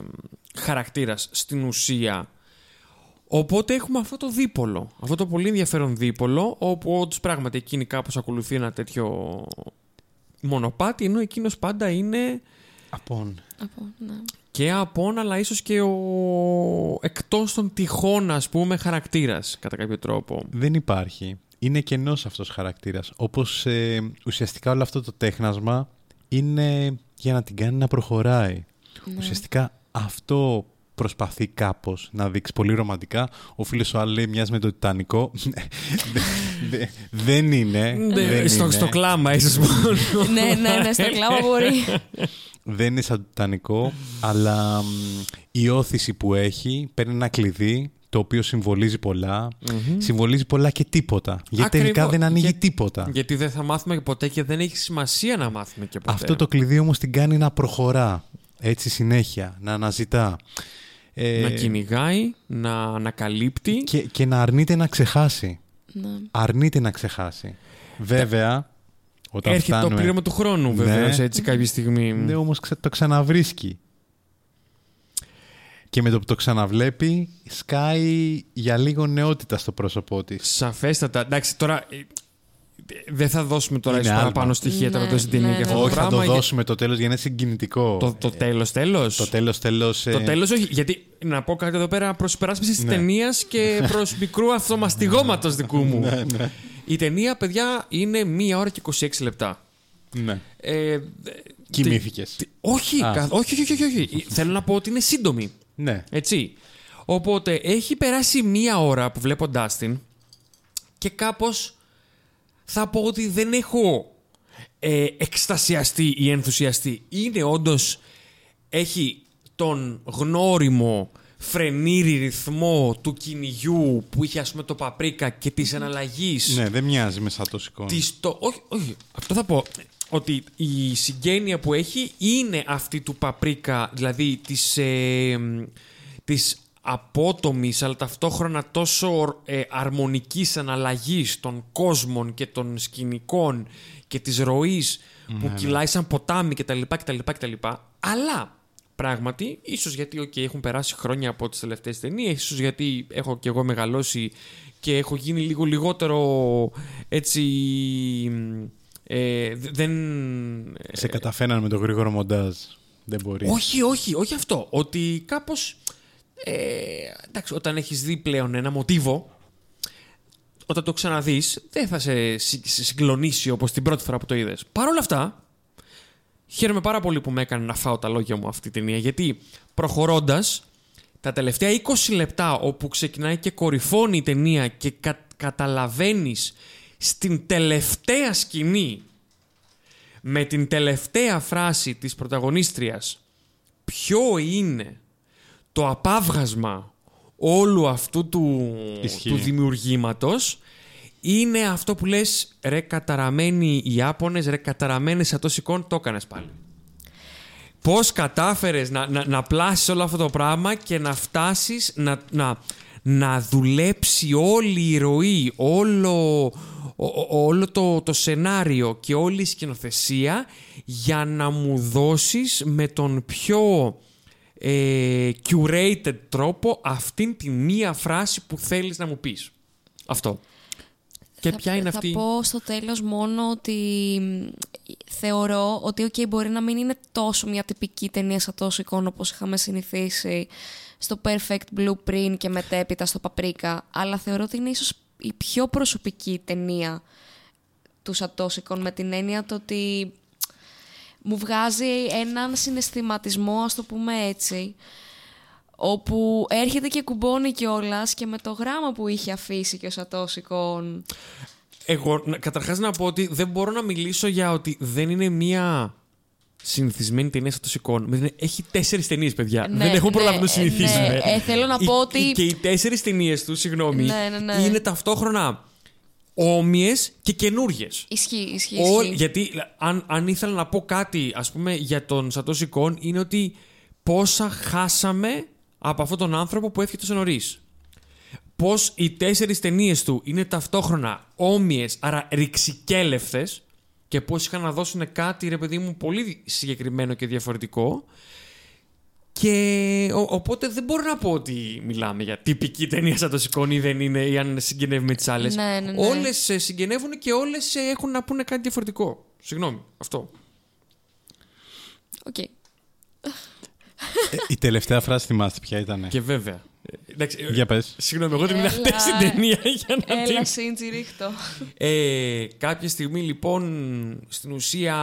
χαρακτήρας στην ουσία. Οπότε έχουμε αυτό το δίπολο, αυτό το πολύ ενδιαφέρον δίπολο, όπου όντως πράγματι εκείνη κάπως ακολουθεί ένα τέτοιο μονοπάτι, ενώ εκείνος πάντα είναι Απόν. Από, ναι. και απόν, αλλά ίσως και ο εκτός των τυχών, ας πούμε, χαρακτήρας, κατά κάποιο τρόπο. Δεν υπάρχει. Είναι κενός αυτός ο χαρακτήρας. Όπως ε, ουσιαστικά όλο αυτό το τέχνασμα είναι για να την κάνει να προχωράει. Ουσιαστικά αυτό προσπαθεί κάπως να δείξει πολύ ρομαντικά. Ο φίλος ο άλλος λέει μοιάζει με το Τιτανικό. Δε- δε- δεν είναι. δεν στο, είναι. στο κλάμα, ίσως μόνο. ναι, ναι, ναι, στο κλάμα μπορεί. Δεν είναι σαν το Τιτανικό, αλλά μ, η όθηση που έχει παίρνει ένα κλειδί το οποίο συμβολίζει πολλά. Συμβολίζει πολλά και τίποτα. Γιατί τελικά Ακριβώς. δεν ανοίγει Για- τίποτα. Γιατί δεν θα μάθουμε ποτέ και δεν έχει σημασία να μάθουμε και ποτέ. Αυτό το κλειδί όμως την κάνει να προχωρά. Έτσι συνέχεια, να αναζητά. Ε, Να κυνηγάει, να ανακαλύπτει. και, και να αρνείται να ξεχάσει. ναι. Αρνείται να ξεχάσει. Βέβαια, όταν Έρχεται φτάνουμε... το πλήρωμα του χρόνου, βεβαίως, Ναι. έτσι κάποια στιγμή. Ναι, όμως ξα- το ξαναβρίσκει. Και με το που το ξαναβλέπει, σκάει για λίγο νεότητα στο πρόσωπό της. Σαφέστατα. Εντάξει, τώρα. Ε, Δεν θα δώσουμε τώρα Είναι ίσως άλμα. παραπάνω στοιχεία Ναι, τώρα το ταινία ναι, για αυτό ναι. το Όχι, θα πράγμα. το για- δώσουμε το τέλος για να είναι συγκινητικό. Το, το τέλος, τέλος. Το τέλος, τέλος... Το ε, τέλος όχι, γιατί να πω κάτι εδώ πέρα προς υπεράσπιση της Ναι. ταινίας και προς μικρού αυτομαστιγώματος δικού μου. Ναι, ναι. Η ταινία, παιδιά, είναι μία ώρα και 26 λεπτά. ναι. Ε, Κοιμήθηκες. τι- όχι, Α. κα- όχι, όχι, όχι, όχι. Θέλω να πω ότι είναι σύντομη. Ναι. Έτσι. Οπότε έχει περάσει μία ώρα που βλέπω Dustin και κάπως θα πω ότι δεν έχω ε, εκστασιαστεί ή ενθουσιαστεί. Είναι όντως έχει τον γνώριμο φρενήρι ρυθμό του κυνηγιού που είχε ας πούμε το παπρίκα και της αναλλαγής Ναι, δεν μοιάζει με σαν το σηκώνει. της το... όχι, όχι, αυτό θα πω. ότι η συγγένεια που έχει είναι αυτή του παπρίκα, δηλαδή της, ε, της απότομης αλλά ταυτόχρονα τόσο ε, αρμονικής αναλλαγής των κόσμων και των σκηνικών και της ροής που ναι. κυλάει σαν ποτάμι κτλ. κτλ, κτλ. Αλλά πράγματι, ίσως γιατί okay, έχουν περάσει χρόνια από τις τελευταίες ταινίες, ίσως γιατί έχω και εγώ μεγαλώσει και έχω γίνει λίγο λιγότερο έτσι... Ε, δε- δεν... Σε καταφέραν με το γρήγορο μοντάζ. Δεν μπορεί. Όχι, όχι, όχι αυτό. Ότι κάπως... Ε, εντάξει, όταν έχεις δει πλέον ένα μοτίβο, όταν το ξαναδείς, δεν θα σε συ- σε συγκλονίσει όπως την πρώτη φορά που το είδες. Παρ' όλα αυτά, χαίρομαι πάρα πολύ που με έκανε να φάω τα λόγια μου αυτή η ταινία, γιατί προχωρώντας, τα τελευταία 20 λεπτά όπου ξεκινάει και κορυφώνει η ταινία και κα, καταλαβαίνεις στην τελευταία σκηνή με την τελευταία φράση της πρωταγωνίστριας ποιο είναι το απάβγασμα όλου αυτού του, Ισχύει. του δημιουργήματος είναι αυτό που λες ρε καταραμένοι οι Ιάπωνες, ρε καταραμένες Σατοσικών, το έκανες πάλι. Πώς κατάφερες να, να, να πλάσεις όλο αυτό το πράγμα και να φτάσεις να, να, να δουλέψει όλη η ροή, όλο, ο- ο- όλο το, το σενάριο και όλη η σκηνοθεσία για να μου δώσεις με τον πιο ε, curated τρόπο αυτήν τη μία φράση που θέλεις να μου πεις. Αυτό. Και θα, ποια είναι θα αυτή; πω στο τέλος μόνο ότι μ, θεωρώ ότι okay, μπορεί να μην είναι τόσο μια τυπική ταινία σαν τόσο εικόνα όπως είχαμε συνηθίσει στο Perfect Blueprint και μετέπειτα στο Paprika, αλλά θεωρώ ότι είναι ίσως η πιο προσωπική ταινία του Σατόσικον με την έννοια το ότι μου βγάζει έναν συναισθηματισμό, ας το πούμε έτσι, όπου έρχεται και κουμπώνει κιόλας και με το γράμμα που είχε αφήσει και ο Σατόσικον. Εγώ να- καταρχάς να πω ότι δεν μπορώ να μιλήσω για ότι δεν είναι μία συνηθισμένη ταινία σαν το σηκών. Με την- Έχει τέσσερις ταινίες, παιδιά. Ναι, δεν έχουμε ναι, προλάβει να το ε, συνηθίσουμε. ναι. Ε, θέλω να Οι- πω ότι- Και οι τέσσερις ταινίες τους, συγγνώμη, Ναι, ναι, ναι. είναι ταυτόχρονα όμοιες και καινούριε. Ισχύει, ισχύει. Ό, ισχύει. γιατί αν, αν ήθελα να πω κάτι, ας πούμε, για τον Σατώση Κον, είναι ότι πόσα χάσαμε από αυτόν τον άνθρωπο που έφυγε τόσο νωρίς. Πώς οι τέσσερις ταινίες του είναι ταυτόχρονα όμοιες, άρα ρηξικέλευθες και πώς είχαν να δώσουν κάτι, ρε παιδί μου, πολύ συγκεκριμένο και διαφορετικό. Και ο- οπότε δεν μπορώ να πω ότι μιλάμε για τυπική ταινία Satoshi Kon είναι ή δεν είναι ή αν συγγενεύει με τις άλλες. Ναι, ναι, ναι. Όλες ε, συγγενεύουν και όλες ε, έχουν να πούνε κάτι διαφορετικό. Συγγνώμη, αυτό. Οκ. Ε, η τελευταία φράση θυμάστε ποια ήταν. Και βέβαια. ε, εντάξει, ε, Για πες. Συγγνώμη, εγώ την είδα Έλα. χτες την ταινία για να την... Έλα, Σίντζι, ρίχτω. Ε, κάποια στιγμή λοιπόν στην ουσία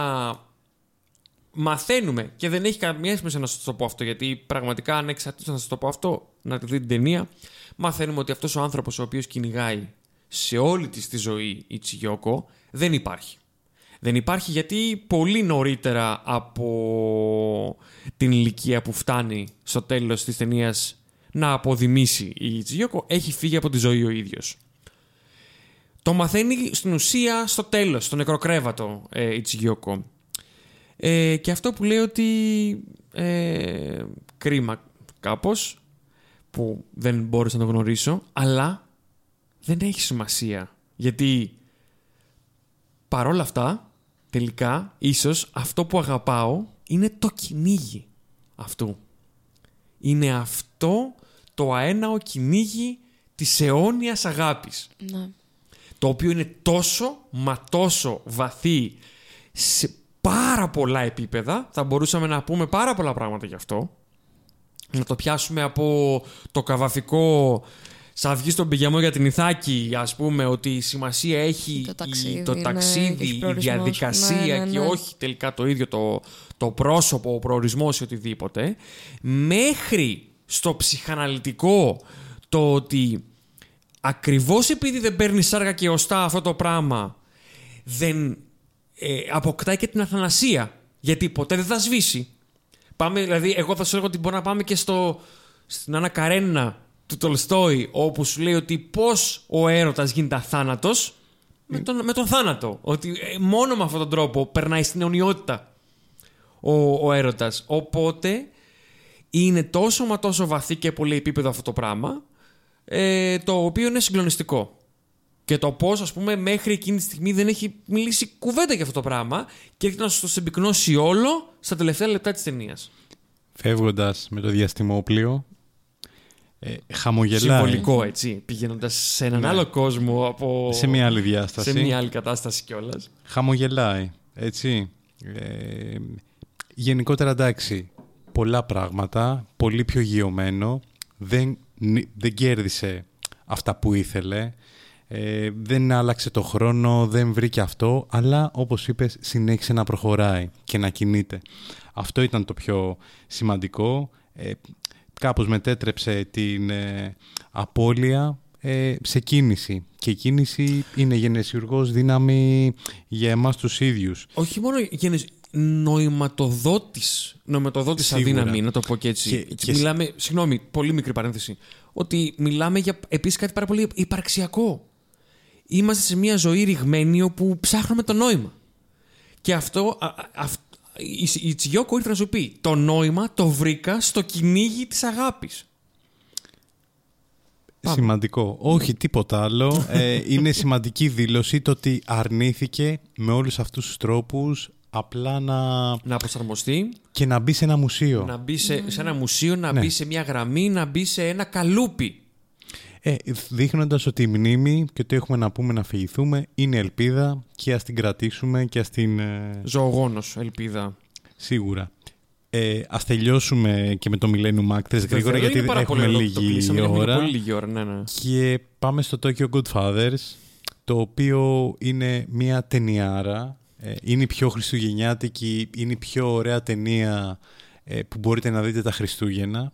μαθαίνουμε και δεν έχει καμία σημασία να σας το πω αυτό γιατί πραγματικά ανεξαρτήτως να σας το πω αυτό να τη δείτε την ταινία μαθαίνουμε ότι αυτός ο άνθρωπος ο οποίος κυνηγάει σε όλη της τη ζωή η Τσιγιόκο δεν υπάρχει. Δεν υπάρχει γιατί πολύ νωρίτερα από την ηλικία που φτάνει στο τέλος της ταινίας να αποδημήσει η Τσιγιόκο έχει φύγει από τη ζωή ο ίδιος. Το μαθαίνει στην ουσία στο τέλος, στο νεκροκρέβατο ε, η Τσιγιόκο. Ε, και αυτό που λέει ότι ε, κρίμα κάπως που δεν μπόρεσα να το γνωρίσω, αλλά δεν έχει σημασία. Γιατί παρόλα αυτά, τελικά, ίσως αυτό που αγαπάω είναι το κυνήγι αυτού. Είναι αυτό το αέναο κυνήγι της αιώνιας αγάπης Ναι. το οποίο είναι τόσο μα τόσο βαθύ σε πάρα πολλά επίπεδα. Θα μπορούσαμε να πούμε πάρα πολλά πράγματα γι' αυτό. Να το πιάσουμε από το καβαφικό σαν βγει στον πηγαμό για την Ιθάκη, ας πούμε, ότι η σημασία έχει Το η- ταξίδι, το ναι, ταξίδι, έχει η προορισμός. διαδικασία Ναι, ναι, και ναι. όχι τελικά το ίδιο το, το πρόσωπο, ο προορισμός ή οτιδήποτε, μέχρι στο ψυχαναλυτικό το ότι ακριβώς επειδή δεν παίρνεις σάργα και οστά αυτό το πράγμα, δεν ε, αποκτάει και την αθανασία. Γιατί ποτέ δεν θα σβήσει. Πάμε, δηλαδή, εγώ θα σου έλεγα ότι μπορεί να πάμε και στο, στην Άννα Καρένα του Τολστόη, όπου σου λέει ότι πώς ο έρωτας γίνεται αθάνατος με τον, με τον θάνατο. Ότι ε, μόνο με αυτόν τον τρόπο περνάει στην αιωνιότητα ο, ο έρωτας. Οπότε είναι τόσο μα τόσο βαθύ και πολύ επίπεδο αυτό το πράγμα, ε, το οποίο είναι συγκλονιστικό. Και το πώς, ας πούμε, μέχρι εκείνη τη στιγμή δεν έχει μιλήσει κουβέντα για αυτό το πράγμα και έρχεται να σου το συμπυκνώσει όλο στα τελευταία λεπτά της ταινίας. Φεύγοντας με το διαστημόπλιο, ε, χαμογελάει. Συμβολικό, έτσι. Πηγαίνοντας σε έναν Ναι. άλλο κόσμο από. Σε μια άλλη διάσταση. σε μια άλλη κατάσταση κιόλας. Χαμογελάει, έτσι. Ε, γενικότερα εντάξει, πολλά πράγματα, πολύ πιο γιωμένο, δεν, νι- δεν κέρδισε αυτά που ήθελε, ε, δεν άλλαξε το χρόνο, δεν βρήκε αυτό, αλλά όπως είπες συνέχισε να προχωράει και να κινείται. Αυτό ήταν το πιο σημαντικό. Ε, κάπως μετέτρεψε την ε, απώλεια ε, σε κίνηση. Και η κίνηση είναι γενεσιουργός δύναμη για εμάς τους ίδιους. Όχι μόνο γενες... νοηματοδότης, νοηματοδότης Σίγουρα. αδύναμη, να το πω και έτσι. Και- Και, και- Μιλάμε, συγγνώμη, πολύ μικρή παρένθεση, ότι μιλάμε για επίσης κάτι πάρα πολύ υπαρξιακό. Είμαστε σε μια ζωή ρηγμένη όπου ψάχνουμε το νόημα. Και αυτό, α, α, αυ- η, η Τσιγιώκο ήρθε να σου πει, το νόημα το βρήκα στο κυνήγι της αγάπης. Πάμε. Σημαντικό. Όχι τίποτα άλλο. Ε, είναι σημαντική δήλωση το ότι αρνήθηκε με όλους αυτούς τους τρόπους απλά να... Να προσαρμοστεί, και να μπει σε ένα μουσείο. να μπει σε, σε ένα μουσείο, να Ναι. μπει σε μια γραμμή, να μπει σε ένα καλούπι. Ε, δείχνοντας ότι η μνήμη και το έχουμε να πούμε να φυγηθούμε είναι ελπίδα και ας την κρατήσουμε και ας την... ε, Ζωογόνος, ελπίδα. σίγουρα. Ε, ας τελειώσουμε και με το Millennium Actress γρήγορα Βεβαίως, γιατί είναι πάρα έχουμε πολύ ωραίο, το λίγη κλείσαμε, έχουμε ώρα. Πολύ λίγη ώρα, ναι, ναι. Και πάμε στο Tokyo Godfathers, το οποίο είναι μια ταινιάρα. Ε, είναι η πιο χριστουγεννιάτικη, είναι η πιο ωραία ταινία ε, που μπορείτε να δείτε τα Χριστούγεννα.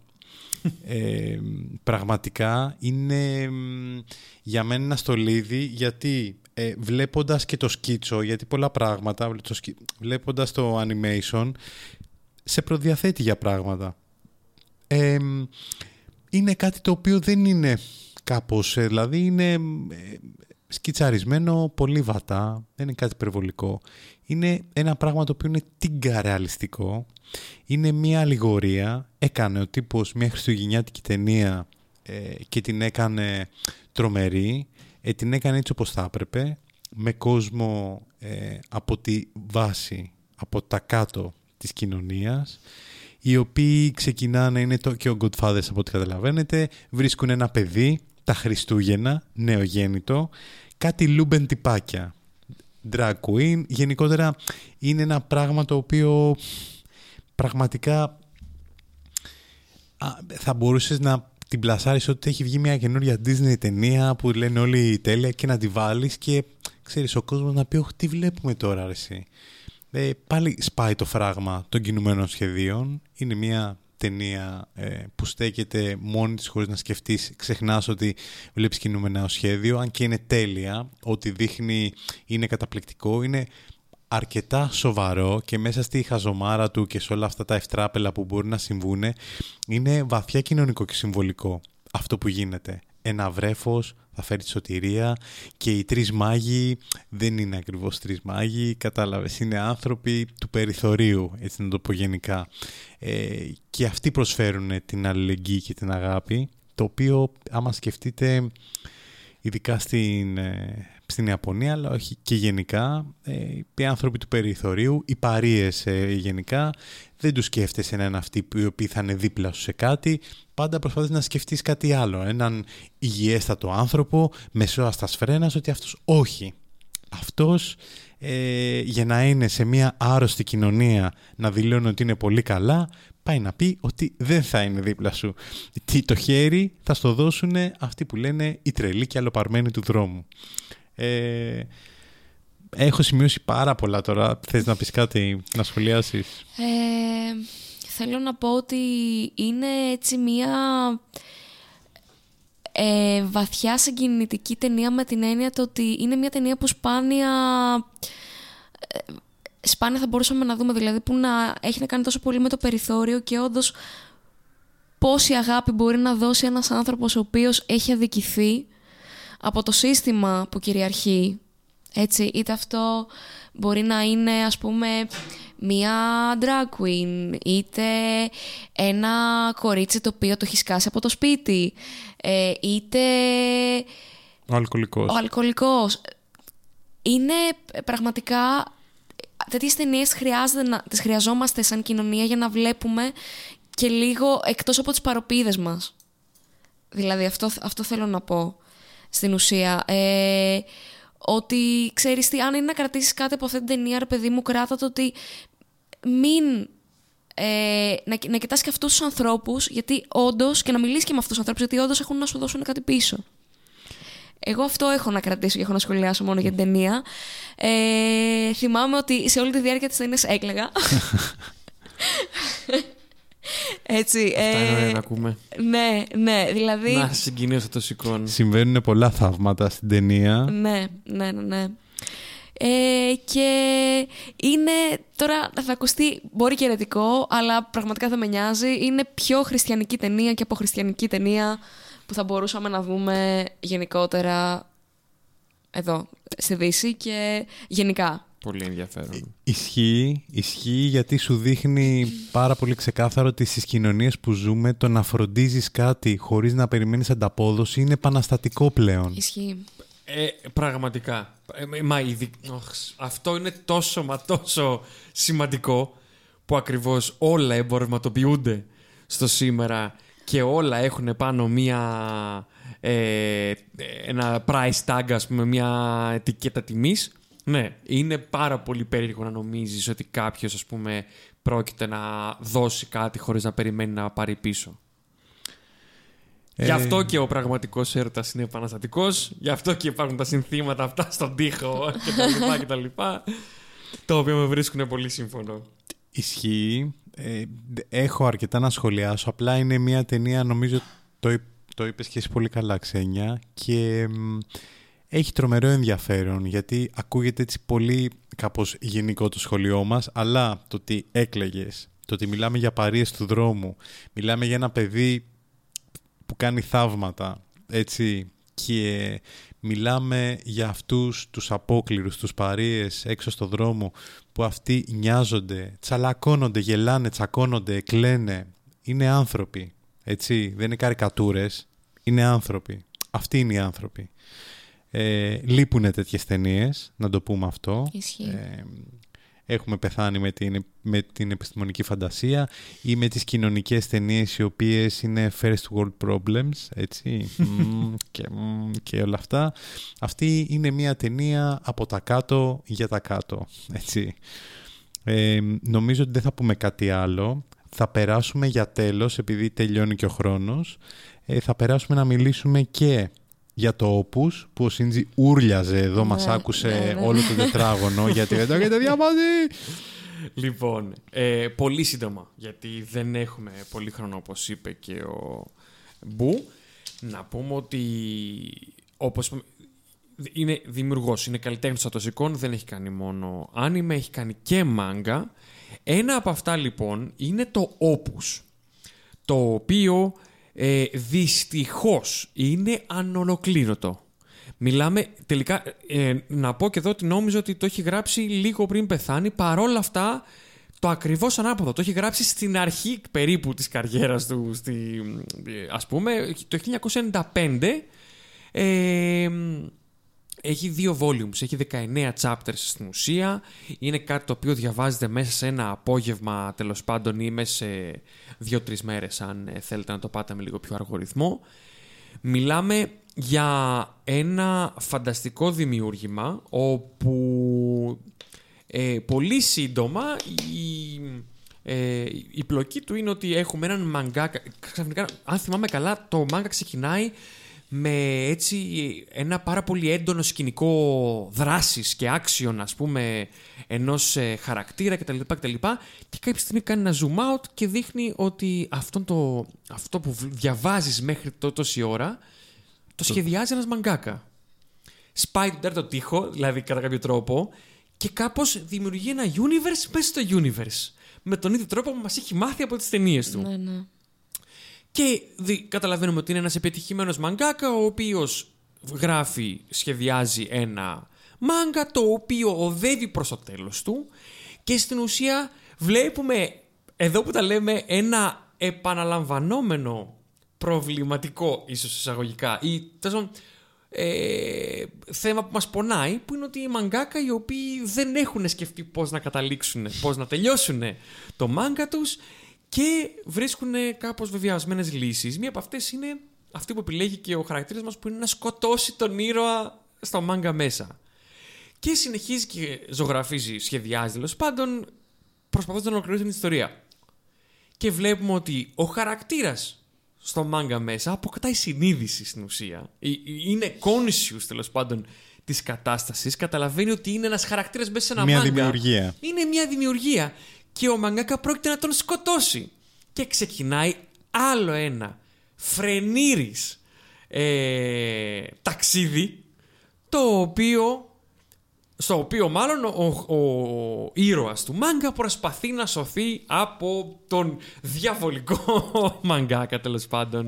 Ε, πραγματικά είναι μ, για μένα ένα στολίδι γιατί ε, βλέποντας και το σκίτσο, γιατί πολλά πράγματα, το σκι- βλέποντας το animation, σε προδιαθέτει για πράγματα. Ε, μ, είναι κάτι το οποίο δεν είναι κάπως, ε, δηλαδή είναι ε, σκιτσαρισμένο πολύ βατά, δεν είναι κάτι υπερβολικό. Είναι ένα πράγμα το οποίο είναι τίγκα ρεαλιστικό, είναι μια αλληγορία, έκανε ο τύπος μια χριστουγεννιάτικη ταινία ε, και την έκανε τρομερή, ε, την έκανε έτσι όπως θα έπρεπε, με κόσμο ε, από τη βάση, από τα κάτω της κοινωνίας, οι οποίοι ξεκινάνε, είναι το, και ο Godfathers από ό,τι καταλαβαίνετε, βρίσκουν ένα παιδί, τα Χριστούγεννα, νεογέννητο, κάτι λούμπεν τυπάκια. Drag queen, γενικότερα είναι ένα πράγμα το οποίο πραγματικά α, θα μπορούσες να την πλασάρεις ότι έχει βγει μια καινούρια Disney ταινία που λένε όλοι τέλεια και να τη βάλεις και ξέρεις ο κόσμος να πει «Ωχ, τι βλέπουμε τώρα ρε εσύ». Ε, πάλι σπάει το φράγμα των κινουμένων σχεδίων. Είναι μια ταινία ε, που στέκεται μόνη της χωρίς να σκεφτείς. Ξεχνάς ότι βλέπεις κινούμενο σχέδιο, αν και είναι τέλεια. Ό,τι δείχνει είναι καταπληκτικό. Είναι αρκετά σοβαρό και μέσα στη χαζομάρα του και σε όλα αυτά τα ευτράπελα που μπορεί να συμβούν είναι βαθιά κοινωνικό και συμβολικό αυτό που γίνεται. Ένα βρέφος θα φέρει τη σωτηρία και οι τρεις μάγοι δεν είναι ακριβώς τρεις μάγοι, κατάλαβες, είναι άνθρωποι του περιθωρίου, έτσι να το πω γενικά. Ε, και αυτοί προσφέρουν την αλληλεγγύη και την αγάπη, το οποίο άμα σκεφτείτε ειδικά στην, ε, στην Ιαπωνία, αλλά όχι και γενικά, ε, οι άνθρωποι του περιθωρίου, οι παρείες ε, γενικά, δεν τους σκέφτεσαι έναν αυτοί που οι οποίοι θα είναι δίπλα σου σε κάτι, πάντα προσπαθείς να σκεφτείς κάτι άλλο, έναν υγιέστατο άνθρωπο, μεσόαστας φρένας, ότι αυτός όχι. Αυτός ε, για να είναι σε μια άρρωστη κοινωνία να δηλώνει ότι είναι πολύ καλά, πάει να πει ότι δεν θα είναι δίπλα σου. Τι το χέρι θα στο δώσουν αυτοί που λένε οι τρελοί και αλλοπαρμένοι του δρόμου. Ε, έχω σημειώσει πάρα πολλά τώρα. Θες να πεις κάτι, να σχολιάσεις; Ε, θέλω να πω ότι είναι έτσι μία ε, βαθιά συγκινητική ταινία με την έννοια το ότι είναι μια ταινία που σπάνια ε, σπάνια θα μπορούσαμε να δούμε δηλαδή που να έχει να κάνει τόσο πολύ με το περιθώριο και όντως πόση αγάπη μπορεί να δώσει ένας άνθρωπος ο οποίος έχει αδικηθεί από το σύστημα που κυριαρχεί Έτσι, είτε αυτό μπορεί να είναι ας πούμε μία drag queen, είτε ένα κορίτσι το οποίο το έχεις σκάσει από το σπίτι, ε, είτε Ο αλκοολικός. ο αλκοολικός. Είναι πραγματικά τέτοιες ταινίες τις χρειαζόμαστε σαν κοινωνία για να βλέπουμε και λίγο εκτός από τις παροπίδες μας. Δηλαδή αυτό, αυτό θέλω να πω στην ουσία. Ε, ότι ξέρεις τι, αν είναι να κρατήσεις κάτι από αυτή την ταινία, ρε παιδί μου, κράτα το ότι μην ε, να, να κοιτάς και αυτούς τους ανθρώπους, γιατί όντως, και να μιλήσεις και με αυτούς τους ανθρώπους, γιατί όντως έχουν να σου δώσουν κάτι πίσω. Εγώ αυτό έχω να κρατήσω και έχω να σχολιάσω μόνο για την ταινία. Ε, θυμάμαι ότι σε όλη τη διάρκεια της ταινίας έκλαιγα. Έτσι. Αυτά είναι ε, ωραία να ακούμε. ναι, ναι, δηλαδή... Να συγκινήσω το σηκώνει. Συμβαίνουν πολλά θαύματα στην ταινία. Ναι, ναι, ναι, ναι. Ε, και είναι, τώρα θα ακουστεί, μπορεί και ερετικό, αλλά πραγματικά δεν με νοιάζει. Είναι πιο χριστιανική ταινία και από χριστιανική ταινία που θα μπορούσαμε να δούμε γενικότερα εδώ, στη Δύση και γενικά. Πολύ ενδιαφέρον. Ισχύει, ισχύει γιατί σου δείχνει πάρα πολύ ξεκάθαρο ότι στις κοινωνίες που ζούμε το να φροντίζεις κάτι χωρίς να περιμένεις ανταπόδοση είναι επαναστατικό πλέον. Ισχύει. Ε, πραγματικά. Ε, μα ειδι- Οχ, αυτό είναι τόσο μα τόσο σημαντικό που ακριβώς όλα εμπορευματοποιούνται στο σήμερα και όλα έχουν πάνω μία ε, ένα price tag, ας πούμε, μία ετικέτα τιμής. Ναι, είναι πάρα πολύ περίεργο να νομίζεις ότι κάποιος, ας πούμε, πρόκειται να δώσει κάτι χωρίς να περιμένει να πάρει πίσω. Γι' Ε, αυτό και ο πραγματικός έρωτας είναι επαναστατικός. Γι' αυτό και υπάρχουν τα συνθήματα αυτά στον τοίχο κτλ. κτλ τα οποία με βρίσκουν πολύ σύμφωνο. Ισχύει. Ε, έχω αρκετά να σχολιάσω. Απλά είναι μια ταινία, νομίζω το, είπ- το είπες και εσύ πολύ καλά, Ξένια. Και μ, έχει τρομερό ενδιαφέρον, γιατί ακούγεται έτσι πολύ κάπως γενικό το σχολείο μας, αλλά το ότι έκλαιγες, το ότι μιλάμε για παρείες του δρόμου, μιλάμε για ένα παιδί που κάνει θαύματα, έτσι, και μιλάμε για αυτούς τους απόκληρους, τους παρείες έξω στο δρόμο, που αυτοί νοιάζονται, τσαλακώνονται, γελάνε, τσακώνονται, κλαίνε. Είναι άνθρωποι, έτσι, δεν είναι καρικατούρες, είναι άνθρωποι. Αυτοί είναι οι άνθρωποι. Ε, λείπουνε τέτοιες ταινίες, να το πούμε αυτό. Ισχύει. Ε, έχουμε πεθάνει με την, με την επιστημονική φαντασία ή με τις κοινωνικές ταινίες οι οποίες είναι first world problems, έτσι, μμ, και, μμ, και όλα αυτά. Αυτή είναι μια ταινία από τα κάτω για τα κάτω, έτσι. Ε, νομίζω ότι δεν θα πούμε κάτι άλλο. Θα περάσουμε για τέλος, επειδή τελειώνει και ο χρόνος, ε, θα περάσουμε να μιλήσουμε και για το Opus, που ο Σίντζι ούρλιαζε εδώ, μας Ναι, άκουσε ναι, ναι. όλο το τετράγωνο, γιατί δεν το έχετε διαβάσει. Λοιπόν, ε, πολύ σύντομα, γιατί δεν έχουμε πολύ χρόνο όπως είπε και ο Μπου, να πούμε ότι όπως είπαμε, είναι δημιουργός, είναι καλλιτέχνης ατοσικών, δεν έχει κάνει μόνο άνιμε, έχει κάνει και μάγκα. Ένα από αυτά λοιπόν είναι το Opus, το οποίο ε, δυστυχώς είναι ανολοκλήρωτο. Μιλάμε τελικά, ε, να πω και εδώ ότι νόμιζα ότι το έχει γράψει λίγο πριν πεθάνει, παρόλα αυτά το ακριβώς ανάποδο. Το έχει γράψει στην αρχή περίπου της καριέρας του, στη, ε, ας πούμε, το 1995. Ε, έχει δύο volumes, έχει 19 chapters στην ουσία. Είναι κάτι το οποίο διαβάζεται μέσα σε ένα απόγευμα τέλος πάντων ή μέσα σε δύο-τρεις μέρες αν ε, θέλετε να το πάτε με λίγο πιο αργό ρυθμό. Μιλάμε για ένα φανταστικό δημιούργημα όπου ε, πολύ σύντομα η, ε, η πλοκή του είναι ότι έχουμε έναν μαγκάκα. Ξαφνικά, αν θυμάμαι καλά, το μάγκα ξεκινάει με έτσι ένα πάρα πολύ έντονο σκηνικό δράσης και action ας πούμε ενός ε, χαρακτήρα κτλ, κτλ. Και κάποια στιγμή κάνει ένα zoom out και δείχνει ότι αυτό, το, αυτό που βλ- διαβάζεις μέχρι το, τόση ώρα το σχεδιάζει ένας μαγκάκα. Σπάει τον τέταρτο τοίχο, δηλαδή κατά κάποιο τρόπο, και κάπως δημιουργεί ένα universe μέσα στο universe. Με τον ίδιο τρόπο που μας έχει μάθει από τις ταινίες του. Ναι, ναι. Και δι- καταλαβαίνουμε ότι είναι ένας επιτυχημένος μαγκάκα ο οποίος γράφει, σχεδιάζει ένα Μάγκα το οποίο οδεύει προς το τέλος του. Και στην ουσία βλέπουμε, εδώ που τα λέμε, ένα επαναλαμβανόμενο προβληματικό, ίσως εισαγωγικά, ή τέλος ε, θέμα που μας πονάει, που είναι ότι οι μαγκάκα οι οποίοι δεν έχουν σκεφτεί πώς να καταλήξουν, πώς να τελειώσουν το μάγκα τους και βρίσκουν κάπως βεβαιασμένες λύσεις. Μία από αυτές είναι αυτή που επιλέγει και ο χαρακτήρας μας που είναι να σκοτώσει τον ήρωα στο μάγκα μέσα. Και συνεχίζει και ζωγραφίζει, σχεδιάζει τέλος πάντων, προσπαθώντας να ολοκληρώσει την ιστορία. Και βλέπουμε ότι ο χαρακτήρας στο μάγκα μέσα αποκτάει συνείδηση στην ουσία. Ε, ε, είναι conscious τέλος πάντων της κατάστασης. Καταλαβαίνει ότι είναι ένας χαρακτήρας μέσα σε ένα Μια μάγκα. δημιουργία. Είναι μια δημιουργία. Και ο μαγκάκα πρόκειται να τον σκοτώσει. Και ξεκινάει άλλο ένα φρενήρης ε, ταξίδι το οποίο στο οποίο μάλλον ο, ο, ήρωας του μάγκα προσπαθεί να σωθεί από τον διαβολικό μαγκάκα τέλος πάντων.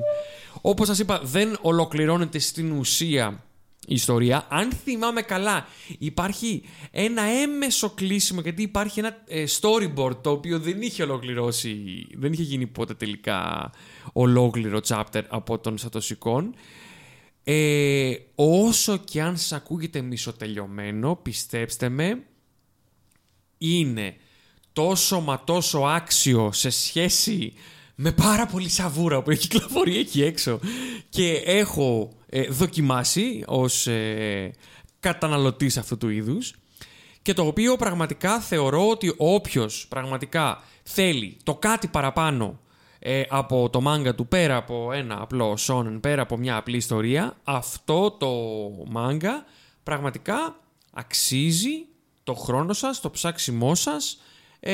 Όπως σας είπα δεν ολοκληρώνεται στην ουσία η ιστορία. Αν θυμάμαι καλά υπάρχει ένα έμεσο κλείσιμο γιατί υπάρχει ένα ε, storyboard το οποίο δεν είχε ολοκληρώσει, δεν είχε γίνει ποτέ τελικά ολόκληρο chapter από τον Σατοσικών. Ε, όσο και αν σας ακούγεται μισοτελειωμένο, πιστέψτε με, είναι τόσο μα τόσο άξιο σε σχέση με πάρα πολύ σαβούρα που έχει κυκλοφορεί εκεί έξω και έχω ε, δοκιμάσει ως ε, καταναλωτής αυτού του είδους και το οποίο πραγματικά θεωρώ ότι όποιος πραγματικά θέλει το κάτι παραπάνω ε, από το μάγκα του πέρα από ένα απλό σόνεν, πέρα από μια απλή ιστορία, αυτό το μάγκα πραγματικά αξίζει το χρόνο σας, το ψάξιμό σας ε,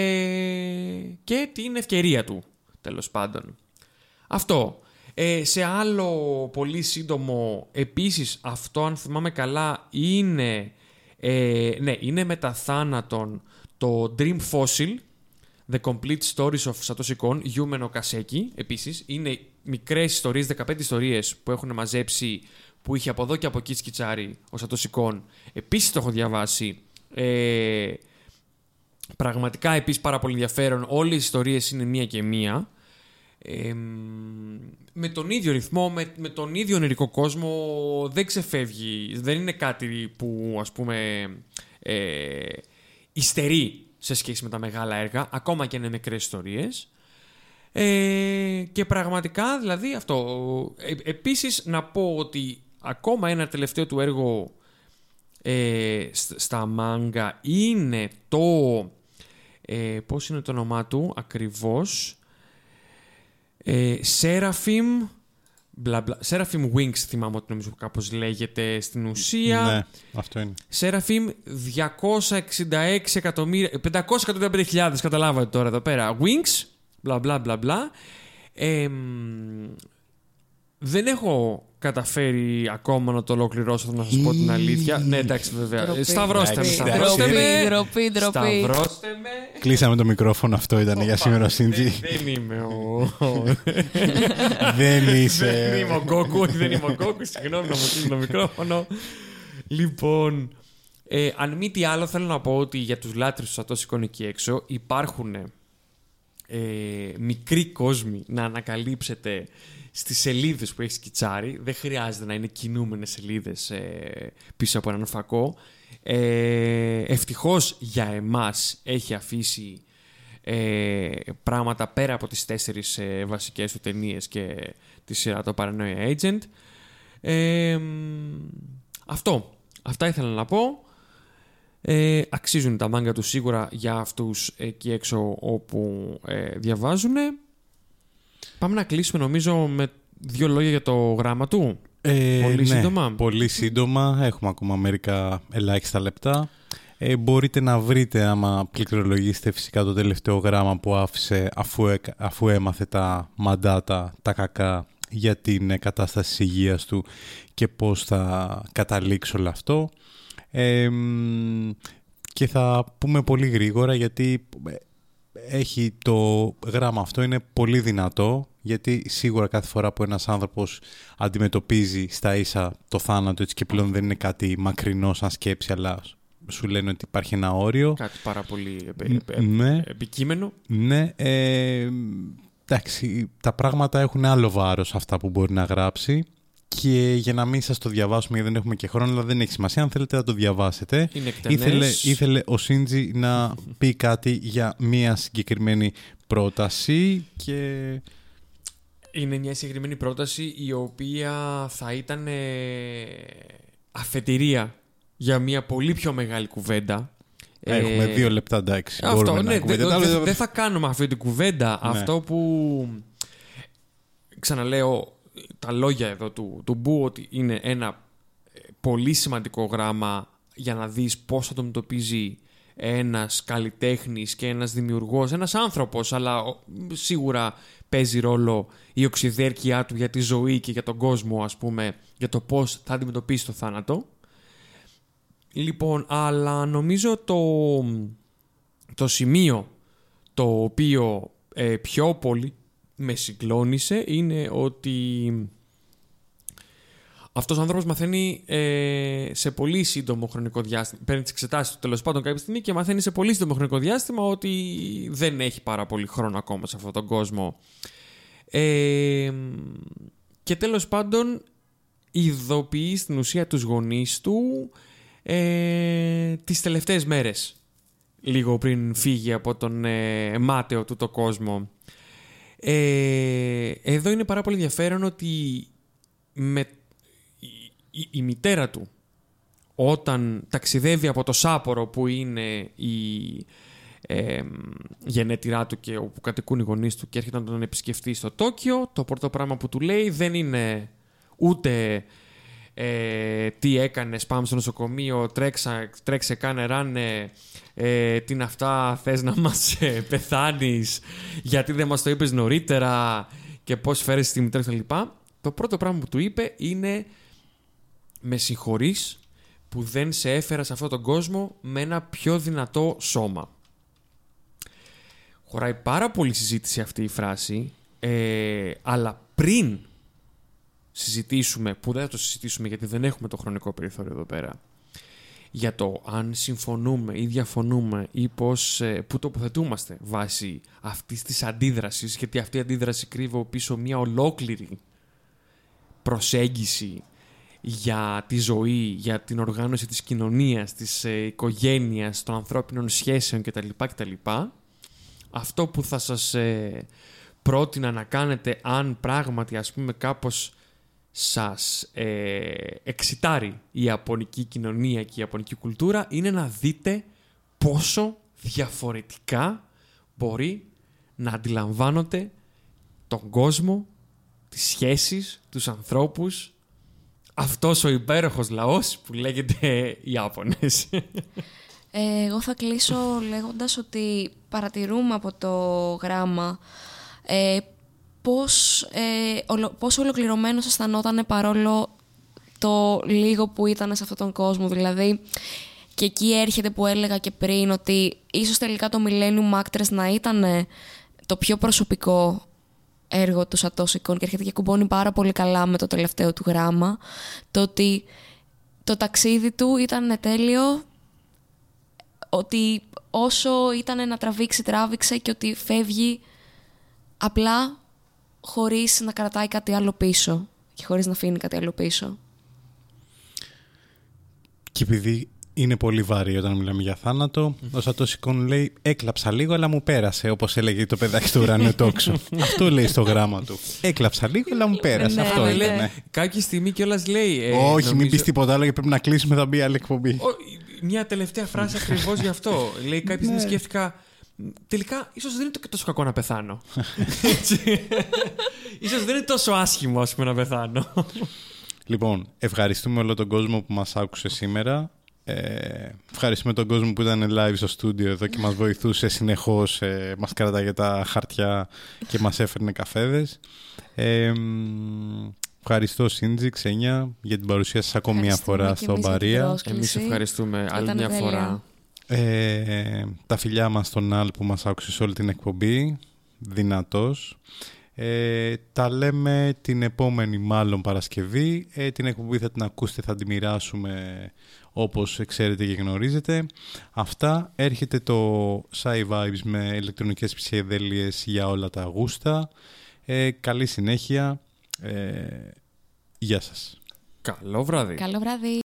και την ευκαιρία του, τέλος πάντων. Αυτό. Ε, σε άλλο πολύ σύντομο, επίσης αυτό αν θυμάμαι καλά είναι, ε, ναι, είναι μετά θάνατον το Dream Fossil, The Complete Stories of Satoshi Kon, Γιούμενο Κασέκι, επίσης. Είναι μικρές ιστορίες, 15 ιστορίες που έχουν μαζέψει, που είχε από εδώ και από εκεί σκιτσάρει ο Satoshi Kon. Επίσης το έχω διαβάσει. Ε, πραγματικά επίσης πάρα πολύ ενδιαφέρον. Όλες οι ιστορίες είναι μία και μία. Ε, με τον ίδιο ρυθμό, με, με τον ίδιο ονειρικό κόσμο δεν ξεφεύγει. Δεν είναι κάτι που ας πούμε ε, υστερεί σε σχέση με τα μεγάλα έργα, ακόμα και είναι μικρές ιστορίες. Ε, και πραγματικά, δηλαδή, αυτό. Ε, επίσης, να πω ότι ακόμα ένα τελευταίο του έργο ε, στα μάγκα είναι το... Ε, πώς είναι το όνομά του ακριβώς... Ε, Seraphim... Bla, bla, Seraphim Wings θυμάμαι ότι νομίζω κάπως λέγεται στην ουσία. Ναι, αυτό είναι. Seraphim 266 εκατομμύρια, 555.000 καταλάβατε τώρα εδώ πέρα. Wings, μπλα μπλα μπλα μπλα. Εμ, δεν έχω καταφέρει ακόμα να το ολοκληρώσω, να σας πω την αλήθεια. ναι, εντάξει, βέβαια. Ντροπή, Σταυρώστε με, ντροπή, σταυρώστε με. Ντροπή, ντροπή. Σταυρώστε με. Κλείσαμε το μικρόφωνο, αυτό ήταν για σήμερα, Σίντζι. Δεν, δεν είμαι ο... Δεν δεν είσαι. είμαι ο Γκόκου, όχι δεν είμαι ο Γκόκου, συγγνώμη να μου κλείσει το μικρόφωνο. Λοιπόν, ε, αν μη τι άλλο θέλω να πω ότι για τους λάτρεις τους Satoshi Kon εκεί έξω υπάρχουν ε, μικροί κόσμοι να ανακαλύψετε στις σελίδες που έχεις σκιτσάρει. Δεν χρειάζεται να είναι κινούμενες σελίδες ε, πίσω από έναν φακό. Ε, ευτυχώς για εμάς έχει αφήσει ε, πράγματα πέρα από τις τέσσερις ε, βασικές του ταινίες και τη σειρά το Paranoia Agent. Ε, μ, αυτό. Αυτά ήθελα να πω. Ε, αξίζουν τα μάγκα τους σίγουρα για αυτούς εκεί έξω όπου ε, διαβάζουν. Πάμε να κλείσουμε νομίζω με δύο λόγια για το γράμμα του. Ε, Πολύ ναι, σύντομα. Πολύ σύντομα. Έχουμε ακόμα μερικά ελάχιστα λεπτά. Ε, μπορείτε να βρείτε άμα πληκτρολογήσετε φυσικά το τελευταίο γράμμα που άφησε αφού, έ- αφού έμαθε τα μαντάτα, τα κακά για την ε, κατάσταση της υγείας του και πώς θα καταλήξει όλο αυτό. Ε, μ, και θα πούμε πολύ γρήγορα γιατί ε, έχει το γράμμα αυτό είναι πολύ δυνατό γιατί σίγουρα κάθε φορά που ένας άνθρωπος αντιμετωπίζει στα ίσα το θάνατο έτσι και πλέον δεν είναι κάτι μακρινό σαν σκέψη αλλά σου λένε ότι υπάρχει ένα όριο. Κάτι πάρα πολύ επ, Ν- επ, ναι. επικείμενο. Ναι, ε, εντάξει, τα πράγματα έχουν άλλο βάρος αυτά που μπορεί να γράψει και για να μην σας το διαβάσουμε γιατί δεν έχουμε και χρόνο, αλλά δεν έχει σημασία, αν θέλετε να το διαβάσετε. Είναι εκτενές. Ήθελε, ήθελε ο Σίντζι να πει κάτι για μία συγκεκριμένη πρόταση και... Είναι μια συγκεκριμένη πρόταση η οποία θα ήταν ε, αφετηρία για μια πολύ πιο μεγάλη κουβέντα. Ε, Έχουμε δύο λεπτά, εντάξει. Αυτό, μπορούμε να ναι, ακούμε. δεν Τα άλλα- δεν- δεν θα κάνουμε αυτή την κουβέντα. Ναι. Αυτό που ξαναλέω τα λόγια εδώ του, του Μπού ότι είναι ένα ε, πολύ σημαντικό γράμμα για να δεις πώς θα το αντιμετωπίζει ένας καλλιτέχνης και ένας δημιουργός, ένας άνθρωπος, αλλά ο, σίγουρα παίζει ρόλο η οξυδέρκειά του για τη ζωή και για τον κόσμο, ας πούμε, για το πώς θα αντιμετωπίσει το θάνατο. Λοιπόν, αλλά νομίζω το, το σημείο το οποίο ε, πιο πολύ με συγκλώνησε είναι ότι αυτός ο άνθρωπος μαθαίνει ε, σε πολύ σύντομο χρονικό διάστημα. Παίρνει τις εξετάσεις του τέλος πάντων κάποια στιγμή και μαθαίνει σε πολύ σύντομο χρονικό διάστημα ότι δεν έχει πάρα πολύ χρόνο ακόμα σε αυτόν τον κόσμο. Ε, και τέλος πάντων ειδοποιεί στην ουσία τους γονείς του ε, τις τελευταίες μέρες λίγο πριν φύγει από τον ε, μάταιο του το κόσμο. Ε, εδώ είναι πάρα πολύ ενδιαφέρον ότι με, η, η- η μητέρα του όταν ταξιδεύει από το Σάπορο που είναι η ε, γενέτειρά του και όπου κατοικούν οι γονείς του και έρχεται να τον επισκεφτεί στο Τόκιο το πρώτο πράγμα που του λέει δεν είναι ούτε ε, τι έκανες, πάμε στο νοσοκομείο, τρέξα, τρέξε, κάνε, ράνε, ε, τι είναι αυτά, θες να μας ε, πεθάνεις, γιατί δεν μας το είπες νωρίτερα και πώς φέρεσαι τη μητέρα σου κτλ. Το πρώτο πράγμα που του είπε είναι με συγχωρείς που δεν σε έφερα σε αυτόν τον κόσμο με ένα πιο δυνατό σώμα. Χωράει πάρα πολύ συζήτηση αυτή η φράση, ε, αλλά πριν συζητήσουμε, που δεν θα το συζητήσουμε γιατί δεν έχουμε το χρονικό περιθώριο εδώ πέρα, για το αν συμφωνούμε ή διαφωνούμε ή πώς, ε, πού τοποθετούμαστε βάσει αυτής της αντίδρασης, γιατί αυτή η αντίδραση κρύβει από πίσω μια ολόκληρη προσέγγιση για τη ζωή, για την οργάνωση της κοινωνίας, της ε, οικογένειας, των ανθρώπινων σχέσεων κτλ. κτλ. Αυτό που θα σας ε, πρότεινα να κάνετε αν πράγματι ας πούμε κάπως σας ε, εξητάρει η Ιαπωνική κοινωνία και η Ιαπωνική κουλτούρα είναι να δείτε πόσο διαφορετικά μπορεί να αντιλαμβάνονται τον κόσμο, τις σχέσεις, τους ανθρώπους αυτός ο υπέροχος λαός που λέγεται Ιάπωνες. Ε, εγώ θα κλείσω λέγοντας ότι παρατηρούμε από το γράμμα ε, πώς, ε, ολο, πόσο ολοκληρωμένος αισθανόταν παρόλο το λίγο που ήταν σε αυτόν τον κόσμο. Δηλαδή, και εκεί έρχεται που έλεγα και πριν ότι ίσως τελικά το Millennium Actress να ήταν το πιο προσωπικό έργο του Σατώσικον και έρχεται και κουμπώνει πάρα πολύ καλά με το τελευταίο του γράμμα. Το ότι το ταξίδι του ήταν τέλειο, ότι όσο ήταν να τραβήξει, τράβηξε και ότι φεύγει απλά χωρίς να κρατάει κάτι άλλο πίσω και χωρίς να αφήνει κάτι άλλο πίσω. Και επειδή είναι πολύ βαρύ όταν μιλάμε για θάνατο, ο Σατώση Κον λέει έκλαψα λίγο αλλά μου πέρασε όπως έλεγε το παιδάκι του ουρανίου τόξο. Αυτό λέει στο γράμμα του. Έκλαψα λίγο αλλά μου πέρασε. Ναι, Αυτό ναι, είναι. ναι. ναι. Κάποια στιγμή κιόλας λέει. ε, Όχι, μην νομίζω- πεις τίποτα άλλο γιατί πρέπει να κλείσουμε, θα μπει άλλη εκπομπή. Ω, Μια τελευταία φράση ακριβώς γι' αυτό. Λέει κάποια στιγμή σκέφτηκα. Τελικά, ίσως δεν είναι το- και τόσο κακό να πεθάνω. Έτσι. ίσως δεν είναι τόσο άσχημο, ας πούμε, να πεθάνω. Λοιπόν, ευχαριστούμε όλο τον κόσμο που μας άκουσε σήμερα. Ε, ευχαριστούμε τον κόσμο που ήταν live στο στούντιο εδώ και μας βοηθούσε συνεχώς, ε, μας κράταγε τα χαρτιά και μας έφερνε καφέδες. Ε, μ, ευχαριστώ Σίντζη, Ξένια, για την παρουσία σας ακόμη μια Ευχαριστούμε φορά και στον εμείς για την Παρία. πρόσκληση. Εμείς ευχαριστούμε άλλη Ήταν μια τέλεια. φορά. Ε, τα φιλιά μας στον Αλ που μας άκουσες σε όλη την εκπομπή, δυνατός. Ε, τα λέμε την επόμενη μάλλον Παρασκευή. Ε, την εκπομπή θα την ακούσετε, θα τη μοιράσουμε όπως ξέρετε και γνωρίζετε. Αυτά έρχεται το Sci Vibes με ηλεκτρονικές ψηφιδέλειες για όλα τα γούστα. Ε, καλή συνέχεια. Ε, γεια σας. Καλό βράδυ. Καλό βράδυ.